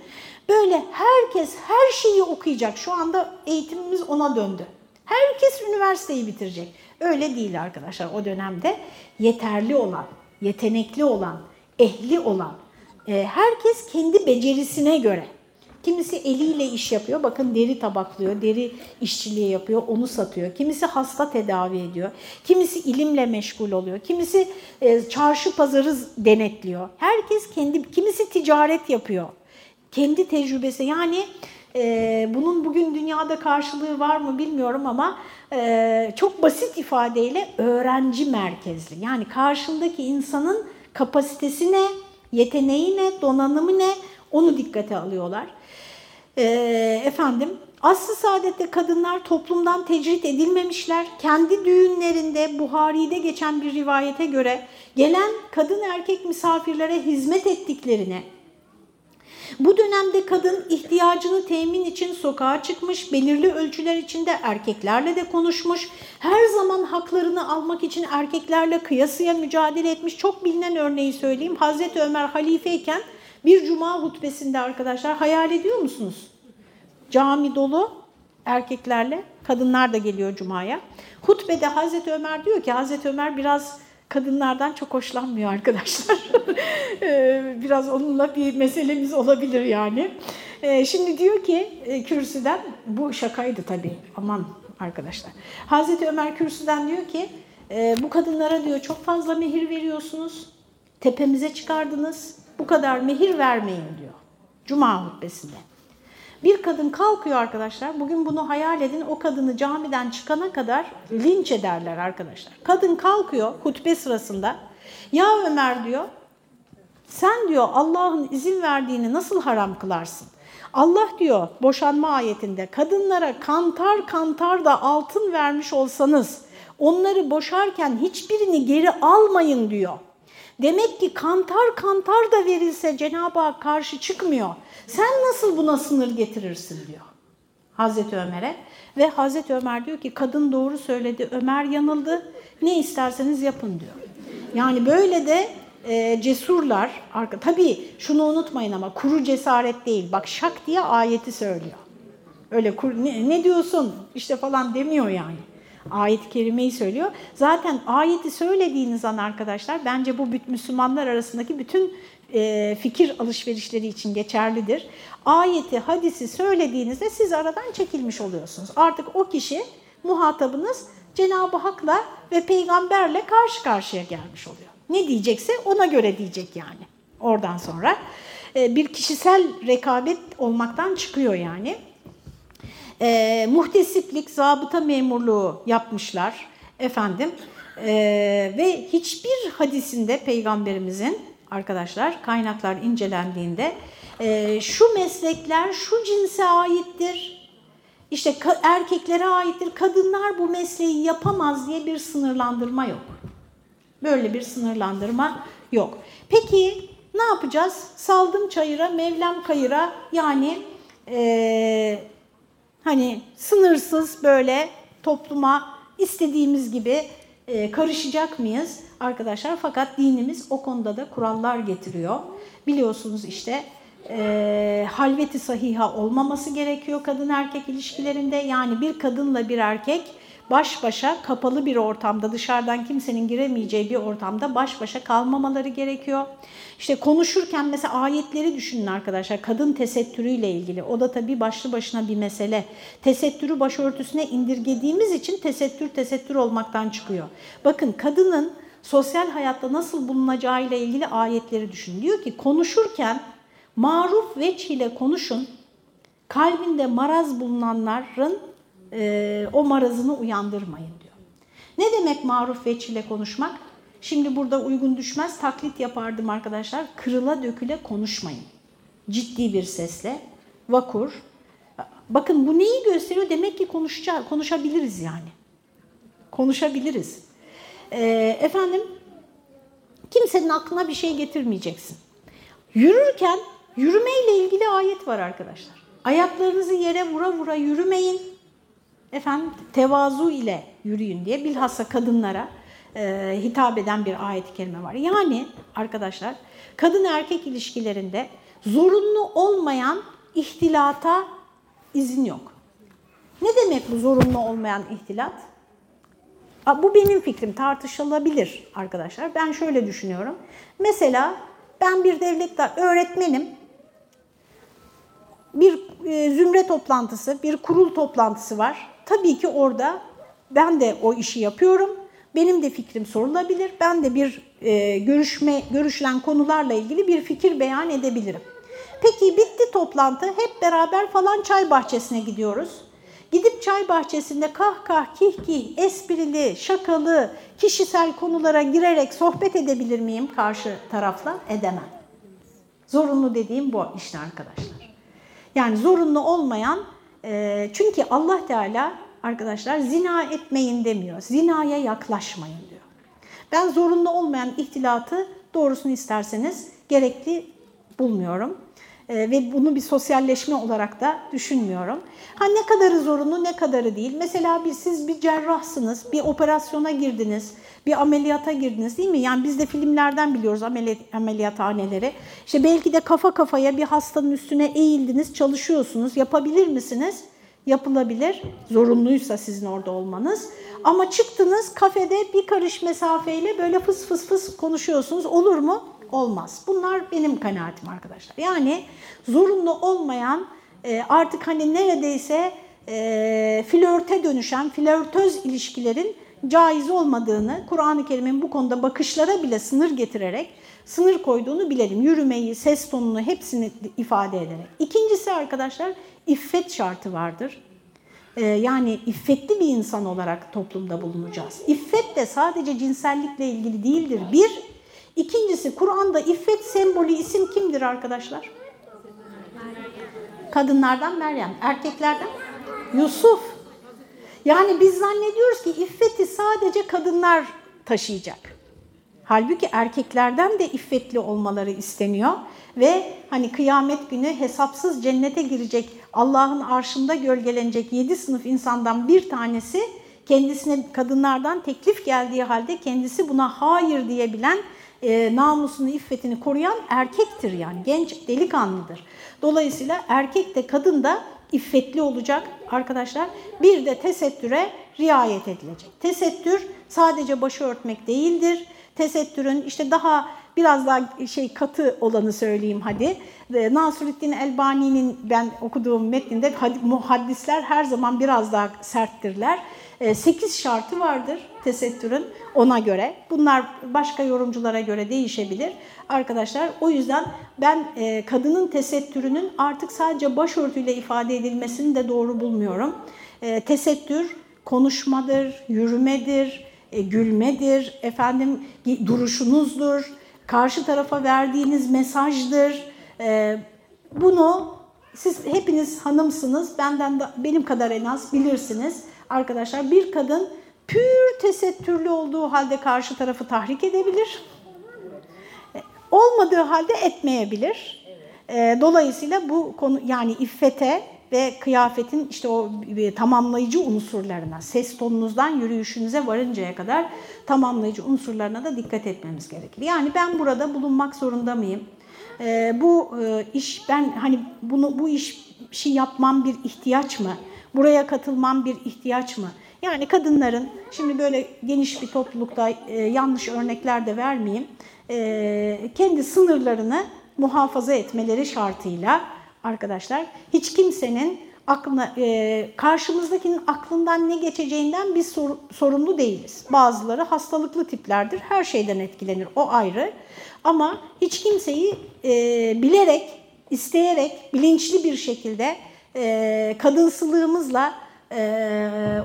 Böyle herkes her şeyi okuyacak. Şu anda eğitimimiz ona döndü. Herkes üniversiteyi bitirecek. Öyle değil arkadaşlar o dönemde. Yeterli olan, yetenekli olan, ehli olan, e, herkes kendi becerisine göre. Kimisi eliyle iş yapıyor. Bakın deri tabaklıyor, deri işçiliği yapıyor, onu satıyor. Kimisi hasta tedavi ediyor. Kimisi ilimle meşgul oluyor. Kimisi e, çarşı pazarı denetliyor. Herkes kendi, kimisi ticaret yapıyor kendi tecrübesi yani e, bunun bugün dünyada karşılığı var mı bilmiyorum ama e, çok basit ifadeyle öğrenci merkezli. Yani karşındaki insanın kapasitesi ne, yeteneği ne, donanımı ne onu dikkate alıyorlar. Ee, efendim aslı saadette kadınlar toplumdan tecrit edilmemişler. Kendi düğünlerinde Buhari'de geçen bir rivayete göre gelen kadın erkek misafirlere hizmet ettiklerine, bu dönemde kadın ihtiyacını temin için sokağa çıkmış, belirli ölçüler içinde erkeklerle de konuşmuş, her zaman haklarını almak için erkeklerle kıyasıya mücadele etmiş. Çok bilinen örneği söyleyeyim. Hazreti Ömer halifeyken bir cuma hutbesinde arkadaşlar hayal ediyor musunuz? Cami dolu erkeklerle, kadınlar da geliyor cumaya. Hutbede Hazreti Ömer diyor ki, Hazreti Ömer biraz kadınlardan çok hoşlanmıyor arkadaşlar. Ee, biraz onunla bir meselemiz olabilir yani. Ee, şimdi diyor ki e, kürsüden, bu şakaydı tabii aman arkadaşlar. Hazreti Ömer kürsüden diyor ki, e, bu kadınlara diyor çok fazla mehir veriyorsunuz, tepemize çıkardınız, bu kadar mehir vermeyin diyor. Cuma hutbesinde. Bir kadın kalkıyor arkadaşlar. Bugün bunu hayal edin. O kadını camiden çıkana kadar linç ederler arkadaşlar. Kadın kalkıyor hutbe sırasında. Ya Ömer diyor. Sen diyor Allah'ın izin verdiğini nasıl haram kılarsın? Allah diyor boşanma ayetinde kadınlara kantar kantar da altın vermiş olsanız onları boşarken hiçbirini geri almayın diyor. Demek ki kantar kantar da verilse Cenab-ı Hak karşı çıkmıyor. Sen nasıl buna sınır getirirsin diyor Hazreti Ömer'e. Ve Hazreti Ömer diyor ki kadın doğru söyledi, Ömer yanıldı, ne isterseniz yapın diyor. Yani böyle de e, cesurlar, arka, tabii şunu unutmayın ama kuru cesaret değil, bak şak diye ayeti söylüyor. Öyle ne, ne diyorsun işte falan demiyor yani. Ayet-i kerimeyi söylüyor. Zaten ayeti söylediğiniz an arkadaşlar bence bu Müslümanlar arasındaki bütün e, fikir alışverişleri için geçerlidir. Ayeti, hadisi söylediğinizde siz aradan çekilmiş oluyorsunuz. Artık o kişi muhatabınız Cenab-ı Hak'la ve peygamberle karşı karşıya gelmiş oluyor. Ne diyecekse ona göre diyecek yani. Oradan sonra e, bir kişisel rekabet olmaktan çıkıyor yani. E, muhtesiplik, zabıta memurluğu yapmışlar efendim. E, ve hiçbir hadisinde peygamberimizin arkadaşlar kaynaklar incelendiğinde e, şu meslekler şu cinse aittir, işte erkeklere aittir, kadınlar bu mesleği yapamaz diye bir sınırlandırma yok. Böyle bir sınırlandırma yok. Peki ne yapacağız? Saldım çayıra, Mevlam kayıra yani e, hani sınırsız böyle topluma istediğimiz gibi e, karışacak mıyız arkadaşlar? Fakat dinimiz o konuda da kurallar getiriyor. Biliyorsunuz işte e, halveti sahiha olmaması gerekiyor kadın erkek ilişkilerinde. Yani bir kadınla bir erkek baş başa kapalı bir ortamda dışarıdan kimsenin giremeyeceği bir ortamda baş başa kalmamaları gerekiyor. İşte konuşurken mesela ayetleri düşünün arkadaşlar kadın tesettürüyle ilgili. O da tabii başlı başına bir mesele. Tesettürü başörtüsüne indirgediğimiz için tesettür tesettür olmaktan çıkıyor. Bakın kadının sosyal hayatta nasıl bulunacağıyla ilgili ayetleri düşün. Diyor ki konuşurken maruf veç ile konuşun. Kalbinde maraz bulunanların e, o marazını uyandırmayın diyor. Ne demek maruf veç ile konuşmak? Şimdi burada uygun düşmez taklit yapardım arkadaşlar. Kırıla döküle konuşmayın. Ciddi bir sesle, vakur. Bakın bu neyi gösteriyor? Demek ki konuşacağız, konuşabiliriz yani. Konuşabiliriz. Ee, efendim, kimsenin aklına bir şey getirmeyeceksin. Yürürken yürümeyle ilgili ayet var arkadaşlar. Ayaklarınızı yere vura vura yürümeyin. Efendim tevazu ile yürüyün diye bilhassa kadınlara e, hitap eden bir ayet-i kerime var. Yani arkadaşlar kadın erkek ilişkilerinde zorunlu olmayan ihtilata izin yok. Ne demek bu zorunlu olmayan ihtilat? Bu benim fikrim tartışılabilir arkadaşlar. Ben şöyle düşünüyorum. Mesela ben bir devlette öğretmenim. Bir e, zümre toplantısı, bir kurul toplantısı var. Tabii ki orada ben de o işi yapıyorum. Benim de fikrim sorulabilir. Ben de bir e, görüşme görüşülen konularla ilgili bir fikir beyan edebilirim. Peki bitti toplantı. Hep beraber falan çay bahçesine gidiyoruz. Gidip çay bahçesinde kah kah kih kih esprili, şakalı, kişisel konulara girerek sohbet edebilir miyim karşı tarafla? Edemem. Zorunlu dediğim bu işte arkadaşlar. Yani zorunlu olmayan, e, çünkü Allah Teala arkadaşlar zina etmeyin demiyor, zinaya yaklaşmayın diyor. Ben zorunlu olmayan ihtilatı doğrusunu isterseniz gerekli bulmuyorum. Ee, ve bunu bir sosyalleşme olarak da düşünmüyorum. Ha ne kadarı zorunlu ne kadarı değil. Mesela bir, siz bir cerrahsınız, bir operasyona girdiniz, bir ameliyata girdiniz değil mi? Yani biz de filmlerden biliyoruz ameliyat, ameliyathaneleri. İşte belki de kafa kafaya bir hastanın üstüne eğildiniz, çalışıyorsunuz. Yapabilir misiniz? Yapılabilir. Zorunluysa sizin orada olmanız. Ama çıktınız kafede bir karış mesafeyle böyle fıs fıs fıs konuşuyorsunuz. Olur mu? Olmaz. Bunlar benim kanaatim arkadaşlar. Yani zorunlu olmayan e, artık hani neredeyse e, flörte dönüşen, flörtöz ilişkilerin caiz olmadığını, Kur'an-ı Kerim'in bu konuda bakışlara bile sınır getirerek sınır koyduğunu bilelim. Yürümeyi, ses tonunu hepsini ifade ederek. İkincisi arkadaşlar iffet şartı vardır. Ee, yani iffetli bir insan olarak toplumda bulunacağız. İffet de sadece cinsellikle ilgili değildir. Bir, ikincisi Kur'an'da iffet sembolü isim kimdir arkadaşlar? Kadınlardan Meryem, erkeklerden Yusuf. Yani biz zannediyoruz ki iffeti sadece kadınlar taşıyacak. Halbuki erkeklerden de iffetli olmaları isteniyor ve hani kıyamet günü hesapsız cennete girecek Allah'ın arşında gölgelenecek yedi sınıf insandan bir tanesi kendisine kadınlardan teklif geldiği halde kendisi buna hayır diyebilen e, namusunu, iffetini koruyan erkektir yani genç delikanlıdır. Dolayısıyla erkek de kadın da iffetli olacak arkadaşlar. Bir de tesettüre riayet edilecek. Tesettür sadece başı örtmek değildir. Tesettürün işte daha biraz daha şey katı olanı söyleyeyim hadi. Nasruddin Elbani'nin ben okuduğum metninde muhaddisler her zaman biraz daha serttirler. 8 şartı vardır tesettürün ona göre. Bunlar başka yorumculara göre değişebilir. Arkadaşlar o yüzden ben kadının tesettürünün artık sadece başörtüyle ifade edilmesini de doğru bulmuyorum. Tesettür konuşmadır, yürümedir, gülmedir, efendim duruşunuzdur, karşı tarafa verdiğiniz mesajdır. Bunu siz hepiniz hanımsınız, benden de, benim kadar en az bilirsiniz. Arkadaşlar bir kadın pür tesettürlü olduğu halde karşı tarafı tahrik edebilir. Olmadığı halde etmeyebilir. Dolayısıyla bu konu yani iffete ve kıyafetin işte o tamamlayıcı unsurlarına, ses tonunuzdan yürüyüşünüze varıncaya kadar tamamlayıcı unsurlarına da dikkat etmemiz gerekir. Yani ben burada bulunmak zorunda mıyım? Ee, bu e, iş ben hani bunu bu iş şey yapmam bir ihtiyaç mı? Buraya katılmam bir ihtiyaç mı? Yani kadınların şimdi böyle geniş bir toplulukta e, yanlış örnekler de vermeyeyim. E, kendi sınırlarını muhafaza etmeleri şartıyla arkadaşlar hiç kimsenin aklına, e, karşımızdakinin aklından ne geçeceğinden biz sor, sorumlu değiliz. Bazıları hastalıklı tiplerdir, her şeyden etkilenir, o ayrı. Ama hiç kimseyi e, bilerek, isteyerek, bilinçli bir şekilde e, kadınsılığımızla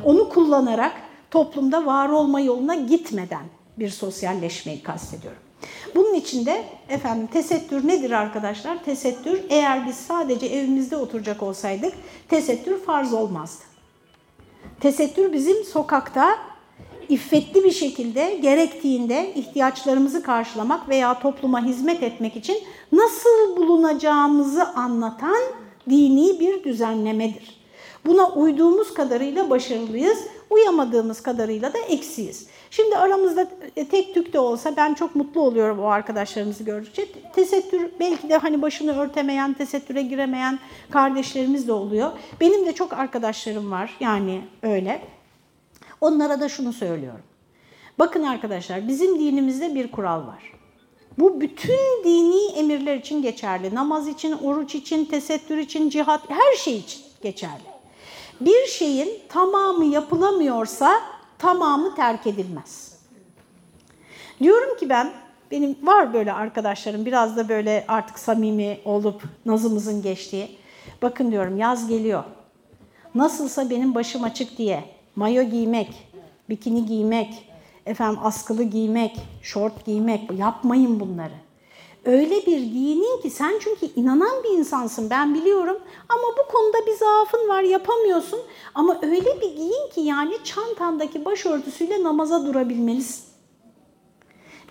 onu kullanarak toplumda var olma yoluna gitmeden bir sosyalleşmeyi kastediyorum. Bunun için de efendim tesettür nedir arkadaşlar? Tesettür eğer biz sadece evimizde oturacak olsaydık tesettür farz olmazdı. Tesettür bizim sokakta iffetli bir şekilde gerektiğinde ihtiyaçlarımızı karşılamak veya topluma hizmet etmek için nasıl bulunacağımızı anlatan dini bir düzenlemedir. Buna uyduğumuz kadarıyla başarılıyız, uyamadığımız kadarıyla da eksiyiz. Şimdi aramızda tek tük de olsa ben çok mutlu oluyorum o arkadaşlarımızı gördükçe. Tesettür belki de hani başını örtemeyen, tesettüre giremeyen kardeşlerimiz de oluyor. Benim de çok arkadaşlarım var yani öyle. Onlara da şunu söylüyorum. Bakın arkadaşlar bizim dinimizde bir kural var. Bu bütün dini emirler için geçerli. Namaz için, oruç için, tesettür için, cihat, her şey için geçerli. Bir şeyin tamamı yapılamıyorsa tamamı terk edilmez. Diyorum ki ben, benim var böyle arkadaşlarım biraz da böyle artık samimi olup nazımızın geçtiği. Bakın diyorum yaz geliyor. Nasılsa benim başım açık diye mayo giymek, bikini giymek, efendim askılı giymek, şort giymek yapmayın bunları. Öyle bir giyinin ki sen çünkü inanan bir insansın ben biliyorum ama bu konuda bir zaafın var yapamıyorsun ama öyle bir giyin ki yani çantandaki başörtüsüyle namaza durabilmelisin.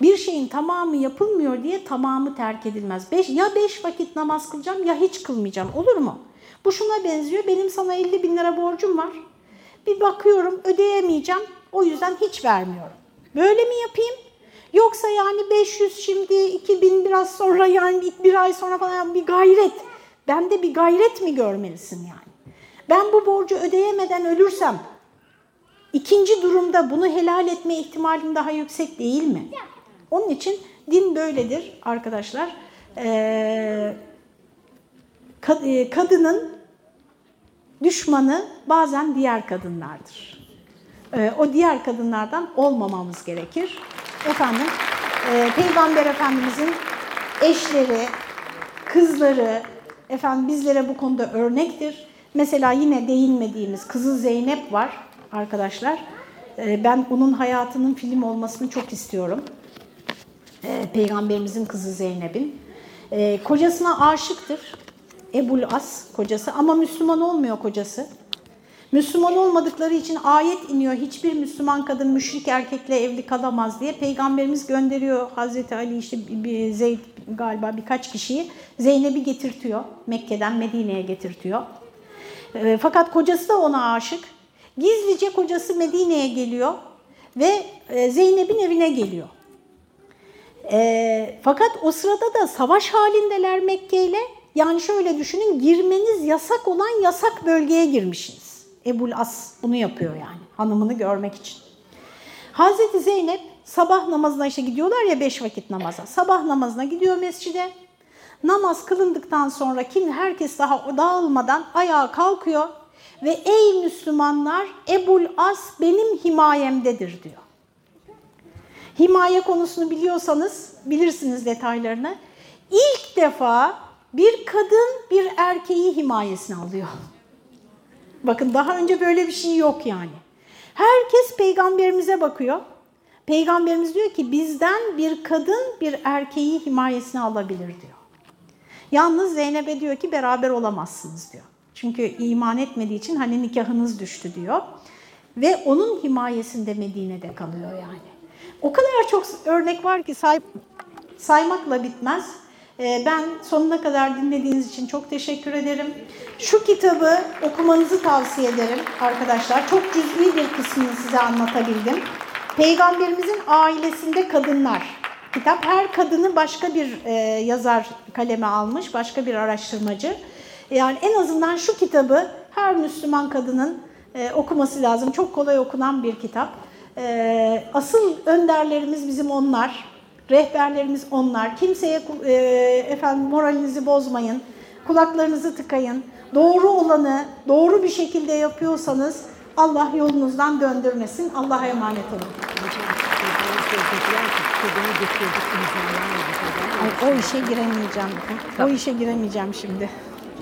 Bir şeyin tamamı yapılmıyor diye tamamı terk edilmez. Beş, ya beş vakit namaz kılacağım ya hiç kılmayacağım olur mu? Bu şuna benziyor benim sana 50 bin lira borcum var. Bir bakıyorum ödeyemeyeceğim o yüzden hiç vermiyorum. Böyle mi yapayım? Yoksa yani 500 şimdi 2000 biraz sonra yani bir ay sonra falan bir gayret. Bende bir gayret mi görmelisin yani? Ben bu borcu ödeyemeden ölürsem ikinci durumda bunu helal etme ihtimalim daha yüksek değil mi? Onun için din böyledir arkadaşlar. Ee, kadının düşmanı bazen diğer kadınlardır. Ee, o diğer kadınlardan olmamamız gerekir. Efendim, e, Peygamber Efendimizin eşleri, kızları, efendim bizlere bu konuda örnektir. Mesela yine değinmediğimiz kızı Zeynep var arkadaşlar. Ee, ben onun hayatının film olmasını çok istiyorum. Ee, Peygamberimizin kızı Zeynep'in. Ee, kocasına aşıktır. Ebul As kocası ama Müslüman olmuyor kocası. Müslüman olmadıkları için ayet iniyor. Hiçbir Müslüman kadın müşrik erkekle evli kalamaz diye. Peygamberimiz gönderiyor Hazreti Ali işte Zeyd galiba birkaç kişiyi Zeynep'i getirtiyor. Mekke'den Medine'ye getirtiyor. E, fakat kocası da ona aşık. Gizlice kocası Medine'ye geliyor ve e, Zeynep'in evine geliyor. E, fakat o sırada da savaş halindeler Mekke ile. Yani şöyle düşünün girmeniz yasak olan yasak bölgeye girmişsiniz. Ebul As bunu yapıyor yani hanımını görmek için. Hazreti Zeynep sabah namazına işte gidiyorlar ya beş vakit namaza. Sabah namazına gidiyor mescide. Namaz kılındıktan sonra kim herkes daha dağılmadan ayağa kalkıyor ve ey Müslümanlar Ebul As benim himayemdedir diyor. Himaye konusunu biliyorsanız bilirsiniz detaylarını. İlk defa bir kadın bir erkeği himayesine alıyor. Bakın daha önce böyle bir şey yok yani. Herkes peygamberimize bakıyor. Peygamberimiz diyor ki bizden bir kadın bir erkeği himayesine alabilir diyor. Yalnız Zeynep'e diyor ki beraber olamazsınız diyor. Çünkü iman etmediği için hani nikahınız düştü diyor. Ve onun himayesinde Medine'de kalıyor yani. O kadar çok örnek var ki say saymakla bitmez. Ee, ben sonuna kadar dinlediğiniz için çok teşekkür ederim. Şu kitabı okumanızı tavsiye ederim arkadaşlar. Çok cüz'i bir kısmını size anlatabildim. Peygamberimizin ailesinde kadınlar. Kitap her kadını başka bir e, yazar kaleme almış, başka bir araştırmacı. Yani en azından şu kitabı her Müslüman kadının e, okuması lazım. Çok kolay okunan bir kitap. E, asıl önderlerimiz bizim onlar. Rehberlerimiz onlar. Kimseye e, efendim moralinizi bozmayın. Kulaklarınızı tıkayın. Doğru olanı doğru bir şekilde yapıyorsanız Allah yolunuzdan döndürmesin. Allah'a emanet olun. Ay, o işe giremeyeceğim. O işe giremeyeceğim şimdi.